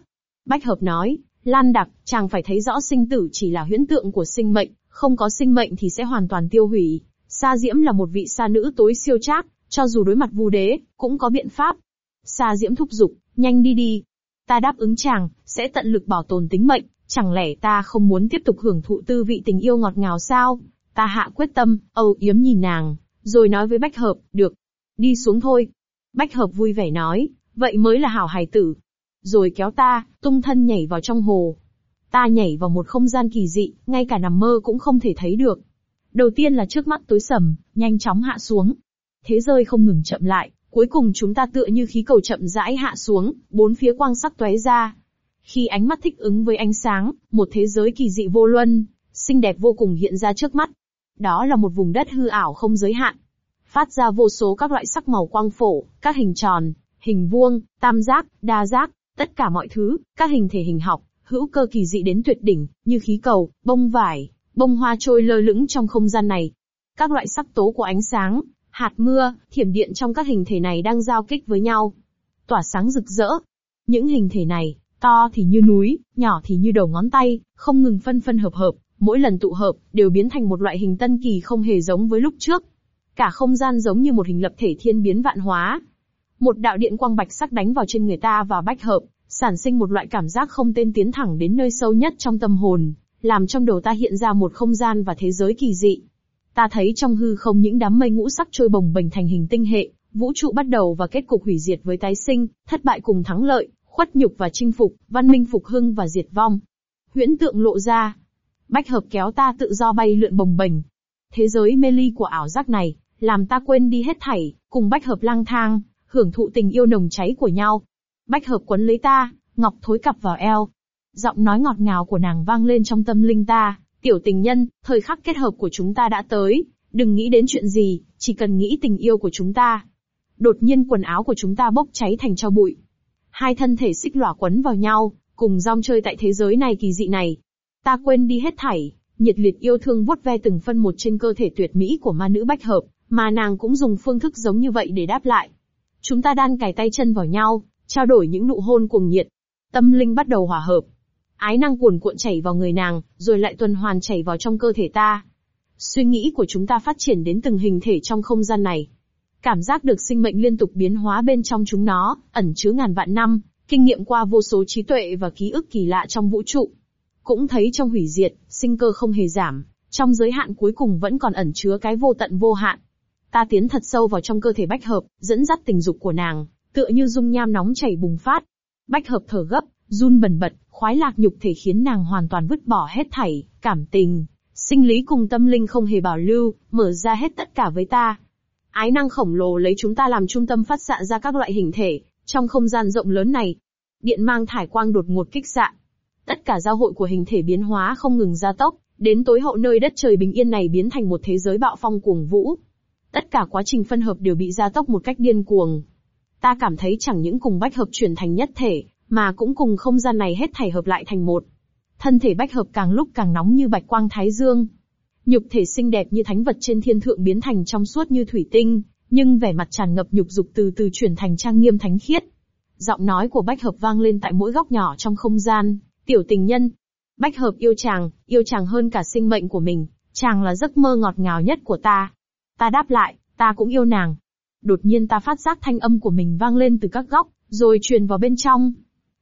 Bách hợp nói, Lan đặc, chàng phải thấy rõ sinh tử chỉ là huyễn tượng của sinh mệnh, không có sinh mệnh thì sẽ hoàn toàn tiêu hủy. Sa Diễm là một vị sa nữ tối siêu trác, cho dù đối mặt vu đế, cũng có biện pháp. Sa Diễm thúc giục, nhanh đi đi. Ta đáp ứng chàng, sẽ tận lực bảo tồn tính mệnh, chẳng lẽ ta không muốn tiếp tục hưởng thụ tư vị tình yêu ngọt ngào sao? Ta hạ quyết tâm, âu yếm nhìn nàng, rồi nói với Bách Hợp, được. Đi xuống thôi. Bách Hợp vui vẻ nói, vậy mới là hảo hài tử. Rồi kéo ta, tung thân nhảy vào trong hồ. Ta nhảy vào một không gian kỳ dị, ngay cả nằm mơ cũng không thể thấy được. Đầu tiên là trước mắt tối sầm, nhanh chóng hạ xuống. Thế rơi không ngừng chậm lại, cuối cùng chúng ta tựa như khí cầu chậm rãi hạ xuống, bốn phía quang sắc tóe ra. Khi ánh mắt thích ứng với ánh sáng, một thế giới kỳ dị vô luân, xinh đẹp vô cùng hiện ra trước mắt. Đó là một vùng đất hư ảo không giới hạn. Phát ra vô số các loại sắc màu quang phổ, các hình tròn, hình vuông, tam giác, đa giác, tất cả mọi thứ, các hình thể hình học, hữu cơ kỳ dị đến tuyệt đỉnh, như khí cầu, bông vải, bông hoa trôi lơ lửng trong không gian này. Các loại sắc tố của ánh sáng, hạt mưa, thiểm điện trong các hình thể này đang giao kích với nhau. Tỏa sáng rực rỡ. Những hình thể này, to thì như núi, nhỏ thì như đầu ngón tay, không ngừng phân phân hợp hợp, mỗi lần tụ hợp, đều biến thành một loại hình tân kỳ không hề giống với lúc trước. Cả không gian giống như một hình lập thể thiên biến vạn hóa. Một đạo điện quang bạch sắc đánh vào trên người ta và bách hợp, sản sinh một loại cảm giác không tên tiến thẳng đến nơi sâu nhất trong tâm hồn, làm trong đầu ta hiện ra một không gian và thế giới kỳ dị. Ta thấy trong hư không những đám mây ngũ sắc trôi bồng bềnh thành hình tinh hệ, vũ trụ bắt đầu và kết cục hủy diệt với tái sinh, thất bại cùng thắng lợi, khuất nhục và chinh phục, văn minh phục hưng và diệt vong. Huyễn tượng lộ ra. Bách hợp kéo ta tự do bay lượn bồng bềnh. Thế giới mê ly của ảo giác này, làm ta quên đi hết thảy, cùng bách hợp lang thang, hưởng thụ tình yêu nồng cháy của nhau. Bách hợp quấn lấy ta, ngọc thối cặp vào eo. Giọng nói ngọt ngào của nàng vang lên trong tâm linh ta, tiểu tình nhân, thời khắc kết hợp của chúng ta đã tới, đừng nghĩ đến chuyện gì, chỉ cần nghĩ tình yêu của chúng ta. Đột nhiên quần áo của chúng ta bốc cháy thành cho bụi. Hai thân thể xích lỏa quấn vào nhau, cùng rong chơi tại thế giới này kỳ dị này. Ta quên đi hết thảy, nhiệt liệt yêu thương vuốt ve từng phân một trên cơ thể tuyệt mỹ của ma nữ bách hợp, mà nàng cũng dùng phương thức giống như vậy để đáp lại. Chúng ta đan cài tay chân vào nhau, trao đổi những nụ hôn cuồng nhiệt. Tâm linh bắt đầu hòa hợp. Ái năng cuồn cuộn chảy vào người nàng, rồi lại tuần hoàn chảy vào trong cơ thể ta. Suy nghĩ của chúng ta phát triển đến từng hình thể trong không gian này. Cảm giác được sinh mệnh liên tục biến hóa bên trong chúng nó, ẩn chứa ngàn vạn năm, kinh nghiệm qua vô số trí tuệ và ký ức kỳ lạ trong vũ trụ. Cũng thấy trong hủy diệt, sinh cơ không hề giảm, trong giới hạn cuối cùng vẫn còn ẩn chứa cái vô tận vô hạn. Ta tiến thật sâu vào trong cơ thể bách hợp, dẫn dắt tình dục của nàng, tựa như dung nham nóng chảy bùng phát. Bách hợp thở gấp, run bần bật, khoái lạc nhục thể khiến nàng hoàn toàn vứt bỏ hết thảy, cảm tình, sinh lý cùng tâm linh không hề bảo lưu, mở ra hết tất cả với ta. Ái năng khổng lồ lấy chúng ta làm trung tâm phát xạ ra các loại hình thể, trong không gian rộng lớn này. Điện mang thải quang đột ngột kích xạ. Tất cả giao hội của hình thể biến hóa không ngừng gia tốc, đến tối hậu nơi đất trời bình yên này biến thành một thế giới bạo phong cuồng vũ. Tất cả quá trình phân hợp đều bị gia tốc một cách điên cuồng. Ta cảm thấy chẳng những cùng bách hợp chuyển thành nhất thể, mà cũng cùng không gian này hết thảy hợp lại thành một. Thân thể bách hợp càng lúc càng nóng như bạch quang thái dương. Nhục thể xinh đẹp như thánh vật trên thiên thượng biến thành trong suốt như thủy tinh, nhưng vẻ mặt tràn ngập nhục dục từ từ chuyển thành trang nghiêm thánh khiết. Giọng nói của bách hợp vang lên tại mỗi góc nhỏ trong không gian, tiểu tình nhân. Bách hợp yêu chàng, yêu chàng hơn cả sinh mệnh của mình, chàng là giấc mơ ngọt ngào nhất của ta. Ta đáp lại, ta cũng yêu nàng. Đột nhiên ta phát giác thanh âm của mình vang lên từ các góc, rồi truyền vào bên trong.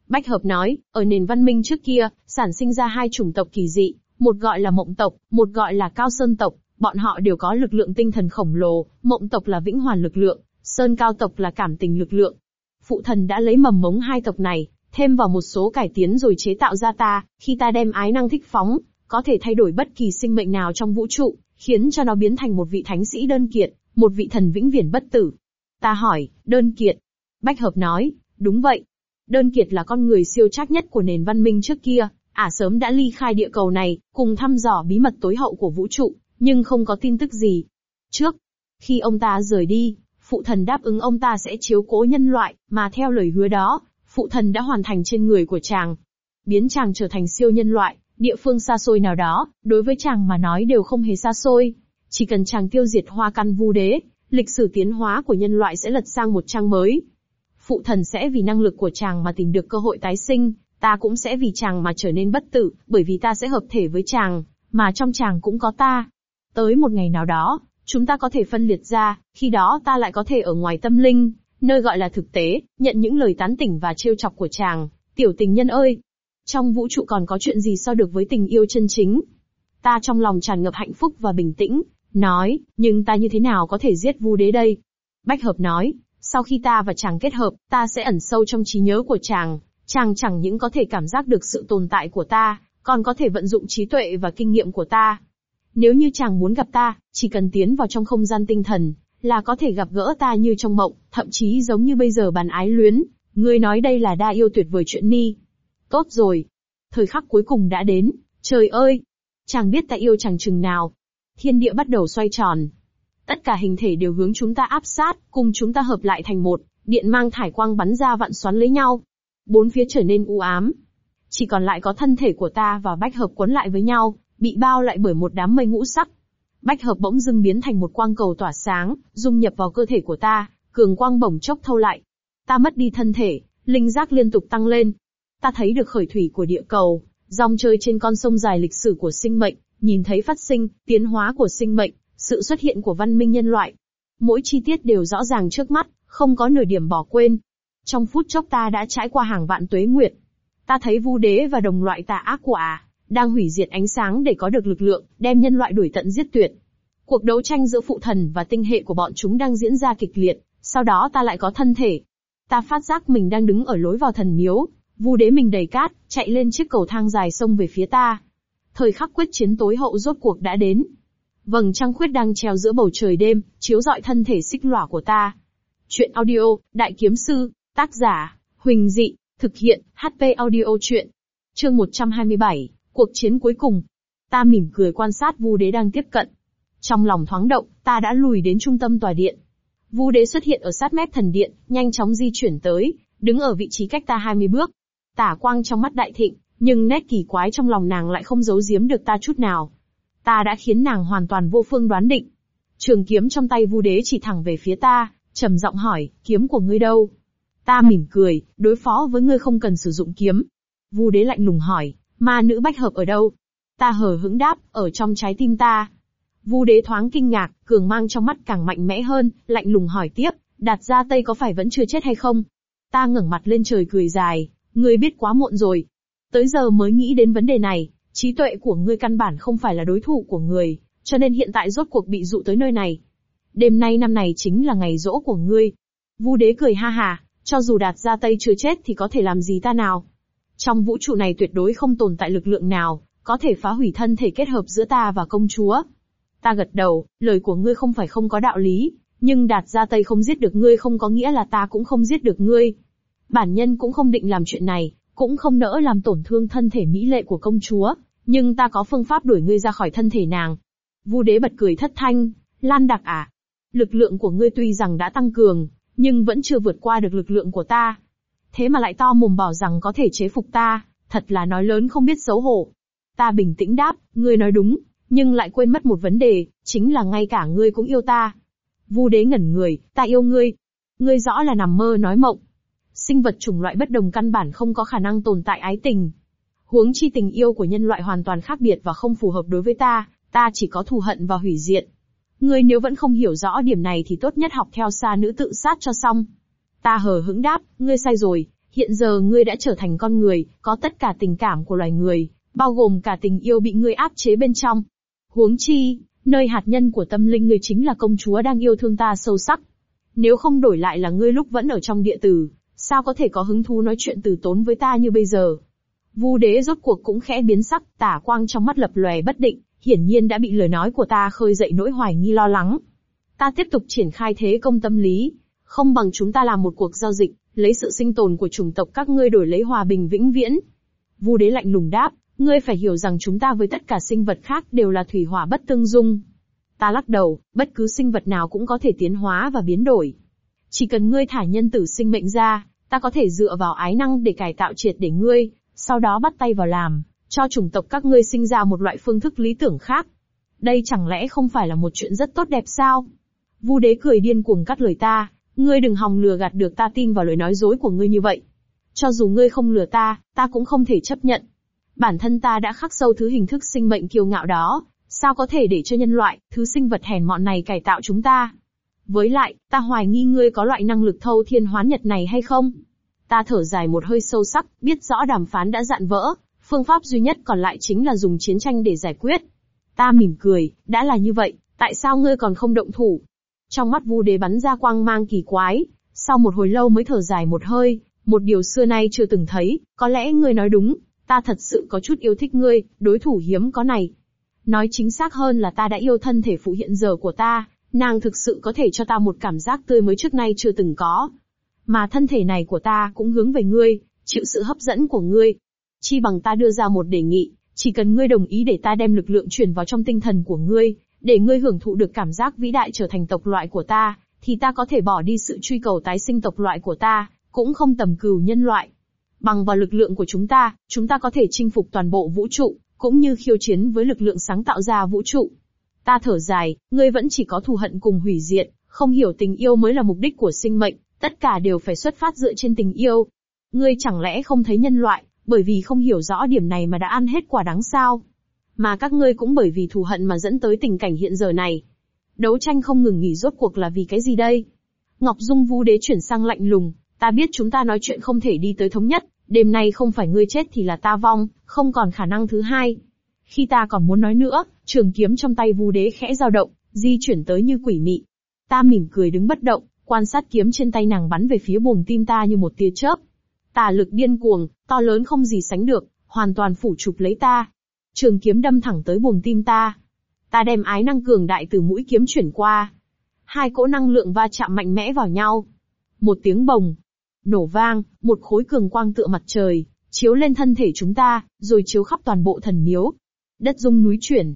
Bách Hợp nói, ở nền văn minh trước kia, sản sinh ra hai chủng tộc kỳ dị, một gọi là mộng tộc, một gọi là cao sơn tộc, bọn họ đều có lực lượng tinh thần khổng lồ, mộng tộc là vĩnh hoàn lực lượng, sơn cao tộc là cảm tình lực lượng. Phụ thần đã lấy mầm mống hai tộc này, thêm vào một số cải tiến rồi chế tạo ra ta, khi ta đem ái năng thích phóng, có thể thay đổi bất kỳ sinh mệnh nào trong vũ trụ, khiến cho nó biến thành một vị thánh sĩ đơn kiệt, một vị thần vĩnh viễn bất tử. Ta hỏi, đơn kiệt. Bách hợp nói, đúng vậy. Đơn kiệt là con người siêu trác nhất của nền văn minh trước kia, ả sớm đã ly khai địa cầu này, cùng thăm dò bí mật tối hậu của vũ trụ, nhưng không có tin tức gì. Trước, khi ông ta rời đi, phụ thần đáp ứng ông ta sẽ chiếu cố nhân loại, mà theo lời hứa đó, phụ thần đã hoàn thành trên người của chàng. Biến chàng trở thành siêu nhân loại, địa phương xa xôi nào đó, đối với chàng mà nói đều không hề xa xôi. Chỉ cần chàng tiêu diệt hoa căn vu đế, lịch sử tiến hóa của nhân loại sẽ lật sang một trang mới. Phụ thần sẽ vì năng lực của chàng mà tìm được cơ hội tái sinh, ta cũng sẽ vì chàng mà trở nên bất tử, bởi vì ta sẽ hợp thể với chàng, mà trong chàng cũng có ta. Tới một ngày nào đó, chúng ta có thể phân liệt ra, khi đó ta lại có thể ở ngoài tâm linh, nơi gọi là thực tế, nhận những lời tán tỉnh và trêu chọc của chàng. Tiểu tình nhân ơi! Trong vũ trụ còn có chuyện gì so được với tình yêu chân chính? Ta trong lòng tràn ngập hạnh phúc và bình tĩnh, nói, nhưng ta như thế nào có thể giết vu đế đây? Bách hợp nói, sau khi ta và chàng kết hợp, ta sẽ ẩn sâu trong trí nhớ của chàng, chàng chẳng những có thể cảm giác được sự tồn tại của ta, còn có thể vận dụng trí tuệ và kinh nghiệm của ta. Nếu như chàng muốn gặp ta, chỉ cần tiến vào trong không gian tinh thần, là có thể gặp gỡ ta như trong mộng, thậm chí giống như bây giờ bàn ái luyến. Ngươi nói đây là đa yêu tuyệt vời chuyện ni. Tốt rồi. Thời khắc cuối cùng đã đến. Trời ơi! Chàng biết ta yêu chàng chừng nào. Thiên địa bắt đầu xoay tròn. Tất cả hình thể đều hướng chúng ta áp sát, cùng chúng ta hợp lại thành một. Điện mang thải quang bắn ra vạn xoắn lấy nhau. Bốn phía trở nên u ám. Chỉ còn lại có thân thể của ta và bách hợp quấn lại với nhau, bị bao lại bởi một đám mây ngũ sắc. Bách hợp bỗng dưng biến thành một quang cầu tỏa sáng, dung nhập vào cơ thể của ta, cường quang bổng chốc thâu lại. Ta mất đi thân thể, linh giác liên tục tăng lên. Ta thấy được khởi thủy của địa cầu, dòng chơi trên con sông dài lịch sử của sinh mệnh, nhìn thấy phát sinh, tiến hóa của sinh mệnh, sự xuất hiện của văn minh nhân loại. Mỗi chi tiết đều rõ ràng trước mắt, không có nửa điểm bỏ quên. Trong phút chốc ta đã trải qua hàng vạn tuế nguyệt. Ta thấy vu đế và đồng loại tà ác của à, đang hủy diệt ánh sáng để có được lực lượng, đem nhân loại đuổi tận giết tuyệt. Cuộc đấu tranh giữa phụ thần và tinh hệ của bọn chúng đang diễn ra kịch liệt, sau đó ta lại có thân thể. Ta phát giác mình đang đứng ở lối vào thần miếu, vu đế mình đầy cát, chạy lên chiếc cầu thang dài sông về phía ta. Thời khắc quyết chiến tối hậu rốt cuộc đã đến. Vầng trăng khuyết đang treo giữa bầu trời đêm, chiếu rọi thân thể xích lỏa của ta. Chuyện audio, Đại Kiếm Sư, tác giả, Huỳnh Dị, thực hiện, HP audio chuyện. Chương 127, Cuộc chiến cuối cùng. Ta mỉm cười quan sát Vu Đế đang tiếp cận. Trong lòng thoáng động, ta đã lùi đến trung tâm tòa điện. Vu Đế xuất hiện ở sát mép thần điện, nhanh chóng di chuyển tới, đứng ở vị trí cách ta 20 bước. Tả quang trong mắt đại thịnh, nhưng nét kỳ quái trong lòng nàng lại không giấu giếm được ta chút nào. Ta đã khiến nàng hoàn toàn vô phương đoán định. Trường kiếm trong tay Vu Đế chỉ thẳng về phía ta, trầm giọng hỏi, kiếm của ngươi đâu? Ta mỉm cười, đối phó với ngươi không cần sử dụng kiếm. Vu Đế lạnh lùng hỏi, Ma nữ bách hợp ở đâu? Ta hờ hững đáp, ở trong trái tim ta. Vu đế thoáng kinh ngạc, cường mang trong mắt càng mạnh mẽ hơn, lạnh lùng hỏi tiếp, đạt ra tây có phải vẫn chưa chết hay không? Ta ngẩng mặt lên trời cười dài, ngươi biết quá muộn rồi. Tới giờ mới nghĩ đến vấn đề này, trí tuệ của ngươi căn bản không phải là đối thủ của người, cho nên hiện tại rốt cuộc bị dụ tới nơi này. Đêm nay năm này chính là ngày rỗ của ngươi. Vu đế cười ha hà, cho dù đạt ra tây chưa chết thì có thể làm gì ta nào? Trong vũ trụ này tuyệt đối không tồn tại lực lượng nào, có thể phá hủy thân thể kết hợp giữa ta và công chúa. Ta gật đầu, lời của ngươi không phải không có đạo lý, nhưng đạt ra Tây không giết được ngươi không có nghĩa là ta cũng không giết được ngươi. Bản nhân cũng không định làm chuyện này, cũng không nỡ làm tổn thương thân thể mỹ lệ của công chúa, nhưng ta có phương pháp đuổi ngươi ra khỏi thân thể nàng. Vu đế bật cười thất thanh, Lan đặc à? Lực lượng của ngươi tuy rằng đã tăng cường, nhưng vẫn chưa vượt qua được lực lượng của ta thế mà lại to mồm bảo rằng có thể chế phục ta, thật là nói lớn không biết xấu hổ. Ta bình tĩnh đáp, ngươi nói đúng, nhưng lại quên mất một vấn đề, chính là ngay cả ngươi cũng yêu ta. Vu đế ngẩn người, ta yêu ngươi. Ngươi rõ là nằm mơ nói mộng. Sinh vật chủng loại bất đồng căn bản không có khả năng tồn tại ái tình. Huống chi tình yêu của nhân loại hoàn toàn khác biệt và không phù hợp đối với ta, ta chỉ có thù hận và hủy diệt. Ngươi nếu vẫn không hiểu rõ điểm này thì tốt nhất học theo xa nữ tự sát cho xong. Ta hờ hững đáp, ngươi sai rồi, hiện giờ ngươi đã trở thành con người, có tất cả tình cảm của loài người, bao gồm cả tình yêu bị ngươi áp chế bên trong. Huống chi, nơi hạt nhân của tâm linh ngươi chính là công chúa đang yêu thương ta sâu sắc. Nếu không đổi lại là ngươi lúc vẫn ở trong địa tử, sao có thể có hứng thú nói chuyện từ tốn với ta như bây giờ? Vu đế rốt cuộc cũng khẽ biến sắc, tả quang trong mắt lập lòe bất định, hiển nhiên đã bị lời nói của ta khơi dậy nỗi hoài nghi lo lắng. Ta tiếp tục triển khai thế công tâm lý, không bằng chúng ta làm một cuộc giao dịch, lấy sự sinh tồn của chủng tộc các ngươi đổi lấy hòa bình vĩnh viễn. Vu đế lạnh lùng đáp, ngươi phải hiểu rằng chúng ta với tất cả sinh vật khác đều là thủy hỏa bất tương dung. Ta lắc đầu, bất cứ sinh vật nào cũng có thể tiến hóa và biến đổi. Chỉ cần ngươi thả nhân tử sinh mệnh ra, ta có thể dựa vào ái năng để cải tạo triệt để ngươi, sau đó bắt tay vào làm, cho chủng tộc các ngươi sinh ra một loại phương thức lý tưởng khác. Đây chẳng lẽ không phải là một chuyện rất tốt đẹp sao? Vu đế cười điên cuồng cắt lời ta, ngươi đừng hòng lừa gạt được ta tin vào lời nói dối của ngươi như vậy. Cho dù ngươi không lừa ta, ta cũng không thể chấp nhận. Bản thân ta đã khắc sâu thứ hình thức sinh mệnh kiêu ngạo đó, sao có thể để cho nhân loại, thứ sinh vật hèn mọn này cải tạo chúng ta? Với lại, ta hoài nghi ngươi có loại năng lực thâu thiên hoán nhật này hay không? Ta thở dài một hơi sâu sắc, biết rõ đàm phán đã dạn vỡ, phương pháp duy nhất còn lại chính là dùng chiến tranh để giải quyết. Ta mỉm cười, đã là như vậy, tại sao ngươi còn không động thủ? Trong mắt vu đế bắn ra quang mang kỳ quái, sau một hồi lâu mới thở dài một hơi, một điều xưa nay chưa từng thấy, có lẽ ngươi nói đúng, ta thật sự có chút yêu thích ngươi, đối thủ hiếm có này. Nói chính xác hơn là ta đã yêu thân thể phụ hiện giờ của ta, nàng thực sự có thể cho ta một cảm giác tươi mới trước nay chưa từng có. Mà thân thể này của ta cũng hướng về ngươi, chịu sự hấp dẫn của ngươi. Chi bằng ta đưa ra một đề nghị, chỉ cần ngươi đồng ý để ta đem lực lượng truyền vào trong tinh thần của ngươi, để ngươi hưởng thụ được cảm giác vĩ đại trở thành tộc loại của ta, thì ta có thể bỏ đi sự truy cầu tái sinh tộc loại của ta, cũng không tầm cừu nhân loại. Bằng vào lực lượng của chúng ta, chúng ta có thể chinh phục toàn bộ vũ trụ, cũng như khiêu chiến với lực lượng sáng tạo ra vũ trụ. Ta thở dài, ngươi vẫn chỉ có thù hận cùng hủy diệt, không hiểu tình yêu mới là mục đích của sinh mệnh, tất cả đều phải xuất phát dựa trên tình yêu. Ngươi chẳng lẽ không thấy nhân loại, bởi vì không hiểu rõ điểm này mà đã ăn hết quả đắng sao? Mà các ngươi cũng bởi vì thù hận mà dẫn tới tình cảnh hiện giờ này. Đấu tranh không ngừng nghỉ rốt cuộc là vì cái gì đây? Ngọc Dung Vũ Đế chuyển sang lạnh lùng, ta biết chúng ta nói chuyện không thể đi tới thống nhất, đêm nay không phải ngươi chết thì là ta vong, không còn khả năng thứ hai. Khi ta còn muốn nói nữa, trường kiếm trong tay Vu Đế khẽ dao động, di chuyển tới như quỷ mị. Ta mỉm cười đứng bất động, quan sát kiếm trên tay nàng bắn về phía buồng tim ta như một tia chớp. Tà lực điên cuồng, to lớn không gì sánh được, hoàn toàn phủ chụp lấy ta. Trường kiếm đâm thẳng tới buồng tim ta. Ta đem ái năng cường đại từ mũi kiếm chuyển qua. Hai cỗ năng lượng va chạm mạnh mẽ vào nhau. Một tiếng bồng. Nổ vang, một khối cường quang tựa mặt trời, chiếu lên thân thể chúng ta, rồi chiếu khắp toàn bộ thần miếu. Đất rung núi chuyển.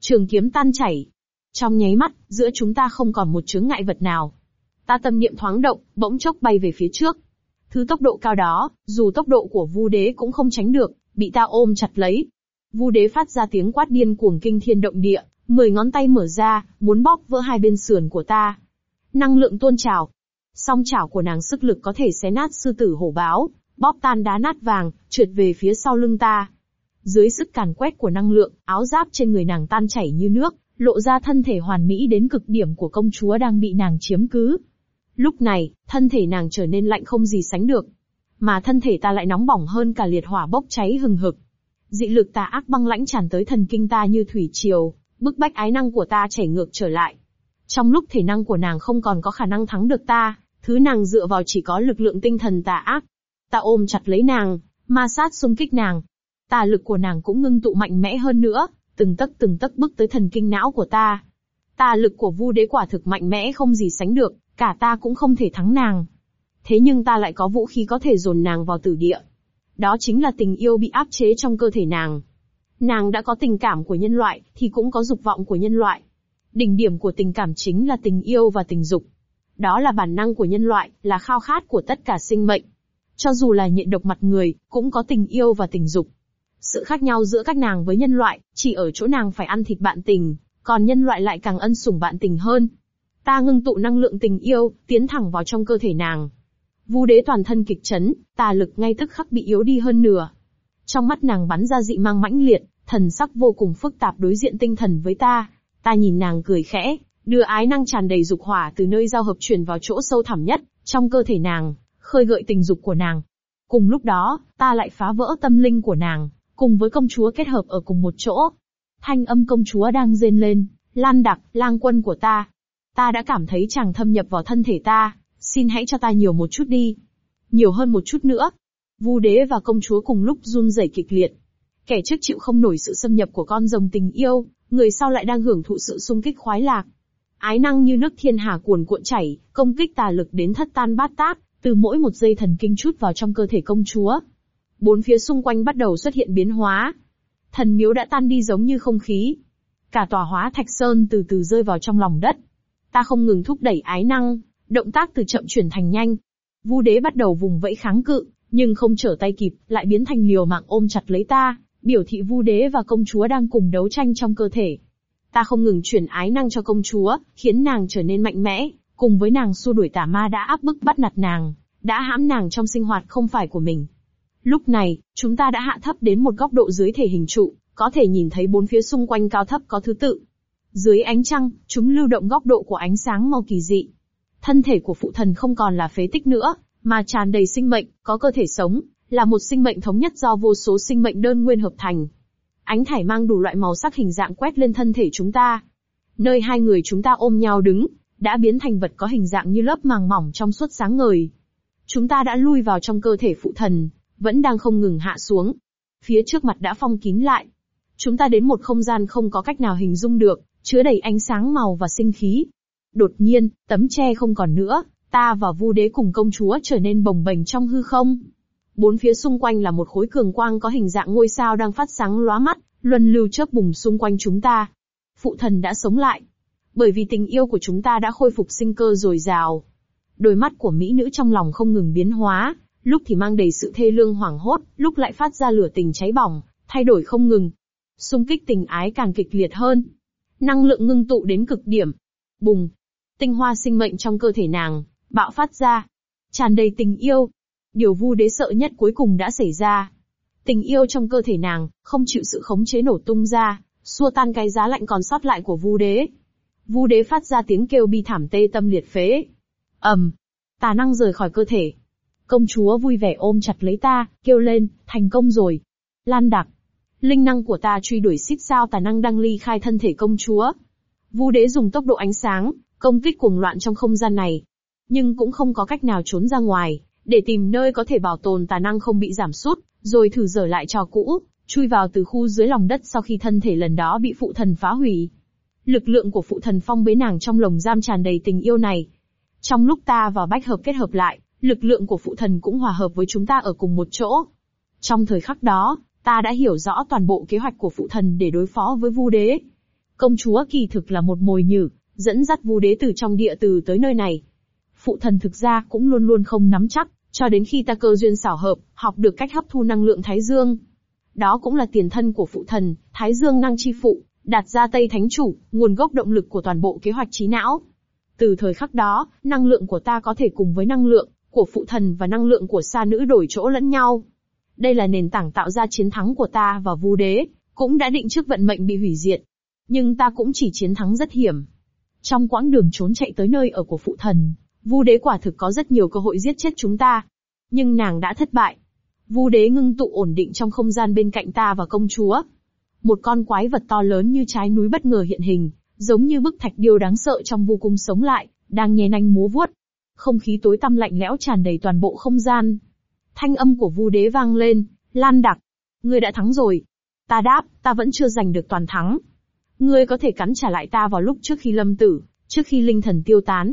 Trường kiếm tan chảy. Trong nháy mắt, giữa chúng ta không còn một chướng ngại vật nào. Ta tâm niệm thoáng động, bỗng chốc bay về phía trước. Thứ tốc độ cao đó, dù tốc độ của Vu Đế cũng không tránh được, bị ta ôm chặt lấy. Vu Đế phát ra tiếng quát điên cuồng kinh thiên động địa, mười ngón tay mở ra, muốn bóp vỡ hai bên sườn của ta. Năng lượng tuôn trào. Song chảo của nàng sức lực có thể xé nát sư tử hổ báo, bóp tan đá nát vàng, trượt về phía sau lưng ta. Dưới sức càn quét của năng lượng, áo giáp trên người nàng tan chảy như nước, lộ ra thân thể hoàn mỹ đến cực điểm của công chúa đang bị nàng chiếm cứ. Lúc này, thân thể nàng trở nên lạnh không gì sánh được. Mà thân thể ta lại nóng bỏng hơn cả liệt hỏa bốc cháy hừng hực. Dị lực tà ác băng lãnh tràn tới thần kinh ta như thủy triều, bức bách ái năng của ta chảy ngược trở lại. Trong lúc thể năng của nàng không còn có khả năng thắng được ta, thứ nàng dựa vào chỉ có lực lượng tinh thần tà ác. Ta ôm chặt lấy nàng, ma sát xung kích nàng. Tà lực của nàng cũng ngưng tụ mạnh mẽ hơn nữa, từng tấc từng tấc bước tới thần kinh não của ta. Tà lực của Vu Đế quả thực mạnh mẽ không gì sánh được, cả ta cũng không thể thắng nàng. Thế nhưng ta lại có vũ khí có thể dồn nàng vào tử địa. Đó chính là tình yêu bị áp chế trong cơ thể nàng. Nàng đã có tình cảm của nhân loại, thì cũng có dục vọng của nhân loại. Đỉnh điểm của tình cảm chính là tình yêu và tình dục. Đó là bản năng của nhân loại, là khao khát của tất cả sinh mệnh. Cho dù là nhện độc mặt người, cũng có tình yêu và tình dục. Sự khác nhau giữa các nàng với nhân loại, chỉ ở chỗ nàng phải ăn thịt bạn tình, còn nhân loại lại càng ân sủng bạn tình hơn. Ta ngưng tụ năng lượng tình yêu, tiến thẳng vào trong cơ thể nàng. Vu đế toàn thân kịch chấn, tà lực ngay tức khắc bị yếu đi hơn nửa. Trong mắt nàng bắn ra dị mang mãnh liệt, thần sắc vô cùng phức tạp đối diện tinh thần với ta. Ta nhìn nàng cười khẽ, đưa ái năng tràn đầy dục hỏa từ nơi giao hợp chuyển vào chỗ sâu thẳm nhất, trong cơ thể nàng, khơi gợi tình dục của nàng. Cùng lúc đó, ta lại phá vỡ tâm linh của nàng, cùng với công chúa kết hợp ở cùng một chỗ. Thanh âm công chúa đang rên lên, Lan đặc, lang quân của ta. Ta đã cảm thấy chàng thâm nhập vào thân thể ta, xin hãy cho ta nhiều một chút đi. Nhiều hơn một chút nữa. Vu đế và công chúa cùng lúc run rẩy kịch liệt. Kẻ trước chịu không nổi sự xâm nhập của con rồng tình yêu, người sau lại đang hưởng thụ sự sung kích khoái lạc. Ái năng như nước thiên hà cuồn cuộn chảy, công kích tà lực đến thất tan bát tác, từ mỗi một dây thần kinh chút vào trong cơ thể công chúa. Bốn phía xung quanh bắt đầu xuất hiện biến hóa. Thần miếu đã tan đi giống như không khí. Cả tòa hóa thạch sơn từ từ rơi vào trong lòng đất. Ta không ngừng thúc đẩy ái năng, động tác từ chậm chuyển thành nhanh. Vu đế bắt đầu vùng vẫy kháng cự, nhưng không trở tay kịp, lại biến thành liều mạng ôm chặt lấy ta, biểu thị vu đế và công chúa đang cùng đấu tranh trong cơ thể. Ta không ngừng chuyển ái năng cho công chúa, khiến nàng trở nên mạnh mẽ, cùng với nàng xua đuổi tà ma đã áp bức bắt nạt nàng, đã hãm nàng trong sinh hoạt không phải của mình. Lúc này, chúng ta đã hạ thấp đến một góc độ dưới thể hình trụ, có thể nhìn thấy bốn phía xung quanh cao thấp có thứ tự. Dưới ánh trăng, chúng lưu động góc độ của ánh sáng màu kỳ dị. Thân thể của phụ thần không còn là phế tích nữa, mà tràn đầy sinh mệnh, có cơ thể sống, là một sinh mệnh thống nhất do vô số sinh mệnh đơn nguyên hợp thành. Ánh thải mang đủ loại màu sắc hình dạng quét lên thân thể chúng ta. Nơi hai người chúng ta ôm nhau đứng, đã biến thành vật có hình dạng như lớp màng mỏng trong suốt sáng ngời. Chúng ta đã lui vào trong cơ thể phụ thần, vẫn đang không ngừng hạ xuống. Phía trước mặt đã phong kín lại. Chúng ta đến một không gian không có cách nào hình dung được, chứa đầy ánh sáng màu và sinh khí. Đột nhiên, tấm tre không còn nữa, ta và vu đế cùng công chúa trở nên bồng bềnh trong hư không. Bốn phía xung quanh là một khối cường quang có hình dạng ngôi sao đang phát sáng lóa mắt, luân lưu chớp bùng xung quanh chúng ta. Phụ thần đã sống lại. Bởi vì tình yêu của chúng ta đã khôi phục sinh cơ dồi dào. Đôi mắt của mỹ nữ trong lòng không ngừng biến hóa, lúc thì mang đầy sự thê lương hoảng hốt, lúc lại phát ra lửa tình cháy bỏng, thay đổi không ngừng. Xung kích tình ái càng kịch liệt hơn. Năng lượng ngưng tụ đến cực điểm. Bùng. Tinh hoa sinh mệnh trong cơ thể nàng, bạo phát ra. Tràn đầy tình yêu. Điều vu đế sợ nhất cuối cùng đã xảy ra. Tình yêu trong cơ thể nàng, không chịu sự khống chế nổ tung ra, xua tan cái giá lạnh còn sót lại của vu đế. Vu đế phát ra tiếng kêu bi thảm tê tâm liệt phế. ầm, tà năng rời khỏi cơ thể. Công chúa vui vẻ ôm chặt lấy ta, kêu lên, thành công rồi. Lan đặc. Linh năng của ta truy đuổi xích sao tà năng đang ly khai thân thể công chúa. Vu đế dùng tốc độ ánh sáng, công kích cuồng loạn trong không gian này. Nhưng cũng không có cách nào trốn ra ngoài, để tìm nơi có thể bảo tồn tà năng không bị giảm sút, rồi thử dở lại trò cũ, chui vào từ khu dưới lòng đất sau khi thân thể lần đó bị phụ thần phá hủy. Lực lượng của phụ thần phong bế nàng trong lồng giam tràn đầy tình yêu này. Trong lúc ta và bách hợp kết hợp lại, lực lượng của phụ thần cũng hòa hợp với chúng ta ở cùng một chỗ. Trong thời khắc đó, ta đã hiểu rõ toàn bộ kế hoạch của phụ thần để đối phó với vu đế. Công chúa kỳ thực là một mồi nhử, dẫn dắt vu đế từ trong địa từ tới nơi này. Phụ thần thực ra cũng luôn luôn không nắm chắc, cho đến khi ta cơ duyên xảo hợp, học được cách hấp thu năng lượng Thái Dương. Đó cũng là tiền thân của phụ thần, Thái Dương năng chi phụ, đặt ra Tây Thánh Chủ, nguồn gốc động lực của toàn bộ kế hoạch trí não. Từ thời khắc đó, năng lượng của ta có thể cùng với năng lượng của phụ thần và năng lượng của sa nữ đổi chỗ lẫn nhau. Đây là nền tảng tạo ra chiến thắng của ta và vu đế, cũng đã định trước vận mệnh bị hủy diệt. Nhưng ta cũng chỉ chiến thắng rất hiểm. Trong quãng đường trốn chạy tới nơi ở của phụ thần, vu đế quả thực có rất nhiều cơ hội giết chết chúng ta. Nhưng nàng đã thất bại. Vu đế ngưng tụ ổn định trong không gian bên cạnh ta và công chúa. Một con quái vật to lớn như trái núi bất ngờ hiện hình, giống như bức thạch điêu đáng sợ trong vô cung sống lại, đang nhè nanh múa vuốt. Không khí tối tăm lạnh lẽo tràn đầy toàn bộ không gian. Thanh âm của Vu Đế vang lên, "Lan Đặc, ngươi đã thắng rồi." Ta đáp, "Ta vẫn chưa giành được toàn thắng. Ngươi có thể cắn trả lại ta vào lúc trước khi lâm tử, trước khi linh thần tiêu tán.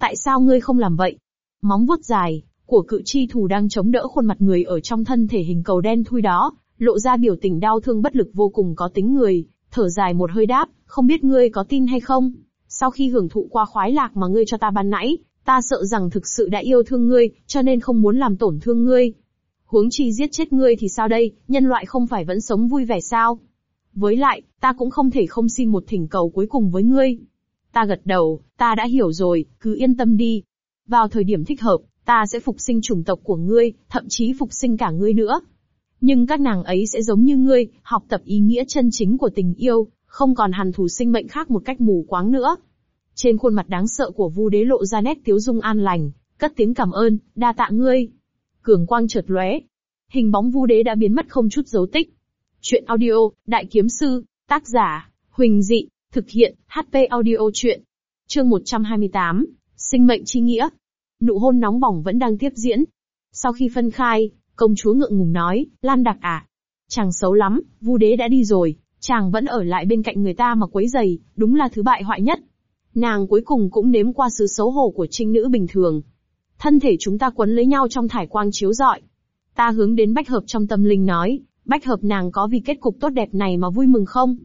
Tại sao ngươi không làm vậy?" Móng vuốt dài của cự chi thủ đang chống đỡ khuôn mặt người ở trong thân thể hình cầu đen thui đó, lộ ra biểu tình đau thương bất lực vô cùng có tính người, thở dài một hơi đáp, không biết ngươi có tin hay không? Sau khi hưởng thụ qua khoái lạc mà ngươi cho ta ban nãy, ta sợ rằng thực sự đã yêu thương ngươi, cho nên không muốn làm tổn thương ngươi. Huống chi giết chết ngươi thì sao đây, nhân loại không phải vẫn sống vui vẻ sao? Với lại, ta cũng không thể không xin một thỉnh cầu cuối cùng với ngươi. Ta gật đầu, ta đã hiểu rồi, cứ yên tâm đi. Vào thời điểm thích hợp, ta sẽ phục sinh chủng tộc của ngươi, thậm chí phục sinh cả ngươi nữa. Nhưng các nàng ấy sẽ giống như ngươi, học tập ý nghĩa chân chính của tình yêu, không còn hằn thù sinh mệnh khác một cách mù quáng nữa. Trên khuôn mặt đáng sợ của Vu Đế lộ ra nét tiếu dung an lành, cất tiếng cảm ơn, đa tạ ngươi. cường quang chợt lóe. Hình bóng Vu Đế đã biến mất không chút dấu tích. Chuyện audio, Đại Kiếm Sư, tác giả, Huỳnh Dị, thực hiện, HP audio chuyện. Chương 128, Sinh mệnh chi nghĩa. Nụ hôn nóng bỏng vẫn đang tiếp diễn. Sau khi phân khai, công chúa ngượng ngùng nói, Lan Đặc à, chàng xấu lắm, Vu Đế đã đi rồi, chàng vẫn ở lại bên cạnh người ta mà quấy giày, đúng là thứ bại hoại nhất. Nàng cuối cùng cũng nếm qua sự xấu hổ của trinh nữ bình thường. Thân thể chúng ta quấn lấy nhau trong thải quang chiếu rọi. Ta hướng đến bách hợp trong tâm linh nói, bách hợp nàng có vì kết cục tốt đẹp này mà vui mừng không?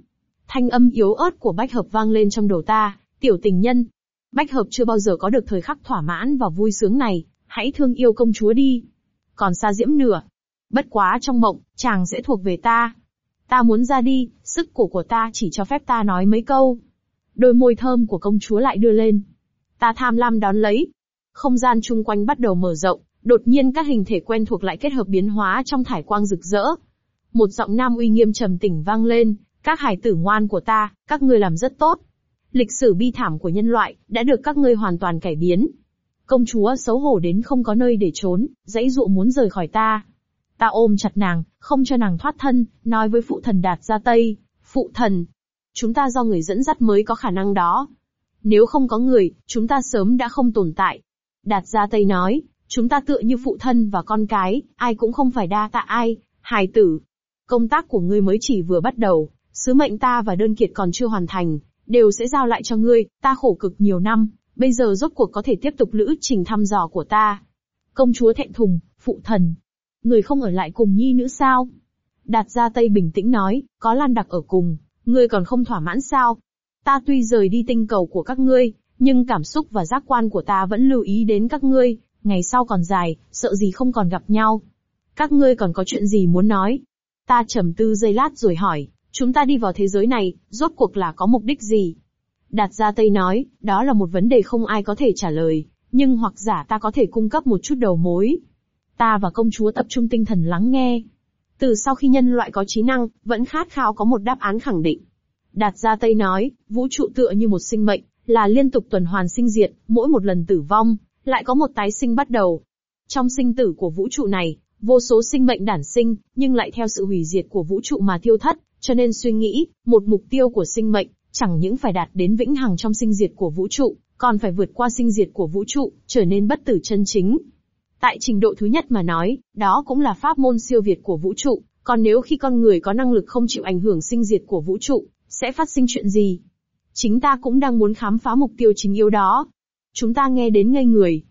Thanh âm yếu ớt của bách hợp vang lên trong đầu ta, tiểu tình nhân. Bách hợp chưa bao giờ có được thời khắc thỏa mãn và vui sướng này, hãy thương yêu công chúa đi. Còn xa diễm nửa. Bất quá trong mộng, chàng sẽ thuộc về ta. Ta muốn ra đi, sức cổ của ta chỉ cho phép ta nói mấy câu. Đôi môi thơm của công chúa lại đưa lên. Ta tham lam đón lấy. Không gian chung quanh bắt đầu mở rộng, đột nhiên các hình thể quen thuộc lại kết hợp biến hóa trong thải quang rực rỡ. Một giọng nam uy nghiêm trầm tỉnh vang lên, các hải tử ngoan của ta, các ngươi làm rất tốt. Lịch sử bi thảm của nhân loại, đã được các ngươi hoàn toàn cải biến. Công chúa xấu hổ đến không có nơi để trốn, dãy dụ muốn rời khỏi ta. Ta ôm chặt nàng, không cho nàng thoát thân, nói với phụ thần đạt ra Tây. Phụ thần, chúng ta do người dẫn dắt mới có khả năng đó. Nếu không có người, chúng ta sớm đã không tồn tại. Đạt ra Tây nói, chúng ta tựa như phụ thân và con cái, ai cũng không phải đa tạ ai, hài tử. Công tác của ngươi mới chỉ vừa bắt đầu, sứ mệnh ta và đơn kiệt còn chưa hoàn thành, đều sẽ giao lại cho ngươi, ta khổ cực nhiều năm, bây giờ rốt cuộc có thể tiếp tục lữ trình thăm dò của ta. Công chúa thẹn thùng, phụ thần. Người không ở lại cùng nhi nữ sao? Đạt ra Tây bình tĩnh nói, có Lan Đặc ở cùng, ngươi còn không thỏa mãn sao? Ta tuy rời đi tinh cầu của các ngươi, nhưng cảm xúc và giác quan của ta vẫn lưu ý đến các ngươi, ngày sau còn dài, sợ gì không còn gặp nhau. Các ngươi còn có chuyện gì muốn nói? Ta trầm tư giây lát rồi hỏi, chúng ta đi vào thế giới này, rốt cuộc là có mục đích gì? Đạt ra Tây nói, đó là một vấn đề không ai có thể trả lời, nhưng hoặc giả ta có thể cung cấp một chút đầu mối. Ta và công chúa tập trung tinh thần lắng nghe. Từ sau khi nhân loại có trí năng, vẫn khát khao có một đáp án khẳng định. Đạt ra Tây nói, vũ trụ tựa như một sinh mệnh, là liên tục tuần hoàn sinh diệt, mỗi một lần tử vong, lại có một tái sinh bắt đầu. Trong sinh tử của vũ trụ này, vô số sinh mệnh đản sinh, nhưng lại theo sự hủy diệt của vũ trụ mà tiêu thất, cho nên suy nghĩ, một mục tiêu của sinh mệnh, chẳng những phải đạt đến vĩnh hằng trong sinh diệt của vũ trụ, còn phải vượt qua sinh diệt của vũ trụ, trở nên bất tử chân chính. Tại trình độ thứ nhất mà nói, đó cũng là pháp môn siêu việt của vũ trụ, còn nếu khi con người có năng lực không chịu ảnh hưởng sinh diệt của vũ trụ, sẽ phát sinh chuyện gì? Chính ta cũng đang muốn khám phá mục tiêu chính yếu đó. Chúng ta nghe đến ngây người.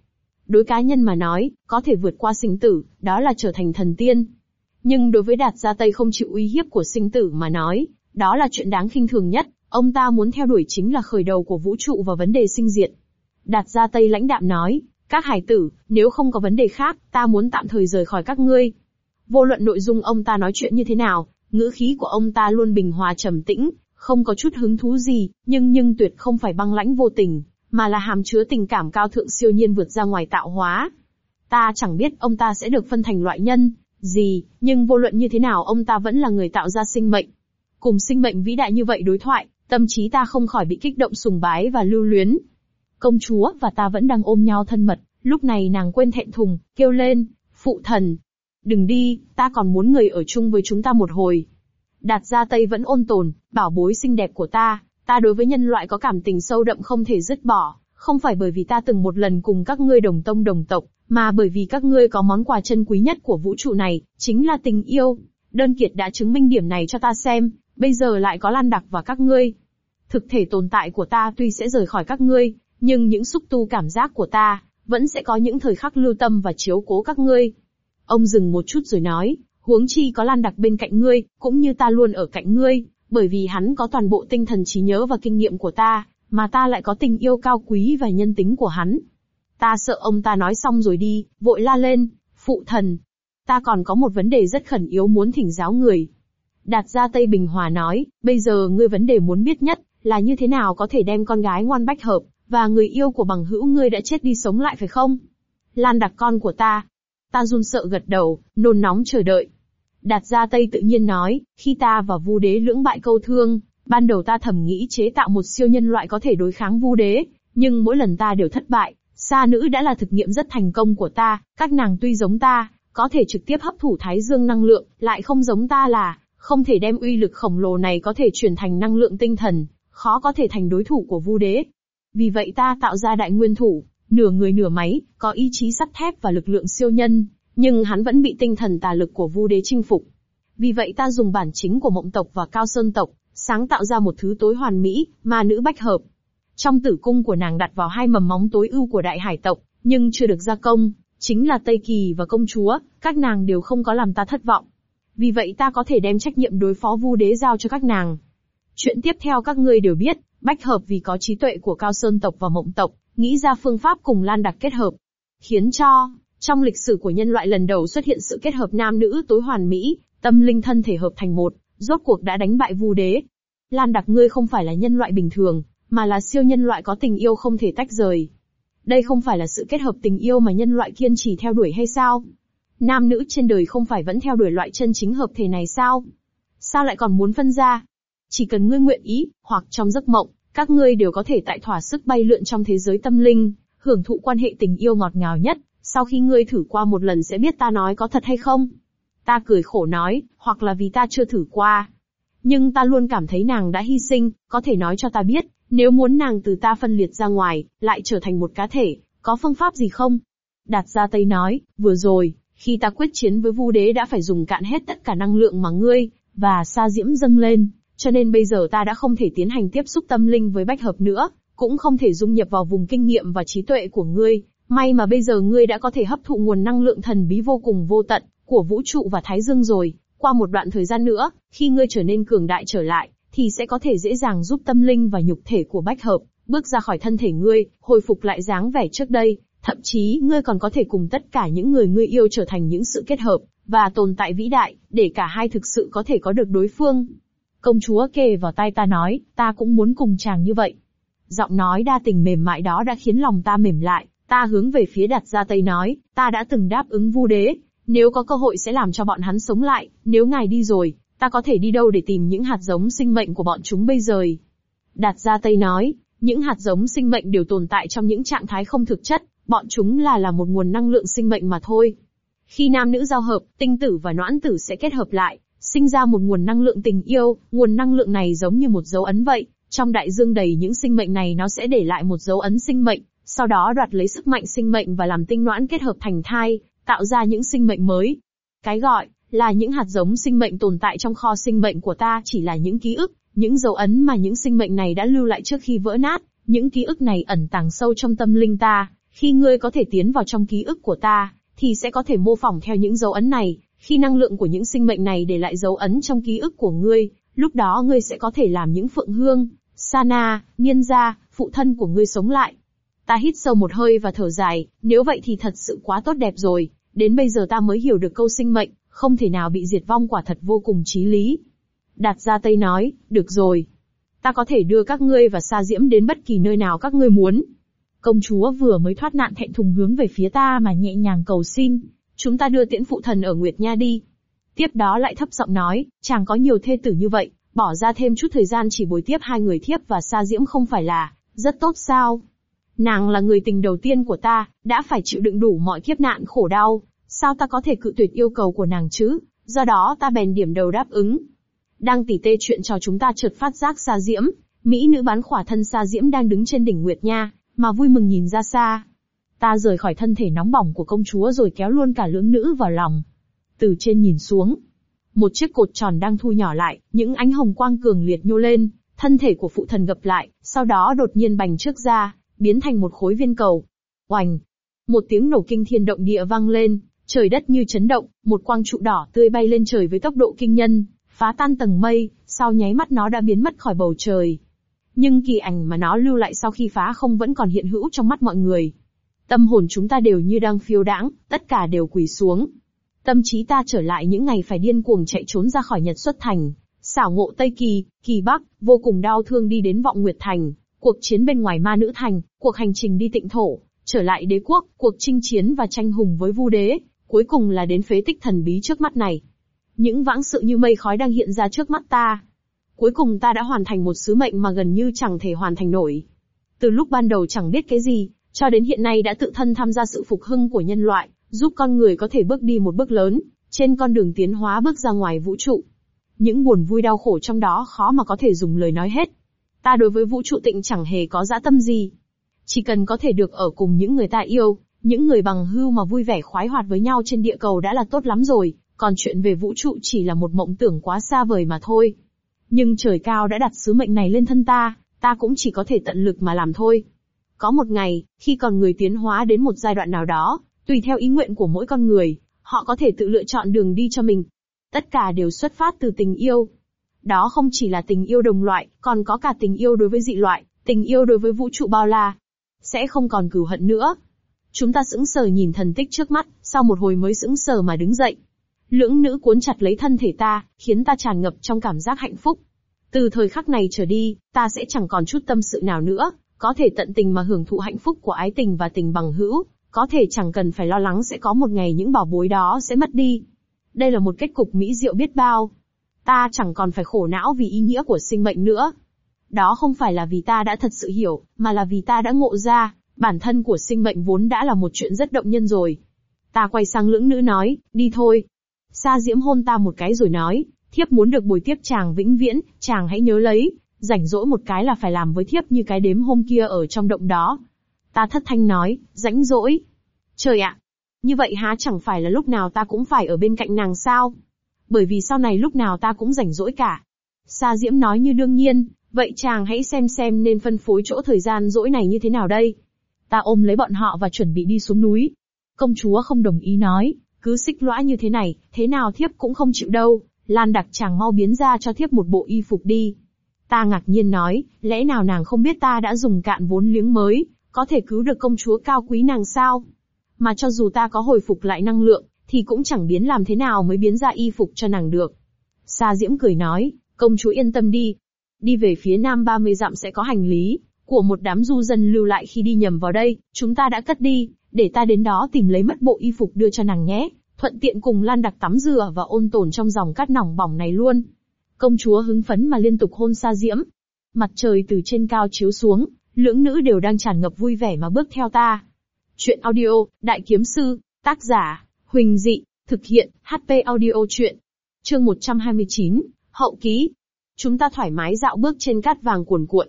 Đối cá nhân mà nói, có thể vượt qua sinh tử, đó là trở thành thần tiên. Nhưng đối với Đạt Gia Tây không chịu uy hiếp của sinh tử mà nói, đó là chuyện đáng khinh thường nhất, ông ta muốn theo đuổi chính là khởi đầu của vũ trụ và vấn đề sinh diệt. Đạt Gia Tây lãnh đạm nói, các hải tử, nếu không có vấn đề khác, ta muốn tạm thời rời khỏi các ngươi. Vô luận nội dung ông ta nói chuyện như thế nào, ngữ khí của ông ta luôn bình hòa trầm tĩnh, không có chút hứng thú gì, nhưng nhưng tuyệt không phải băng lãnh vô tình, mà là hàm chứa tình cảm cao thượng siêu nhiên vượt ra ngoài tạo hóa. Ta chẳng biết ông ta sẽ được phân thành loại nhân, gì, nhưng vô luận như thế nào ông ta vẫn là người tạo ra sinh mệnh. Cùng sinh mệnh vĩ đại như vậy đối thoại, tâm trí ta không khỏi bị kích động sùng bái và lưu luyến. Công chúa và ta vẫn đang ôm nhau thân mật, lúc này nàng quên thẹn thùng, kêu lên, phụ thần. Đừng đi, ta còn muốn người ở chung với chúng ta một hồi. Đạt gia Tây vẫn ôn tồn, bảo bối xinh đẹp của ta, ta đối với nhân loại có cảm tình sâu đậm không thể dứt bỏ, không phải bởi vì ta từng một lần cùng các ngươi đồng tông đồng tộc, mà bởi vì các ngươi có món quà chân quý nhất của vũ trụ này, chính là tình yêu. Đơn kiệt đã chứng minh điểm này cho ta xem, bây giờ lại có lan đặc và các ngươi. Thực thể tồn tại của ta tuy sẽ rời khỏi các ngươi, nhưng những xúc tu cảm giác của ta, vẫn sẽ có những thời khắc lưu tâm và chiếu cố các ngươi. Ông dừng một chút rồi nói, huống chi có lan đặc bên cạnh ngươi, cũng như ta luôn ở cạnh ngươi, bởi vì hắn có toàn bộ tinh thần trí nhớ và kinh nghiệm của ta, mà ta lại có tình yêu cao quý và nhân tính của hắn. Ta sợ ông ta nói xong rồi đi, vội la lên, phụ thần. Ta còn có một vấn đề rất khẩn yếu muốn thỉnh giáo người. Đạt ra Tây Bình Hòa nói, bây giờ ngươi vấn đề muốn biết nhất, là như thế nào có thể đem con gái ngoan bách hợp, và người yêu của bằng hữu ngươi đã chết đi sống lại phải không? Lan đặc con của ta. Ta run sợ gật đầu, nôn nóng chờ đợi. Đạt ra Tây tự nhiên nói, khi ta và Vu Đế lưỡng bại câu thương, ban đầu ta thầm nghĩ chế tạo một siêu nhân loại có thể đối kháng Vu Đế, nhưng mỗi lần ta đều thất bại, Sa nữ đã là thực nghiệm rất thành công của ta, các nàng tuy giống ta, có thể trực tiếp hấp thụ thái dương năng lượng, lại không giống ta là, không thể đem uy lực khổng lồ này có thể chuyển thành năng lượng tinh thần, khó có thể thành đối thủ của Vu Đế. Vì vậy ta tạo ra đại nguyên thủ, nửa người nửa máy, có ý chí sắt thép và lực lượng siêu nhân, nhưng hắn vẫn bị tinh thần tà lực của Vu Đế chinh phục. Vì vậy ta dùng bản chính của Mộng tộc và Cao Sơn tộc, sáng tạo ra một thứ tối hoàn mỹ, ma nữ bách hợp. Trong tử cung của nàng đặt vào hai mầm móng tối ưu của đại hải tộc, nhưng chưa được gia công, chính là Tây Kỳ và công chúa, các nàng đều không có làm ta thất vọng. Vì vậy ta có thể đem trách nhiệm đối phó Vu Đế giao cho các nàng. Chuyện tiếp theo các ngươi đều biết, Bách Hợp vì có trí tuệ của Cao Sơn tộc và Mộng tộc, nghĩ ra phương pháp cùng Lan Đặc kết hợp, khiến cho trong lịch sử của nhân loại lần đầu xuất hiện sự kết hợp nam nữ tối hoàn mỹ, tâm linh thân thể hợp thành một, rốt cuộc đã đánh bại Vu Đế. Lan Đặc ngươi không phải là nhân loại bình thường, mà là siêu nhân loại có tình yêu không thể tách rời. Đây không phải là sự kết hợp tình yêu mà nhân loại kiên trì theo đuổi hay sao? Nam nữ trên đời không phải vẫn theo đuổi loại chân chính hợp thể này sao? Sao lại còn muốn phân ra? Chỉ cần ngươi nguyện ý, hoặc trong giấc mộng, các ngươi đều có thể tại thỏa sức bay lượn trong thế giới tâm linh, hưởng thụ quan hệ tình yêu ngọt ngào nhất, sau khi ngươi thử qua một lần sẽ biết ta nói có thật hay không. Ta cười khổ nói, hoặc là vì ta chưa thử qua. Nhưng ta luôn cảm thấy nàng đã hy sinh, có thể nói cho ta biết, nếu muốn nàng từ ta phân liệt ra ngoài, lại trở thành một cá thể, có phương pháp gì không? Đạt ra Tây nói, vừa rồi, khi ta quyết chiến với Vu Đế đã phải dùng cạn hết tất cả năng lượng mà ngươi và Sa Diễm dâng lên, cho nên bây giờ ta đã không thể tiến hành tiếp xúc tâm linh với Bách Hợp nữa, cũng không thể dung nhập vào vùng kinh nghiệm và trí tuệ của ngươi. May mà bây giờ ngươi đã có thể hấp thụ nguồn năng lượng thần bí vô cùng vô tận của vũ trụ và Thái Dương rồi. Qua một đoạn thời gian nữa, khi ngươi trở nên cường đại trở lại, thì sẽ có thể dễ dàng giúp tâm linh và nhục thể của Bách Hợp bước ra khỏi thân thể ngươi, hồi phục lại dáng vẻ trước đây. Thậm chí, ngươi còn có thể cùng tất cả những người ngươi yêu trở thành những sự kết hợp, và tồn tại vĩ đại, để cả hai thực sự có thể có được đối phương. Công chúa kề vào tay ta nói, ta cũng muốn cùng chàng như vậy. Giọng nói đa tình mềm mại đó đã khiến lòng ta mềm lại, ta hướng về phía đặt ra tây nói, ta đã từng đáp ứng vu đế, nếu có cơ hội sẽ làm cho bọn hắn sống lại, nếu ngài đi rồi, ta có thể đi đâu để tìm những hạt giống sinh mệnh của bọn chúng bây giờ? Đạt ra Tây nói, những hạt giống sinh mệnh đều tồn tại trong những trạng thái không thực chất, bọn chúng là là một nguồn năng lượng sinh mệnh mà thôi. Khi nam nữ giao hợp, tinh tử và noãn tử sẽ kết hợp lại, sinh ra một nguồn năng lượng tình yêu, nguồn năng lượng này giống như một dấu ấn vậy, trong đại dương đầy những sinh mệnh này nó sẽ để lại một dấu ấn sinh mệnh, sau đó đoạt lấy sức mạnh sinh mệnh và làm tinh noãn kết hợp thành thai, tạo ra những sinh mệnh mới. Cái gọi là những hạt giống sinh mệnh tồn tại trong kho sinh mệnh của ta chỉ là những ký ức, những dấu ấn mà những sinh mệnh này đã lưu lại trước khi vỡ nát, những ký ức này ẩn tàng sâu trong tâm linh ta, khi ngươi có thể tiến vào trong ký ức của ta, thì sẽ có thể mô phỏng theo những dấu ấn này, khi năng lượng của những sinh mệnh này để lại dấu ấn trong ký ức của ngươi, lúc đó ngươi sẽ có thể làm những phượng hương, Sana, Niên gia, phụ thân của ngươi sống lại. Ta hít sâu một hơi và thở dài, nếu vậy thì thật sự quá tốt đẹp rồi, đến bây giờ ta mới hiểu được câu sinh mệnh, không thể nào bị diệt vong quả thật vô cùng trí lý. Đạt ra Tây nói, được rồi. Ta có thể đưa các ngươi và Sa Diễm đến bất kỳ nơi nào các ngươi muốn. Công chúa vừa mới thoát nạn thẹn thùng hướng về phía ta mà nhẹ nhàng cầu xin, chúng ta đưa tiễn phụ thần ở Nguyệt Nha đi. Tiếp đó lại thấp giọng nói, chàng có nhiều thê tử như vậy, bỏ ra thêm chút thời gian chỉ bồi tiếp hai người thiếp và Sa Diễm không phải là, rất tốt sao? Nàng là người tình đầu tiên của ta, đã phải chịu đựng đủ mọi kiếp nạn khổ đau, Sao ta có thể cự tuyệt yêu cầu của nàng chứ? Do đó ta bèn điểm đầu đáp ứng. Đang tỉ tê chuyện cho chúng ta chợt phát giác xa diễm, Mỹ nữ bán khỏa thân xa diễm đang đứng trên đỉnh Nguyệt Nha, mà vui mừng nhìn ra xa. Ta rời khỏi thân thể nóng bỏng của công chúa rồi kéo luôn cả lưỡng nữ vào lòng. Từ trên nhìn xuống, một chiếc cột tròn đang thu nhỏ lại, những ánh hồng quang cường liệt nhô lên, thân thể của phụ thần gập lại, sau đó đột nhiên bành trước ra, biến thành một khối viên cầu. Oành! Một tiếng nổ kinh thiên động địa vang lên, Trời đất như chấn động, một quang trụ đỏ tươi bay lên trời với tốc độ kinh nhân, phá tan tầng mây, sau nháy mắt nó đã biến mất khỏi bầu trời. Nhưng kỳ ảnh mà nó lưu lại sau khi phá không vẫn còn hiện hữu trong mắt mọi người. Tâm hồn chúng ta đều như đang phiêu đãng, tất cả đều quỳ xuống. Tâm trí ta trở lại những ngày phải điên cuồng chạy trốn ra khỏi Nhật xuất thành, xảo ngộ Tây Kỳ, Kỳ Bắc, vô cùng đau thương đi đến vọng Nguyệt Thành, cuộc chiến bên ngoài ma nữ thành, cuộc hành trình đi tịnh thổ, trở lại đế quốc, cuộc chinh chiến và tranh hùng với vu đế, cuối cùng là đến phế tích thần bí trước mắt này. Những vãng sự như mây khói đang hiện ra trước mắt ta. Cuối cùng ta đã hoàn thành một sứ mệnh mà gần như chẳng thể hoàn thành nổi. Từ lúc ban đầu chẳng biết cái gì, cho đến hiện nay đã tự thân tham gia sự phục hưng của nhân loại, giúp con người có thể bước đi một bước lớn, trên con đường tiến hóa bước ra ngoài vũ trụ. Những buồn vui đau khổ trong đó khó mà có thể dùng lời nói hết. Ta đối với vũ trụ tịnh chẳng hề có dã tâm gì. Chỉ cần có thể được ở cùng những người ta yêu, những người bằng hưu mà vui vẻ khoái hoạt với nhau trên địa cầu đã là tốt lắm rồi, còn chuyện về vũ trụ chỉ là một mộng tưởng quá xa vời mà thôi. Nhưng trời cao đã đặt sứ mệnh này lên thân ta, ta cũng chỉ có thể tận lực mà làm thôi. Có một ngày, khi còn người tiến hóa đến một giai đoạn nào đó, tùy theo ý nguyện của mỗi con người, họ có thể tự lựa chọn đường đi cho mình. Tất cả đều xuất phát từ tình yêu. Đó không chỉ là tình yêu đồng loại, còn có cả tình yêu đối với dị loại, tình yêu đối với vũ trụ bao la. Sẽ không còn cửu hận nữa. Chúng ta sững sờ nhìn thần tích trước mắt, sau một hồi mới sững sờ mà đứng dậy. Lưỡng nữ cuốn chặt lấy thân thể ta, khiến ta tràn ngập trong cảm giác hạnh phúc. Từ thời khắc này trở đi, ta sẽ chẳng còn chút tâm sự nào nữa, có thể tận tình mà hưởng thụ hạnh phúc của ái tình và tình bằng hữu, có thể chẳng cần phải lo lắng sẽ có một ngày những bảo bối đó sẽ mất đi. Đây là một kết cục mỹ diệu biết bao. Ta chẳng còn phải khổ não vì ý nghĩa của sinh mệnh nữa. Đó không phải là vì ta đã thật sự hiểu, mà là vì ta đã ngộ ra, bản thân của sinh mệnh vốn đã là một chuyện rất động nhân rồi. Ta quay sang lưỡng nữ nói, đi thôi. Sa diễm hôn ta một cái rồi nói, thiếp muốn được bồi tiếp chàng vĩnh viễn, chàng hãy nhớ lấy, rảnh rỗi một cái là phải làm với thiếp như cái đếm hôm kia ở trong động đó. Ta thất thanh nói, rảnh rỗi. Trời ạ! Như vậy há chẳng phải là lúc nào ta cũng phải ở bên cạnh nàng sao? Bởi vì sau này lúc nào ta cũng rảnh rỗi cả. Sa Diễm nói như đương nhiên, vậy chàng hãy xem xem nên phân phối chỗ thời gian rỗi này như thế nào đây. Ta ôm lấy bọn họ và chuẩn bị đi xuống núi. Công chúa không đồng ý nói, cứ xích lõa như thế này, thế nào thiếp cũng không chịu đâu, Lan đặc chàng mau biến ra cho thiếp một bộ y phục đi. Ta ngạc nhiên nói, lẽ nào nàng không biết ta đã dùng cạn vốn liếng mới, có thể cứu được công chúa cao quý nàng sao? Mà cho dù ta có hồi phục lại năng lượng, thì cũng chẳng biến làm thế nào mới biến ra y phục cho nàng được. Sa Diễm cười nói, công chúa yên tâm đi. Đi về phía nam 30 dặm sẽ có hành lý, của một đám du dân lưu lại khi đi nhầm vào đây, chúng ta đã cất đi, để ta đến đó tìm lấy mất bộ y phục đưa cho nàng nhé, thuận tiện cùng Lan Đặc tắm rửa và ôn tồn trong dòng cát nỏng bỏng này luôn. Công chúa hứng phấn mà liên tục hôn Sa Diễm. Mặt trời từ trên cao chiếu xuống, lưỡng nữ đều đang tràn ngập vui vẻ mà bước theo ta. Chuyện audio, Đại Kiếm Sư, tác giả, Huỳnh Dị, thực hiện, HP audio chuyện. Chương 129, Hậu Ký. Chúng ta thoải mái dạo bước trên cát vàng cuồn cuộn.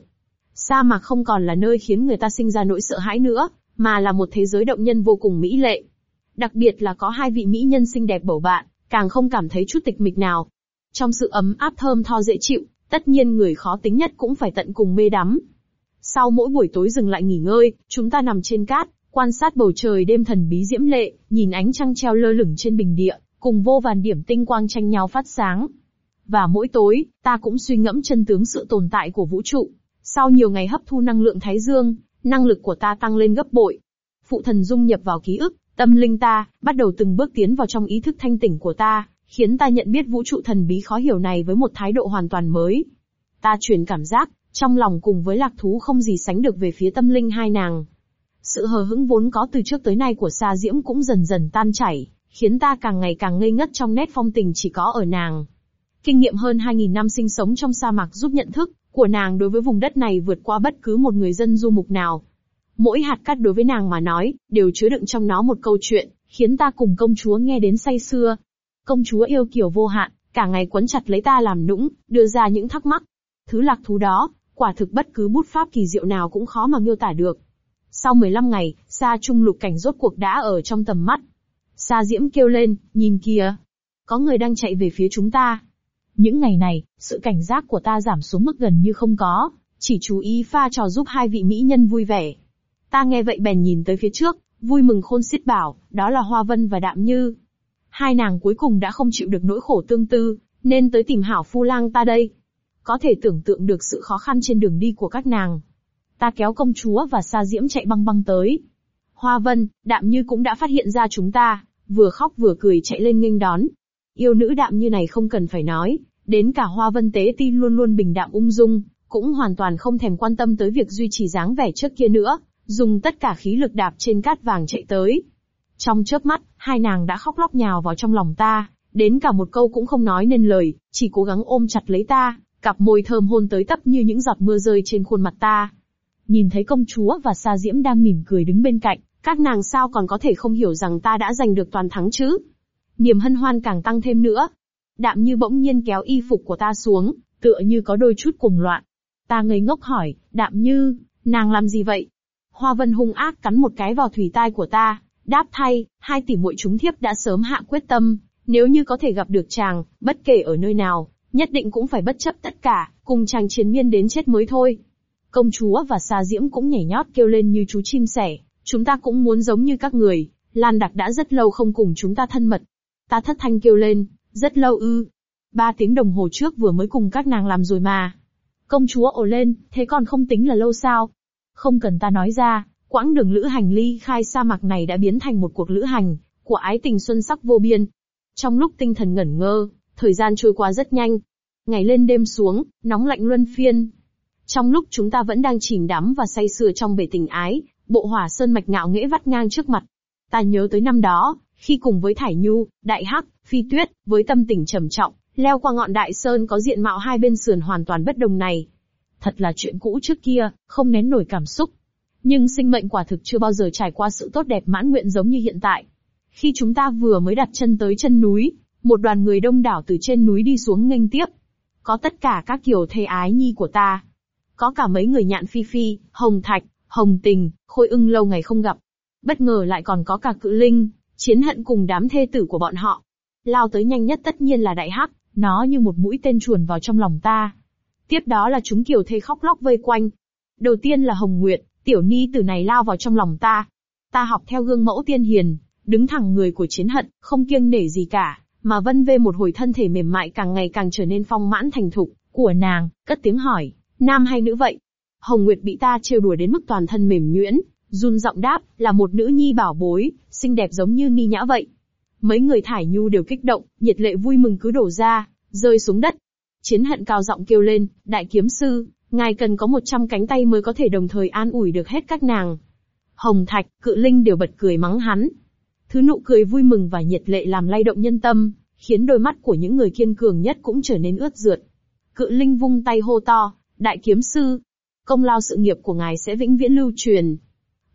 Sa mạc không còn là nơi khiến người ta sinh ra nỗi sợ hãi nữa, mà là một thế giới động nhân vô cùng mỹ lệ. Đặc biệt là có hai vị mỹ nhân xinh đẹp bầu bạn, càng không cảm thấy chút tịch mịch nào. Trong sự ấm áp thơm tho dễ chịu, tất nhiên người khó tính nhất cũng phải tận cùng mê đắm. Sau mỗi buổi tối dừng lại nghỉ ngơi, chúng ta nằm trên cát, quan sát bầu trời đêm thần bí diễm lệ, nhìn ánh trăng treo lơ lửng trên bình địa, cùng vô vàn điểm tinh quang tranh nhau phát sáng. Và mỗi tối, ta cũng suy ngẫm chân tướng sự tồn tại của vũ trụ. Sau nhiều ngày hấp thu năng lượng thái dương, năng lực của ta tăng lên gấp bội. Phụ thần dung nhập vào ký ức, tâm linh ta, bắt đầu từng bước tiến vào trong ý thức thanh tỉnh của ta, khiến ta nhận biết vũ trụ thần bí khó hiểu này với một thái độ hoàn toàn mới. Ta truyền cảm giác, trong lòng cùng với lạc thú không gì sánh được về phía tâm linh hai nàng. Sự hờ hững vốn có từ trước tới nay của Sa Diễm cũng dần dần tan chảy, khiến ta càng ngày càng ngây ngất trong nét phong tình chỉ có ở nàng. Kinh nghiệm hơn 2.000 năm sinh sống trong sa mạc giúp nhận thức của nàng đối với vùng đất này vượt qua bất cứ một người dân du mục nào. Mỗi hạt cát đối với nàng mà nói, đều chứa đựng trong nó một câu chuyện, khiến ta cùng công chúa nghe đến say xưa. Công chúa yêu kiều vô hạn, cả ngày quấn chặt lấy ta làm nũng, đưa ra những thắc mắc. Thứ lạc thú đó, quả thực bất cứ bút pháp kỳ diệu nào cũng khó mà miêu tả được. Sau 15 ngày, Sa Trung lục cảnh rốt cuộc đã ở trong tầm mắt. Sa Diễm kêu lên, nhìn kìa. Có người đang chạy về phía chúng ta. Những ngày này, sự cảnh giác của ta giảm xuống mức gần như không có, chỉ chú ý pha trò giúp hai vị mỹ nhân vui vẻ. Ta nghe vậy bèn nhìn tới phía trước, vui mừng khôn xiết bảo, đó là Hoa Vân và Đạm Như. Hai nàng cuối cùng đã không chịu được nỗi khổ tương tư, nên tới tìm hảo phu lang ta đây. Có thể tưởng tượng được sự khó khăn trên đường đi của các nàng. Ta kéo công chúa và Sa Diễm chạy băng băng tới. Hoa Vân, Đạm Như cũng đã phát hiện ra chúng ta, vừa khóc vừa cười chạy lên nghênh đón. Yêu nữ Đạm Như này không cần phải nói, đến cả Hoa Vân Tế Ti luôn luôn bình đạm ung dung, cũng hoàn toàn không thèm quan tâm tới việc duy trì dáng vẻ trước kia nữa, dùng tất cả khí lực đạp trên cát vàng chạy tới. Trong chớp mắt, hai nàng đã khóc lóc nhào vào trong lòng ta, đến cả một câu cũng không nói nên lời, chỉ cố gắng ôm chặt lấy ta, cặp môi thơm hôn tới tấp như những giọt mưa rơi trên khuôn mặt ta. Nhìn thấy công chúa và Sa Diễm đang mỉm cười đứng bên cạnh, Các nàng sao còn có thể không hiểu rằng ta đã giành được toàn thắng chứ? Niềm hân hoan càng tăng thêm nữa. Đạm như bỗng nhiên kéo y phục của ta xuống, tựa như có đôi chút cuồng loạn. Ta ngây ngốc hỏi, đạm như, nàng làm gì vậy? Hoa vân hung ác cắn một cái vào thủy tai của ta, đáp thay, hai tỷ muội chúng thiếp đã sớm hạ quyết tâm, nếu như có thể gặp được chàng, bất kể ở nơi nào, nhất định cũng phải bất chấp tất cả, cùng chàng chiến miên đến chết mới thôi. Công chúa và Sa Diễm cũng nhảy nhót kêu lên như chú chim sẻ, chúng ta cũng muốn giống như các người, Lan Đặc đã rất lâu không cùng chúng ta thân mật. Ta thất thanh kêu lên, rất lâu ư. Ba tiếng đồng hồ trước vừa mới cùng các nàng làm rồi mà. Công chúa ồ lên, thế còn không tính là lâu sao? Không cần ta nói ra, quãng đường lữ hành ly khai sa mạc này đã biến thành một cuộc lữ hành, của ái tình xuân sắc vô biên. Trong lúc tinh thần ngẩn ngơ, thời gian trôi qua rất nhanh. Ngày lên đêm xuống, nóng lạnh luân phiên. Trong lúc chúng ta vẫn đang chìm đắm và say sưa trong bể tình ái, bộ hỏa sơn mạch ngạo nghễ vắt ngang trước mặt. Ta nhớ tới năm đó, khi cùng với Thải Nhu, Đại Hắc, Phi Tuyết, với tâm tình trầm trọng, leo qua ngọn đại sơn có diện mạo hai bên sườn hoàn toàn bất đồng này. Thật là chuyện cũ trước kia, không nén nổi cảm xúc. Nhưng sinh mệnh quả thực chưa bao giờ trải qua sự tốt đẹp mãn nguyện giống như hiện tại. Khi chúng ta vừa mới đặt chân tới chân núi, một đoàn người đông đảo từ trên núi đi xuống nghênh tiếp. Có tất cả các kiểu thê ái nhi của ta. Có cả mấy người nhạn phi phi, hồng thạch, hồng tình, khôi ưng lâu ngày không gặp. Bất ngờ lại còn có cả cự linh, chiến hận cùng đám thê tử của bọn họ. Lao tới nhanh nhất tất nhiên là đại hắc, nó như một mũi tên chuồn vào trong lòng ta. Tiếp đó là chúng kiểu thê khóc lóc vây quanh. Đầu tiên là Hồng Nguyệt, tiểu ni tử này lao vào trong lòng ta. Ta học theo gương mẫu tiên hiền, đứng thẳng người của chiến hận, không kiêng nể gì cả, mà vân vê một hồi thân thể mềm mại càng ngày càng trở nên phong mãn thành thục, của nàng, cất tiếng hỏi, nam hay nữ vậy? Hồng Nguyệt bị ta trêu đùa đến mức toàn thân mềm nhuyễn, run giọng đáp, là một nữ nhi bảo bối, xinh đẹp giống như ni nhã vậy. Mấy người thải nhu đều kích động, nhiệt lệ vui mừng cứ đổ ra, rơi xuống đất. Chiến hận cao giọng kêu lên, đại kiếm sư, ngài cần có một trăm cánh tay mới có thể đồng thời an ủi được hết các nàng. Hồng Thạch, Cự Linh đều bật cười mắng hắn. Thứ nụ cười vui mừng và nhiệt lệ làm lay động nhân tâm, khiến đôi mắt của những người kiên cường nhất cũng trở nên ướt rượt. Cự Linh vung tay hô to, đại kiếm sư, công lao sự nghiệp của ngài sẽ vĩnh viễn lưu truyền.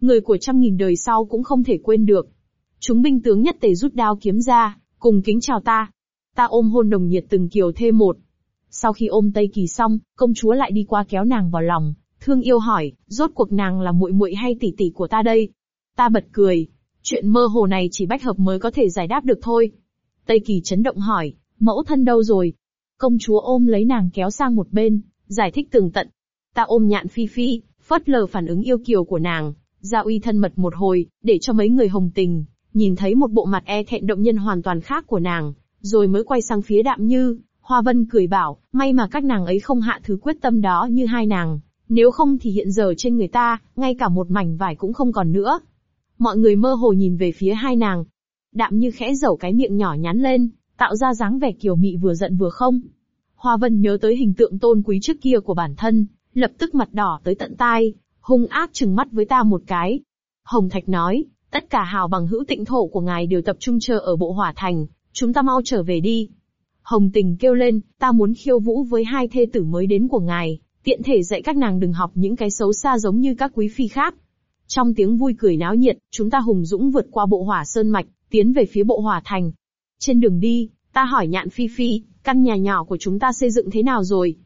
Người của trăm nghìn đời sau cũng không thể quên được. Chúng binh tướng nhất tề rút đao kiếm ra, cùng kính chào ta. Ta ôm hôn đồng nhiệt từng kiều thê một. Sau khi ôm Tây Kỳ xong, công chúa lại đi qua kéo nàng vào lòng, thương yêu hỏi, rốt cuộc nàng là muội muội hay tỷ tỷ của ta đây? Ta bật cười, chuyện mơ hồ này chỉ bách hợp mới có thể giải đáp được thôi. Tây Kỳ chấn động hỏi, mẫu thân đâu rồi? Công chúa ôm lấy nàng kéo sang một bên, giải thích tường tận. Ta ôm nhạn phi phi, phớt lờ phản ứng yêu kiều của nàng, gia uy thân mật một hồi, để cho mấy người hồng tình, nhìn thấy một bộ mặt e thẹn động nhân hoàn toàn khác của nàng, rồi mới quay sang phía đạm như, Hoa Vân cười bảo, may mà các nàng ấy không hạ thứ quyết tâm đó như hai nàng, nếu không thì hiện giờ trên người ta, ngay cả một mảnh vải cũng không còn nữa. Mọi người mơ hồ nhìn về phía hai nàng. Đạm như khẽ dẩu cái miệng nhỏ nhắn lên, tạo ra dáng vẻ kiều mị vừa giận vừa không. Hoa Vân nhớ tới hình tượng tôn quý trước kia của bản thân, lập tức mặt đỏ tới tận tai, hung ác chừng mắt với ta một cái. Hồng Thạch nói, tất cả hào bằng hữu tịnh thổ của ngài đều tập trung chờ ở bộ hỏa thành, chúng ta mau trở về đi. Hồng Tình kêu lên, ta muốn khiêu vũ với hai thê tử mới đến của ngài, tiện thể dạy các nàng đừng học những cái xấu xa giống như các quý phi khác. Trong tiếng vui cười náo nhiệt, chúng ta hùng dũng vượt qua bộ hỏa sơn mạch, tiến về phía bộ hỏa thành. Trên đường đi, ta hỏi nhạn phi phi, căn nhà nhỏ của chúng ta xây dựng thế nào rồi?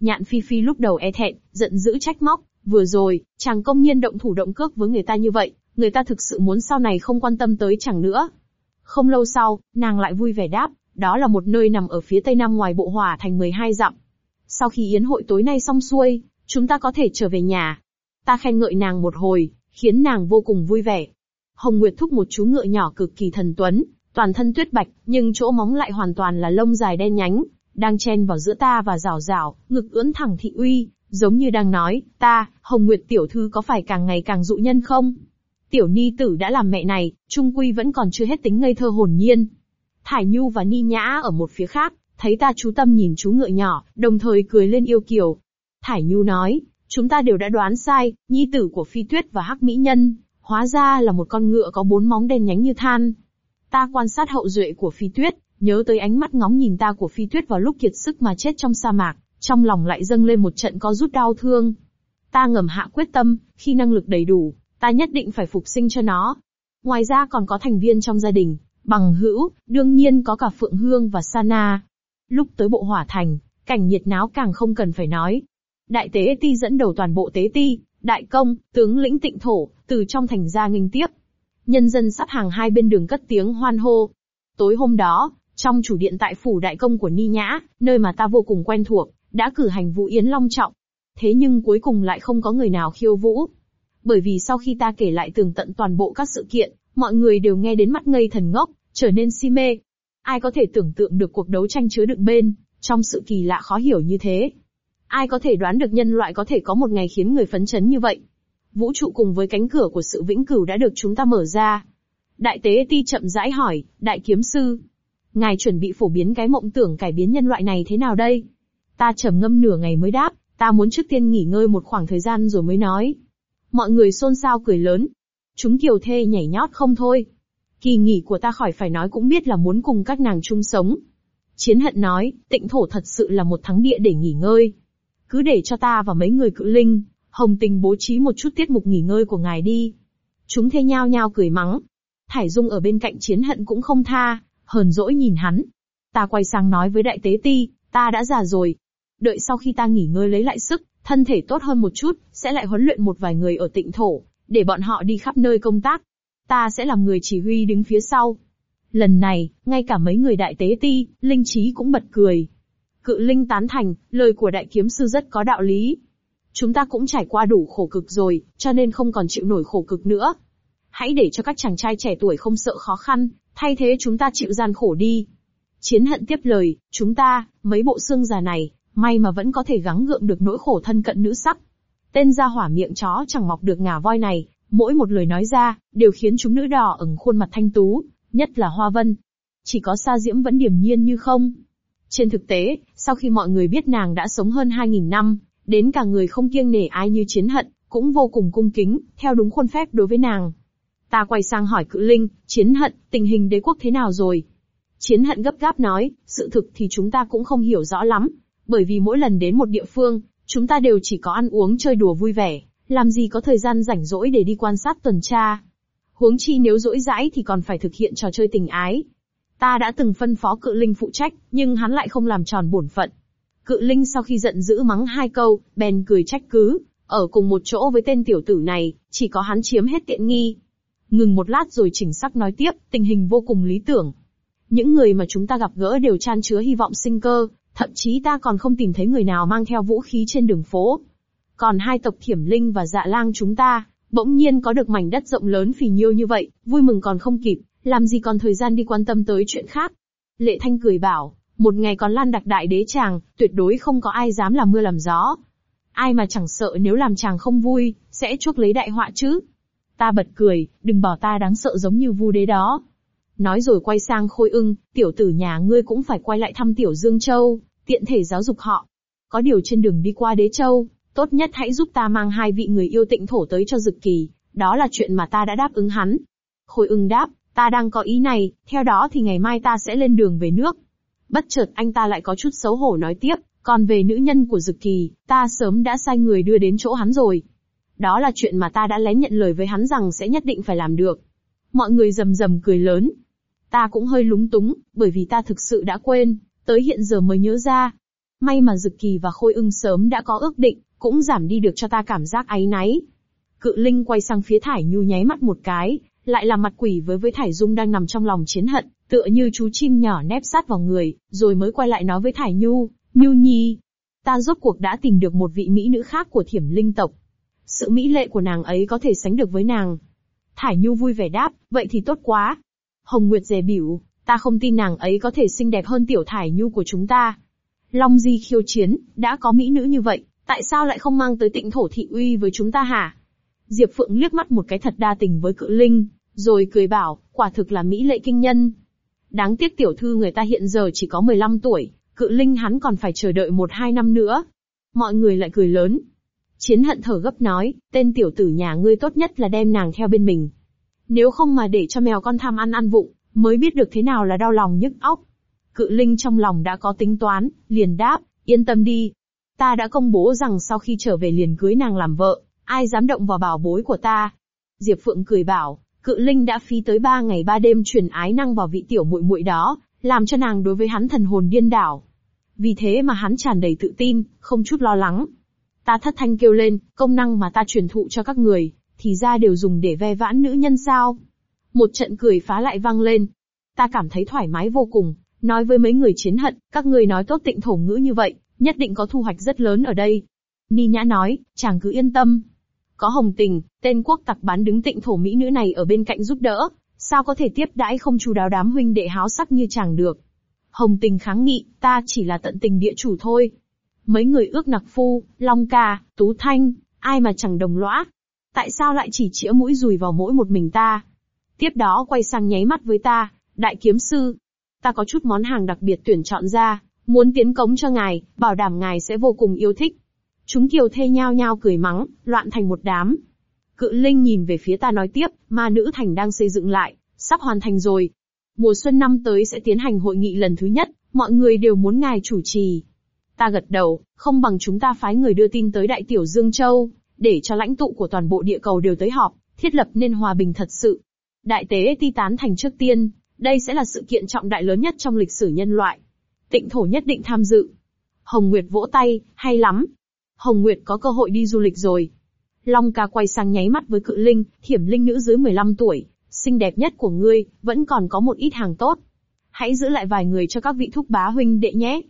Nhạn phi phi lúc đầu e thẹn, giận dữ trách móc, vừa rồi, chàng công nhiên động thủ động cước với người ta như vậy, người ta thực sự muốn sau này không quan tâm tới chàng nữa. Không lâu sau, nàng lại vui vẻ đáp, đó là một nơi nằm ở phía tây nam ngoài bộ hỏa thành 12 dặm. Sau khi yến hội tối nay xong xuôi, chúng ta có thể trở về nhà. Ta khen ngợi nàng một hồi, khiến nàng vô cùng vui vẻ. Hồng Nguyệt thúc một chú ngựa nhỏ cực kỳ thần tuấn, toàn thân tuyết bạch, nhưng chỗ móng lại hoàn toàn là lông dài đen nhánh, đang chen vào giữa ta và rào rào, ngực ưỡn thẳng thị uy, giống như đang nói, ta, Hồng Nguyệt tiểu thư có phải càng ngày càng dụ nhân không? Tiểu ni tử đã làm mẹ này, trung quy vẫn còn chưa hết tính ngây thơ hồn nhiên. Thải Nhu và Ni Nhã ở một phía khác, thấy ta chú tâm nhìn chú ngựa nhỏ, đồng thời cười lên yêu kiều. Thải Nhu nói, chúng ta đều đã đoán sai, nhi tử của Phi Tuyết và Hắc Mỹ Nhân, hóa ra là một con ngựa có bốn móng đen nhánh như than. Ta quan sát hậu duệ của Phi Tuyết, nhớ tới ánh mắt ngóng nhìn ta của Phi Tuyết vào lúc kiệt sức mà chết trong sa mạc, trong lòng lại dâng lên một trận có rút đau thương. Ta ngầm hạ quyết tâm, khi năng lực đầy đủ, Ta nhất định phải phục sinh cho nó. Ngoài ra còn có thành viên trong gia đình, bằng hữu, đương nhiên có cả Phượng Hương và Sana. Lúc tới bộ hỏa thành, cảnh nhiệt náo càng không cần phải nói. Đại tế ti dẫn đầu toàn bộ tế ti, đại công, tướng lĩnh tịnh thổ, từ trong thành ra nghênh tiếp. Nhân dân sắp hàng hai bên đường cất tiếng hoan hô. Tối hôm đó, trong chủ điện tại phủ đại công của Ni Nhã, nơi mà ta vô cùng quen thuộc, đã cử hành vũ yến long trọng. Thế nhưng cuối cùng lại không có người nào khiêu vũ. Bởi vì sau khi ta kể lại tường tận toàn bộ các sự kiện, mọi người đều nghe đến mắt ngây thần ngốc, trở nên si mê. Ai có thể tưởng tượng được cuộc đấu tranh chứa đựng bên, trong sự kỳ lạ khó hiểu như thế. Ai có thể đoán được nhân loại có thể có một ngày khiến người phấn chấn như vậy. Vũ trụ cùng với cánh cửa của sự vĩnh cửu đã được chúng ta mở ra. Đại tế ti chậm rãi hỏi, đại kiếm sư. Ngài chuẩn bị phổ biến cái mộng tưởng cải biến nhân loại này thế nào đây? Ta trầm ngâm nửa ngày mới đáp, ta muốn trước tiên nghỉ ngơi một khoảng thời gian rồi mới nói. Mọi người xôn xao cười lớn. Chúng kiều thê nhảy nhót không thôi. Kỳ nghỉ của ta khỏi phải nói cũng biết là muốn cùng các nàng chung sống. Chiến hận nói, tịnh thổ thật sự là một thắng địa để nghỉ ngơi. Cứ để cho ta và mấy người cự linh, hồng tình bố trí một chút tiết mục nghỉ ngơi của ngài đi. Chúng thê nhao nhao cười mắng. Thải Dung ở bên cạnh chiến hận cũng không tha, hờn dỗi nhìn hắn. Ta quay sang nói với đại tế ti, ta đã già rồi. Đợi sau khi ta nghỉ ngơi lấy lại sức, thân thể tốt hơn một chút, sẽ lại huấn luyện một vài người ở tịnh thổ, để bọn họ đi khắp nơi công tác. Ta sẽ làm người chỉ huy đứng phía sau. Lần này, ngay cả mấy người đại tế ti, linh trí cũng bật cười. Cự linh tán thành, lời của đại kiếm sư rất có đạo lý. Chúng ta cũng trải qua đủ khổ cực rồi, cho nên không còn chịu nổi khổ cực nữa. Hãy để cho các chàng trai trẻ tuổi không sợ khó khăn, thay thế chúng ta chịu gian khổ đi. Chiến hận tiếp lời, chúng ta, mấy bộ xương già này, may mà vẫn có thể gắng gượng được nỗi khổ thân cận nữ sắc. Tên gia hỏa miệng chó chẳng mọc được ngà voi này, mỗi một lời nói ra, đều khiến chúng nữ đỏ ửng khuôn mặt thanh tú, nhất là Hoa Vân. Chỉ có Sa Diễm vẫn điềm nhiên như không. Trên thực tế, sau khi mọi người biết nàng đã sống hơn 2.000 năm, đến cả người không kiêng nể ai như chiến hận, cũng vô cùng cung kính, theo đúng khuôn phép đối với nàng. Ta quay sang hỏi cự linh, chiến hận, tình hình đế quốc thế nào rồi? Chiến hận gấp gáp nói, sự thực thì chúng ta cũng không hiểu rõ lắm, bởi vì mỗi lần đến một địa phương, chúng ta đều chỉ có ăn uống chơi đùa vui vẻ, làm gì có thời gian rảnh rỗi để đi quan sát tuần tra. Huống chi nếu rỗi rãi thì còn phải thực hiện trò chơi tình ái. Ta đã từng phân phó cự linh phụ trách, nhưng hắn lại không làm tròn bổn phận. Cự linh sau khi giận dữ mắng hai câu, bèn cười trách cứ, ở cùng một chỗ với tên tiểu tử này, chỉ có hắn chiếm hết tiện nghi. Ngừng một lát rồi chỉnh sắc nói tiếp, tình hình vô cùng lý tưởng. Những người mà chúng ta gặp gỡ đều chan chứa hy vọng sinh cơ, thậm chí ta còn không tìm thấy người nào mang theo vũ khí trên đường phố. Còn hai tộc thiểm linh và dạ lang chúng ta, bỗng nhiên có được mảnh đất rộng lớn phì nhiêu như vậy, vui mừng còn không kịp, làm gì còn thời gian đi quan tâm tới chuyện khác. Lệ Thanh cười bảo, một ngày còn lan đặc đại đế chàng, tuyệt đối không có ai dám làm mưa làm gió. Ai mà chẳng sợ nếu làm chàng không vui, sẽ chuốc lấy đại họa chứ. Ta bật cười, đừng bỏ ta đáng sợ giống như vu đế đó. Nói rồi quay sang khôi ưng, tiểu tử nhà ngươi cũng phải quay lại thăm tiểu Dương Châu, tiện thể giáo dục họ. Có điều trên đường đi qua đế châu, tốt nhất hãy giúp ta mang hai vị người yêu tịnh thổ tới cho dực kỳ, đó là chuyện mà ta đã đáp ứng hắn. Khôi ưng đáp, ta đang có ý này, theo đó thì ngày mai ta sẽ lên đường về nước. Bất chợt anh ta lại có chút xấu hổ nói tiếp, còn về nữ nhân của dực kỳ, ta sớm đã sai người đưa đến chỗ hắn rồi. Đó là chuyện mà ta đã lén nhận lời với hắn rằng sẽ nhất định phải làm được. Mọi người rầm rầm cười lớn. Ta cũng hơi lúng túng, bởi vì ta thực sự đã quên, tới hiện giờ mới nhớ ra. May mà Dực Kỳ và Khôi ưng sớm đã có ước định, cũng giảm đi được cho ta cảm giác áy náy. Cự Linh quay sang phía Thải Nhu nháy mắt một cái, lại là mặt quỷ với với Thải Dung đang nằm trong lòng chiến hận, tựa như chú chim nhỏ nép sát vào người, rồi mới quay lại nói với Thải Nhu, Nhu Nhi, ta rốt cuộc đã tìm được một vị mỹ nữ khác của thiểm linh tộc. Sự mỹ lệ của nàng ấy có thể sánh được với nàng. Thải Nhu vui vẻ đáp, vậy thì tốt quá. Hồng Nguyệt dè biểu, ta không tin nàng ấy có thể xinh đẹp hơn tiểu Thải Nhu của chúng ta. Long Di khiêu chiến, đã có mỹ nữ như vậy, tại sao lại không mang tới tịnh thổ thị uy với chúng ta hả? Diệp Phượng liếc mắt một cái thật đa tình với cự linh, rồi cười bảo, quả thực là mỹ lệ kinh nhân. Đáng tiếc tiểu thư người ta hiện giờ chỉ có 15 tuổi, cự linh hắn còn phải chờ đợi một hai năm nữa. Mọi người lại cười lớn, Chiến hận thở gấp nói, tên tiểu tử nhà ngươi tốt nhất là đem nàng theo bên mình. Nếu không mà để cho mèo con tham ăn ăn vụng, mới biết được thế nào là đau lòng nhức óc. Cự linh trong lòng đã có tính toán, liền đáp, yên tâm đi. Ta đã công bố rằng sau khi trở về liền cưới nàng làm vợ, ai dám động vào bảo bối của ta. Diệp Phượng cười bảo, cự linh đã phí tới ba ngày ba đêm truyền ái năng vào vị tiểu muội muội đó, làm cho nàng đối với hắn thần hồn điên đảo. Vì thế mà hắn tràn đầy tự tin, không chút lo lắng. Ta thất thanh kêu lên, công năng mà ta truyền thụ cho các người, thì ra đều dùng để ve vãn nữ nhân sao. Một trận cười phá lại vang lên. Ta cảm thấy thoải mái vô cùng, nói với mấy người chiến hận, các người nói tốt tịnh thổ ngữ như vậy, nhất định có thu hoạch rất lớn ở đây. Ni Nhã nói, chàng cứ yên tâm. Có hồng tình, tên quốc tặc bán đứng tịnh thổ mỹ nữ này ở bên cạnh giúp đỡ, sao có thể tiếp đãi không chú đáo đám huynh đệ háo sắc như chàng được. Hồng tình kháng nghị, ta chỉ là tận tình địa chủ thôi. Mấy người ước nặc phu, long ca, tú thanh, ai mà chẳng đồng lõa. Tại sao lại chỉ chĩa mũi dùi vào mỗi một mình ta? Tiếp đó quay sang nháy mắt với ta, đại kiếm sư. Ta có chút món hàng đặc biệt tuyển chọn ra, muốn tiến cống cho ngài, bảo đảm ngài sẽ vô cùng yêu thích. Chúng kiều thê nhao nhao cười mắng, loạn thành một đám. Cự Linh nhìn về phía ta nói tiếp, ma nữ thành đang xây dựng lại, sắp hoàn thành rồi. Mùa xuân năm tới sẽ tiến hành hội nghị lần thứ nhất, mọi người đều muốn ngài chủ trì. Ta gật đầu, không bằng chúng ta phái người đưa tin tới Đại Tiểu Dương Châu, để cho lãnh tụ của toàn bộ địa cầu đều tới họp, thiết lập nên hòa bình thật sự. Đại tế ti tán thành trước tiên, đây sẽ là sự kiện trọng đại lớn nhất trong lịch sử nhân loại. Tịnh thổ nhất định tham dự. Hồng Nguyệt vỗ tay, hay lắm. Hồng Nguyệt có cơ hội đi du lịch rồi. Long ca quay sang nháy mắt với cự linh, thiểm linh nữ dưới 15 tuổi, xinh đẹp nhất của ngươi, vẫn còn có một ít hàng tốt. Hãy giữ lại vài người cho các vị thúc bá huynh đệ nhé.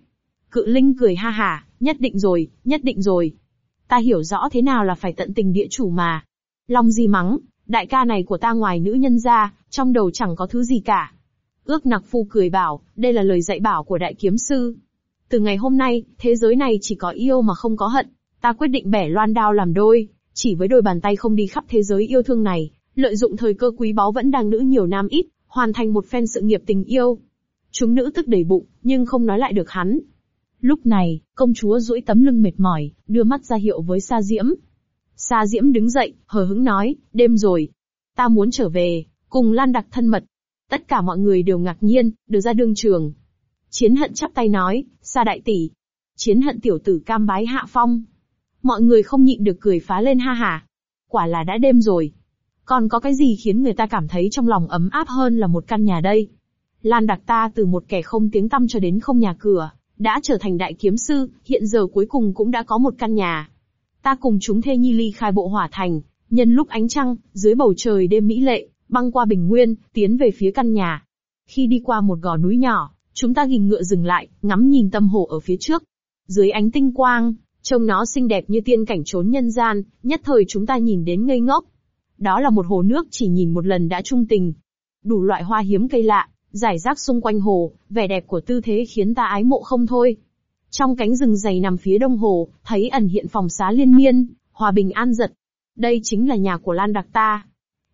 Cự linh cười ha hả, nhất định rồi, nhất định rồi. Ta hiểu rõ thế nào là phải tận tình địa chủ mà. Long di mắng, đại ca này của ta ngoài nữ nhân ra, trong đầu chẳng có thứ gì cả. Ước nặc phu cười bảo, đây là lời dạy bảo của đại kiếm sư. Từ ngày hôm nay, thế giới này chỉ có yêu mà không có hận. Ta quyết định bẻ loan đao làm đôi, chỉ với đôi bàn tay không đi khắp thế giới yêu thương này, lợi dụng thời cơ quý báu vẫn đang nữ nhiều nam ít, hoàn thành một phen sự nghiệp tình yêu. Chúng nữ tức đầy bụng, nhưng không nói lại được hắn. Lúc này, công chúa duỗi tấm lưng mệt mỏi, đưa mắt ra hiệu với Sa Diễm. Sa Diễm đứng dậy, hờ hững nói, đêm rồi. Ta muốn trở về, cùng Lan Đặc thân mật. Tất cả mọi người đều ngạc nhiên, đưa ra đương trường. Chiến hận chắp tay nói, Sa đại tỷ. Chiến hận tiểu tử cam bái hạ phong. Mọi người không nhịn được cười phá lên ha hả. Quả là đã đêm rồi. Còn có cái gì khiến người ta cảm thấy trong lòng ấm áp hơn là một căn nhà đây? Lan đặc ta từ một kẻ không tiếng tăm cho đến không nhà cửa, đã trở thành đại kiếm sư, hiện giờ cuối cùng cũng đã có một căn nhà. Ta cùng chúng thê nhi ly khai bộ hỏa thành, nhân lúc ánh trăng, dưới bầu trời đêm mỹ lệ, băng qua bình nguyên, tiến về phía căn nhà. Khi đi qua một gò núi nhỏ, chúng ta gìn ngựa dừng lại, ngắm nhìn tâm hồ ở phía trước. Dưới ánh tinh quang, trông nó xinh đẹp như tiên cảnh trốn nhân gian, nhất thời chúng ta nhìn đến ngây ngốc. Đó là một hồ nước chỉ nhìn một lần đã trung tình. Đủ loại hoa hiếm cây lạ, giải rác xung quanh hồ, vẻ đẹp của tư thế khiến ta ái mộ không thôi. Trong cánh rừng dày nằm phía đông hồ, thấy ẩn hiện phòng xá liên miên, hòa bình an giật. Đây chính là nhà của Lan Đặc ta.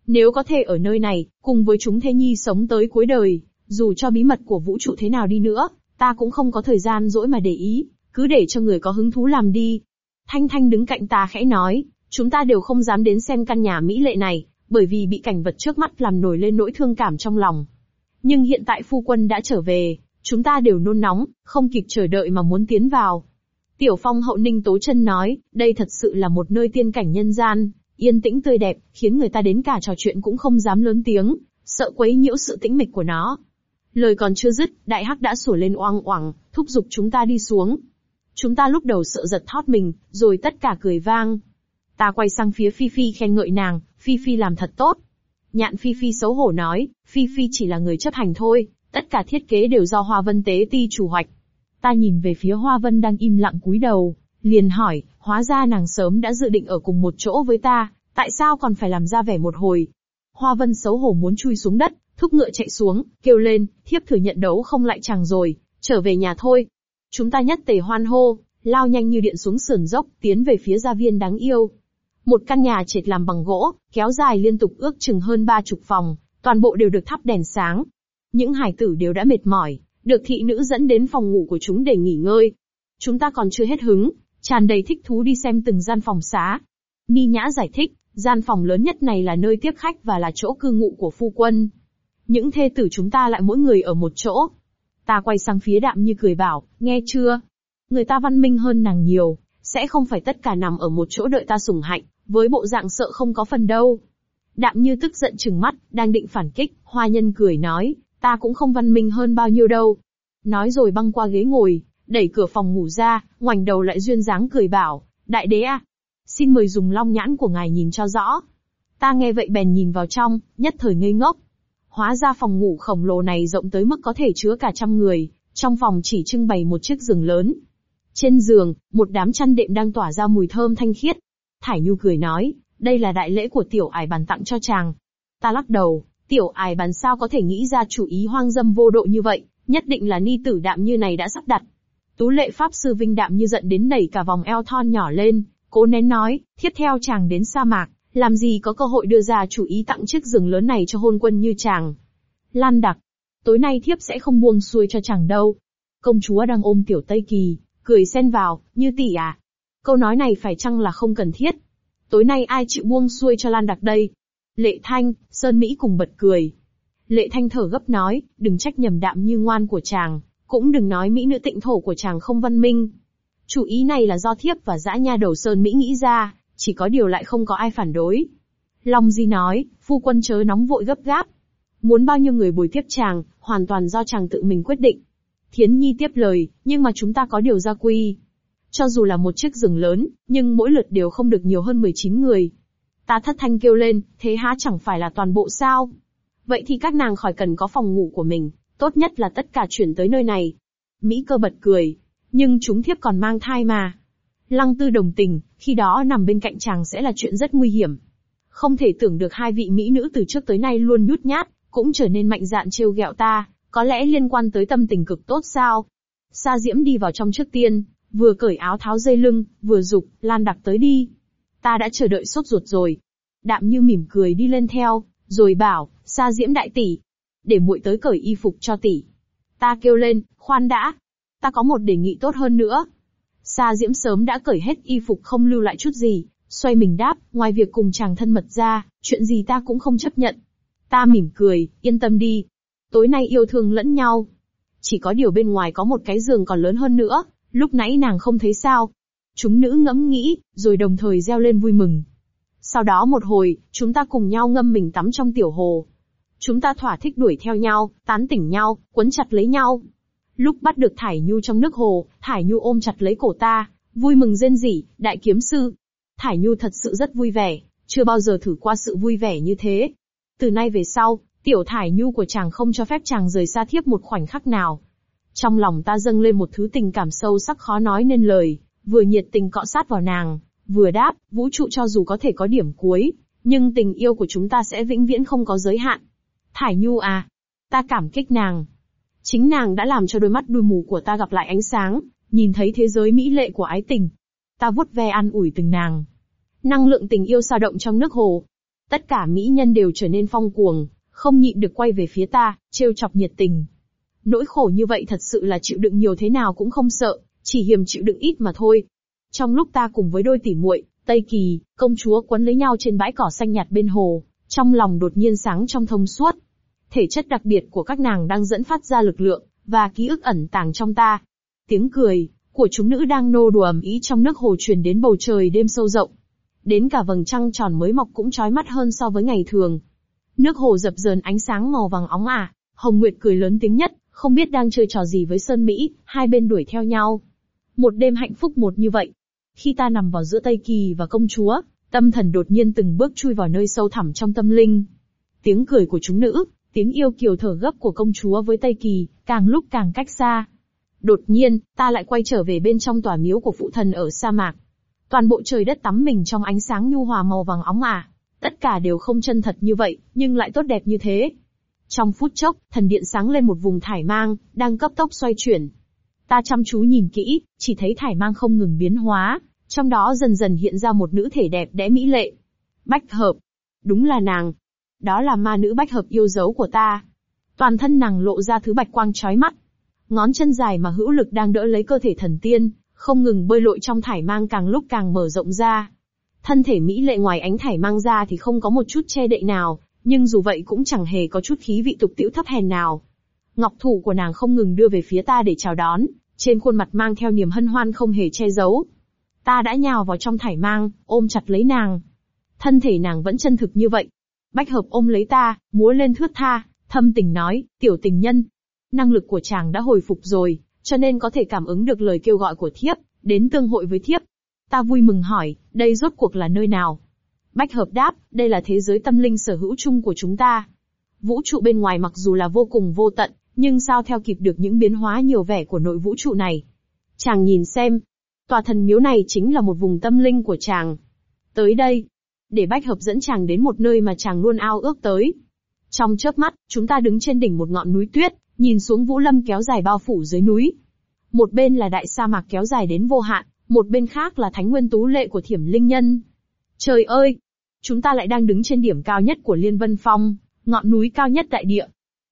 Nếu có thể ở nơi này, cùng với chúng Thế nhi sống tới cuối đời, dù cho bí mật của vũ trụ thế nào đi nữa, ta cũng không có thời gian dỗi mà để ý, cứ để cho người có hứng thú làm đi. Thanh Thanh đứng cạnh ta khẽ nói, chúng ta đều không dám đến xem căn nhà mỹ lệ này, bởi vì bị cảnh vật trước mắt làm nổi lên nỗi thương cảm trong lòng. Nhưng hiện tại phu quân đã trở về, chúng ta đều nôn nóng, không kịp chờ đợi mà muốn tiến vào. Tiểu Phong hậu ninh tố chân nói, đây thật sự là một nơi tiên cảnh nhân gian, yên tĩnh tươi đẹp, khiến người ta đến cả trò chuyện cũng không dám lớn tiếng, sợ quấy nhiễu sự tĩnh mịch của nó. Lời còn chưa dứt, đại hắc đã sủa lên oang oảng, thúc giục chúng ta đi xuống. Chúng ta lúc đầu sợ giật thót mình, rồi tất cả cười vang. Ta quay sang phía Phi Phi khen ngợi nàng, Phi Phi làm thật tốt. Nhạn Phi Phi xấu hổ nói, Phi Phi chỉ là người chấp hành thôi, tất cả thiết kế đều do Hoa Vân Tế Ti chủ hoạch. Ta nhìn về phía Hoa Vân đang im lặng cúi đầu, liền hỏi, hóa ra nàng sớm đã dự định ở cùng một chỗ với ta, tại sao còn phải làm ra vẻ một hồi? Hoa Vân xấu hổ muốn chui xuống đất, thúc ngựa chạy xuống, kêu lên, thiếp thừa nhận đấu không lại chàng rồi, trở về nhà thôi. Chúng ta nhất tề hoan hô, lao nhanh như điện xuống sườn dốc, tiến về phía gia viên đáng yêu. Một căn nhà trệt làm bằng gỗ, kéo dài liên tục ước chừng hơn ba chục phòng, toàn bộ đều được thắp đèn sáng. Những hải tử đều đã mệt mỏi, được thị nữ dẫn đến phòng ngủ của chúng để nghỉ ngơi. Chúng ta còn chưa hết hứng, tràn đầy thích thú đi xem từng gian phòng xá. Ni Nhã giải thích, gian phòng lớn nhất này là nơi tiếp khách và là chỗ cư ngụ của phu quân. Những thê tử chúng ta lại mỗi người ở một chỗ. Ta quay sang phía đạm như cười bảo, nghe chưa? Người ta văn minh hơn nàng nhiều, sẽ không phải tất cả nằm ở một chỗ đợi ta sủng hạnh, với bộ dạng sợ không có phần đâu. Đạm như tức giận trừng mắt, đang định phản kích, hoa nhân cười nói, ta cũng không văn minh hơn bao nhiêu đâu. Nói rồi băng qua ghế ngồi, đẩy cửa phòng ngủ ra, ngoảnh đầu lại duyên dáng cười bảo, đại đế à, xin mời dùng long nhãn của ngài nhìn cho rõ. Ta nghe vậy bèn nhìn vào trong, nhất thời ngây ngốc. Hóa ra phòng ngủ khổng lồ này rộng tới mức có thể chứa cả trăm người, trong phòng chỉ trưng bày một chiếc giường lớn. Trên giường, một đám chăn đệm đang tỏa ra mùi thơm thanh khiết. Thải Nhu cười nói, đây là đại lễ của tiểu ải bàn tặng cho chàng. Ta lắc đầu, tiểu ải bàn sao có thể nghĩ ra chủ ý hoang dâm vô độ như vậy, nhất định là ni tử đạm như này đã sắp đặt. Tú lệ pháp sư vinh đạm như giận đến nảy cả vòng eo thon nhỏ lên, cố nén nói, tiếp theo chàng đến sa mạc, làm gì có cơ hội đưa ra chủ ý tặng chiếc giường lớn này cho hôn quân như chàng. Lan đặc, tối nay thiếp sẽ không buông xuôi cho chàng đâu. Công chúa đang ôm tiểu Tây Kỳ, cười xen vào, như tỷ à. Câu nói này phải chăng là không cần thiết. Tối nay ai chịu buông xuôi cho Lan đặc đây? Lệ Thanh, Sơn Mỹ cùng bật cười. Lệ Thanh thở gấp nói, đừng trách nhầm đạm như ngoan của chàng, cũng đừng nói mỹ nữ tịnh thổ của chàng không văn minh. Chủ ý này là do thiếp và dã nha đầu Sơn Mỹ nghĩ ra, chỉ có điều lại không có ai phản đối. Long Di nói, phu quân chớ nóng vội gấp gáp. Muốn bao nhiêu người bồi tiếp chàng, hoàn toàn do chàng tự mình quyết định. Thiến Nhi tiếp lời, nhưng mà chúng ta có điều gia quy. Cho dù là một chiếc giường lớn, nhưng mỗi lượt đều không được nhiều hơn 19 người. Ta thất thanh kêu lên, thế há chẳng phải là toàn bộ sao? Vậy thì các nàng khỏi cần có phòng ngủ của mình, tốt nhất là tất cả chuyển tới nơi này. Mỹ cơ bật cười, nhưng chúng thiếp còn mang thai mà. Lăng tư đồng tình, khi đó nằm bên cạnh chàng sẽ là chuyện rất nguy hiểm. Không thể tưởng được hai vị mỹ nữ từ trước tới nay luôn nhút nhát, cũng trở nên mạnh dạn trêu ghẹo ta, có lẽ liên quan tới tâm tình cực tốt sao? Sa Diễm đi vào trong trước tiên, vừa cởi áo tháo dây lưng, vừa dục, Lan đặc tới đi. Ta đã chờ đợi sốt ruột rồi. Đạm như mỉm cười đi lên theo, rồi bảo, Sa Diễm đại tỷ, để muội tới cởi y phục cho tỷ. Ta kêu lên, khoan đã, ta có một đề nghị tốt hơn nữa. Sa Diễm sớm đã cởi hết y phục không lưu lại chút gì, xoay mình đáp, ngoài việc cùng chàng thân mật ra, chuyện gì ta cũng không chấp nhận. Ta mỉm cười, yên tâm đi. Tối nay yêu thương lẫn nhau. Chỉ có điều bên ngoài có một cái giường còn lớn hơn nữa, lúc nãy nàng không thấy sao. Chúng nữ ngẫm nghĩ, rồi đồng thời reo lên vui mừng. Sau đó một hồi, chúng ta cùng nhau ngâm mình tắm trong tiểu hồ. Chúng ta thỏa thích đuổi theo nhau, tán tỉnh nhau, quấn chặt lấy nhau. Lúc bắt được Thải Nhu trong nước hồ, Thải Nhu ôm chặt lấy cổ ta, vui mừng rên rỉ, đại kiếm sư. Thải Nhu thật sự rất vui vẻ, chưa bao giờ thử qua sự vui vẻ như thế. Từ nay về sau, tiểu Thải Nhu của chàng không cho phép chàng rời xa thiếp một khoảnh khắc nào. Trong lòng ta dâng lên một thứ tình cảm sâu sắc khó nói nên lời, vừa nhiệt tình cọ sát vào nàng, vừa đáp, vũ trụ cho dù có thể có điểm cuối, nhưng tình yêu của chúng ta sẽ vĩnh viễn không có giới hạn. Thải Nhu à, ta cảm kích nàng, Chính nàng đã làm cho đôi mắt đuôi mù của ta gặp lại ánh sáng, nhìn thấy thế giới mỹ lệ của ái tình. Ta vuốt ve an ủi từng nàng. Năng lượng tình yêu sao động trong nước hồ. Tất cả mỹ nhân đều trở nên phong cuồng, không nhịn được quay về phía ta, trêu chọc nhiệt tình. Nỗi khổ như vậy thật sự là chịu đựng nhiều thế nào cũng không sợ, chỉ hiềm chịu đựng ít mà thôi. Trong lúc ta cùng với đôi tỷ muội, Tây Kỳ, công chúa quấn lấy nhau trên bãi cỏ xanh nhạt bên hồ, trong lòng đột nhiên sáng trong thông suốt, thể chất đặc biệt của các nàng đang dẫn phát ra lực lượng, và ký ức ẩn tàng trong ta. Tiếng cười, của chúng nữ đang nô đùa ầm ý trong nước hồ truyền đến bầu trời đêm sâu rộng. Đến cả vầng trăng tròn mới mọc cũng chói mắt hơn so với ngày thường. Nước hồ dập dờn ánh sáng màu vàng óng ả, Hồng Nguyệt cười lớn tiếng nhất, không biết đang chơi trò gì với Sơn Mỹ, hai bên đuổi theo nhau. Một đêm hạnh phúc một như vậy. Khi ta nằm vào giữa Tây Kỳ và công chúa, tâm thần đột nhiên từng bước chui vào nơi sâu thẳm trong tâm linh. Tiếng cười của chúng nữ, Tiếng yêu kiều thở gấp của công chúa với Tây Kỳ, càng lúc càng cách xa. Đột nhiên, ta lại quay trở về bên trong tòa miếu của phụ thần ở sa mạc. Toàn bộ trời đất tắm mình trong ánh sáng nhu hòa màu vàng óng ả. Tất cả đều không chân thật như vậy, nhưng lại tốt đẹp như thế. Trong phút chốc, thần điện sáng lên một vùng thải mang, đang cấp tốc xoay chuyển. Ta chăm chú nhìn kỹ, chỉ thấy thải mang không ngừng biến hóa, trong đó dần dần hiện ra một nữ thể đẹp đẽ mỹ lệ. Bách hợp. Đúng là nàng, đó là ma nữ bách hợp yêu dấu của ta. Toàn thân nàng lộ ra thứ bạch quang chói mắt. Ngón chân dài mà hữu lực đang đỡ lấy cơ thể thần tiên, không ngừng bơi lội trong thải mang càng lúc càng mở rộng ra. Thân thể mỹ lệ ngoài ánh thải mang ra thì không có một chút che đậy nào, nhưng dù vậy cũng chẳng hề có chút khí vị tục tiễu thấp hèn nào. Ngọc thủ của nàng không ngừng đưa về phía ta để chào đón, trên khuôn mặt mang theo niềm hân hoan không hề che giấu. Ta đã nhào vào trong thải mang, ôm chặt lấy nàng. Thân thể nàng vẫn chân thực như vậy, Bách hợp ôm lấy ta, múa lên thướt tha, thâm tình nói, tiểu tình nhân. Năng lực của chàng đã hồi phục rồi, cho nên có thể cảm ứng được lời kêu gọi của thiếp, đến tương hội với thiếp. Ta vui mừng hỏi, đây rốt cuộc là nơi nào? Bách hợp đáp, đây là thế giới tâm linh sở hữu chung của chúng ta. Vũ trụ bên ngoài mặc dù là vô cùng vô tận, nhưng sao theo kịp được những biến hóa nhiều vẻ của nội vũ trụ này? Chàng nhìn xem, tòa thần miếu này chính là một vùng tâm linh của chàng. Tới đây, để bách hợp dẫn chàng đến một nơi mà chàng luôn ao ước tới. Trong chớp mắt, chúng ta đứng trên đỉnh một ngọn núi tuyết, nhìn xuống vũ lâm kéo dài bao phủ dưới núi. Một bên là đại sa mạc kéo dài đến vô hạn, một bên khác là thánh nguyên tú lệ của thiểm linh nhân. Trời ơi! Chúng ta lại đang đứng trên điểm cao nhất của Liên Vân Phong, ngọn núi cao nhất đại địa.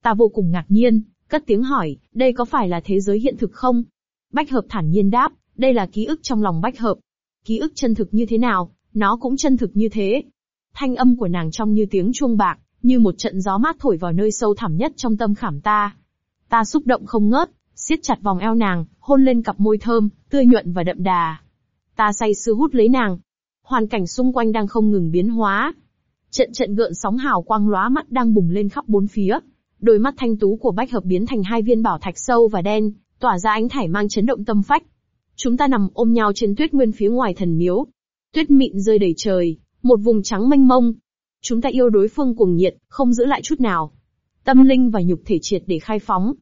Ta vô cùng ngạc nhiên, cất tiếng hỏi, đây có phải là thế giới hiện thực không? Bách hợp thản nhiên đáp, đây là ký ức trong lòng bách hợp. Ký ức chân thực như thế nào, nó cũng chân thực như thế. Thanh âm của nàng trong như tiếng chuông bạc, như một trận gió mát thổi vào nơi sâu thẳm nhất trong tâm khảm ta. Ta xúc động không ngớt, siết chặt vòng eo nàng, hôn lên cặp môi thơm, tươi nhuận và đậm đà. Ta say sưa hút lấy nàng. Hoàn cảnh xung quanh đang không ngừng biến hóa. Trận trận gợn sóng hào quang lóa mắt đang bùng lên khắp bốn phía. Đôi mắt thanh tú của bách hợp biến thành hai viên bảo thạch sâu và đen, tỏa ra ánh thải mang chấn động tâm phách. Chúng ta nằm ôm nhau trên tuyết nguyên phía ngoài thần miếu. Tuyết mịn rơi đầy trời, một vùng trắng mênh mông. Chúng ta yêu đối phương cuồng nhiệt, không giữ lại chút nào. Tâm linh và nhục thể triệt để khai phóng.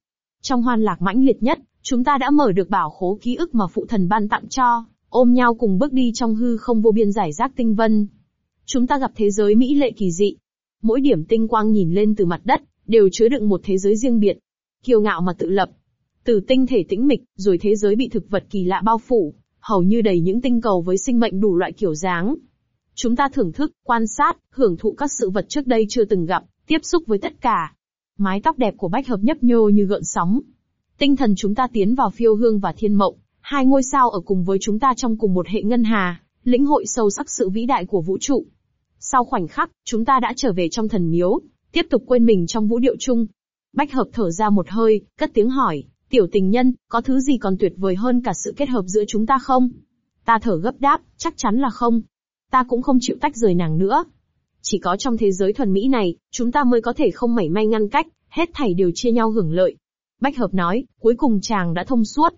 Trong hoan lạc mãnh liệt nhất, chúng ta đã mở được bảo khố ký ức mà phụ thần ban tặng cho, ôm nhau cùng bước đi trong hư không vô biên giải rác tinh vân. Chúng ta gặp thế giới mỹ lệ kỳ dị. Mỗi điểm tinh quang nhìn lên từ mặt đất, đều chứa đựng một thế giới riêng biệt. Kiêu ngạo mà tự lập, từ tinh thể tĩnh mịch, rồi thế giới bị thực vật kỳ lạ bao phủ, hầu như đầy những tinh cầu với sinh mệnh đủ loại kiểu dáng. Chúng ta thưởng thức, quan sát, hưởng thụ các sự vật trước đây chưa từng gặp, tiếp xúc với tất cả. Mái tóc đẹp của Bách Hợp nhấp nhô như gợn sóng. Tinh thần chúng ta tiến vào phiêu hương và thiên mộng, hai ngôi sao ở cùng với chúng ta trong cùng một hệ ngân hà, lĩnh hội sâu sắc sự vĩ đại của vũ trụ. Sau khoảnh khắc, chúng ta đã trở về trong thần miếu, tiếp tục quên mình trong vũ điệu chung. Bách Hợp thở ra một hơi, cất tiếng hỏi, Tiểu tình nhân, có thứ gì còn tuyệt vời hơn cả sự kết hợp giữa chúng ta không? Ta thở gấp đáp, chắc chắn là không. Ta cũng không chịu tách rời nàng nữa. Chỉ có trong thế giới thuần mỹ này, chúng ta mới có thể không mảy may ngăn cách, hết thảy đều chia nhau hưởng lợi. Bách hợp nói, cuối cùng chàng đã thông suốt.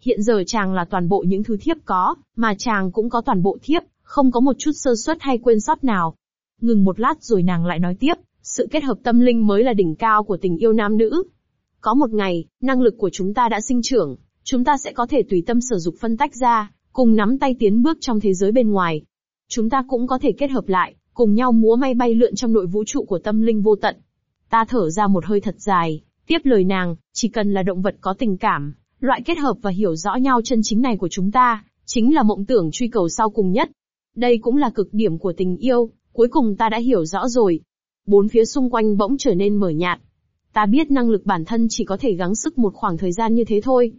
Hiện giờ chàng là toàn bộ những thứ thiếp có, mà chàng cũng có toàn bộ thiếp, không có một chút sơ suất hay quên sót nào. Ngừng một lát rồi nàng lại nói tiếp, sự kết hợp tâm linh mới là đỉnh cao của tình yêu nam nữ. Có một ngày, năng lực của chúng ta đã sinh trưởng, chúng ta sẽ có thể tùy tâm sử dụng phân tách ra, cùng nắm tay tiến bước trong thế giới bên ngoài. Chúng ta cũng có thể kết hợp lại, cùng nhau múa may bay lượn trong nội vũ trụ của tâm linh vô tận. Ta thở ra một hơi thật dài, tiếp lời nàng, chỉ cần là động vật có tình cảm, loại kết hợp và hiểu rõ nhau chân chính này của chúng ta, chính là mộng tưởng truy cầu sau cùng nhất. Đây cũng là cực điểm của tình yêu, cuối cùng ta đã hiểu rõ rồi. Bốn phía xung quanh bỗng trở nên mở nhạt, Ta biết năng lực bản thân chỉ có thể gắng sức một khoảng thời gian như thế thôi.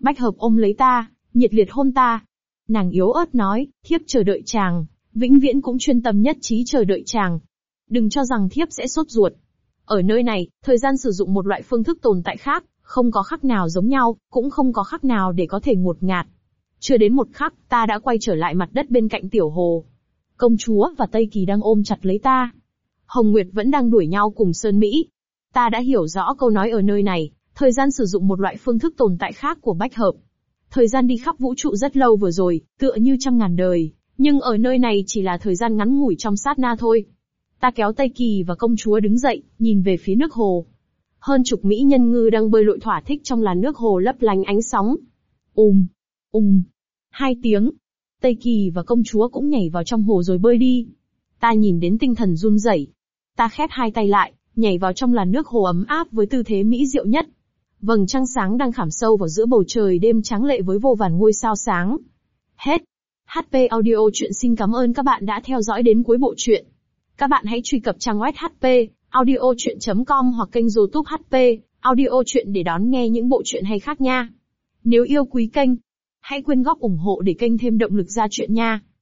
Bách hợp ôm lấy ta, nhiệt liệt hôn ta. Nàng yếu ớt nói, thiếp chờ đợi chàng, vĩnh viễn cũng chuyên tâm nhất trí chờ đợi chàng. Đừng cho rằng thiếp sẽ sốt ruột. Ở nơi này, thời gian sử dụng một loại phương thức tồn tại khác, không có khắc nào giống nhau, cũng không có khắc nào để có thể ngột ngạt. Chưa đến một khắc, ta đã quay trở lại mặt đất bên cạnh tiểu hồ. Công chúa và Tây Kỳ đang ôm chặt lấy ta. Hồng Nguyệt vẫn đang đuổi nhau cùng Sơn Mỹ, Ta đã hiểu rõ câu nói ở nơi này, thời gian sử dụng một loại phương thức tồn tại khác của bách hợp. Thời gian đi khắp vũ trụ rất lâu vừa rồi, tựa như trăm ngàn đời, nhưng ở nơi này chỉ là thời gian ngắn ngủi trong sát na thôi. Ta kéo Tây Kỳ và công chúa đứng dậy, nhìn về phía nước hồ. Hơn chục mỹ nhân ngư đang bơi lội thỏa thích trong làn nước hồ lấp lánh ánh sóng. Ùm, ùm, hai tiếng. Tây Kỳ và công chúa cũng nhảy vào trong hồ rồi bơi đi. Ta nhìn đến tinh thần run rẩy. Ta khép hai tay lại, nhảy vào trong làn nước hồ ấm áp với tư thế mỹ diệu nhất. Vầng trăng sáng đang khảm sâu vào giữa bầu trời đêm trắng lệ với vô vàn ngôi sao sáng. Hết. HP Audio chuyện xin cảm ơn các bạn đã theo dõi đến cuối bộ truyện. Các bạn hãy truy cập trang web HP audio chuyện.com hoặc kênh youtube HP audio chuyện để đón nghe những bộ truyện hay khác nha. Nếu yêu quý kênh, hãy quyên góp ủng hộ để kênh thêm động lực ra chuyện nha.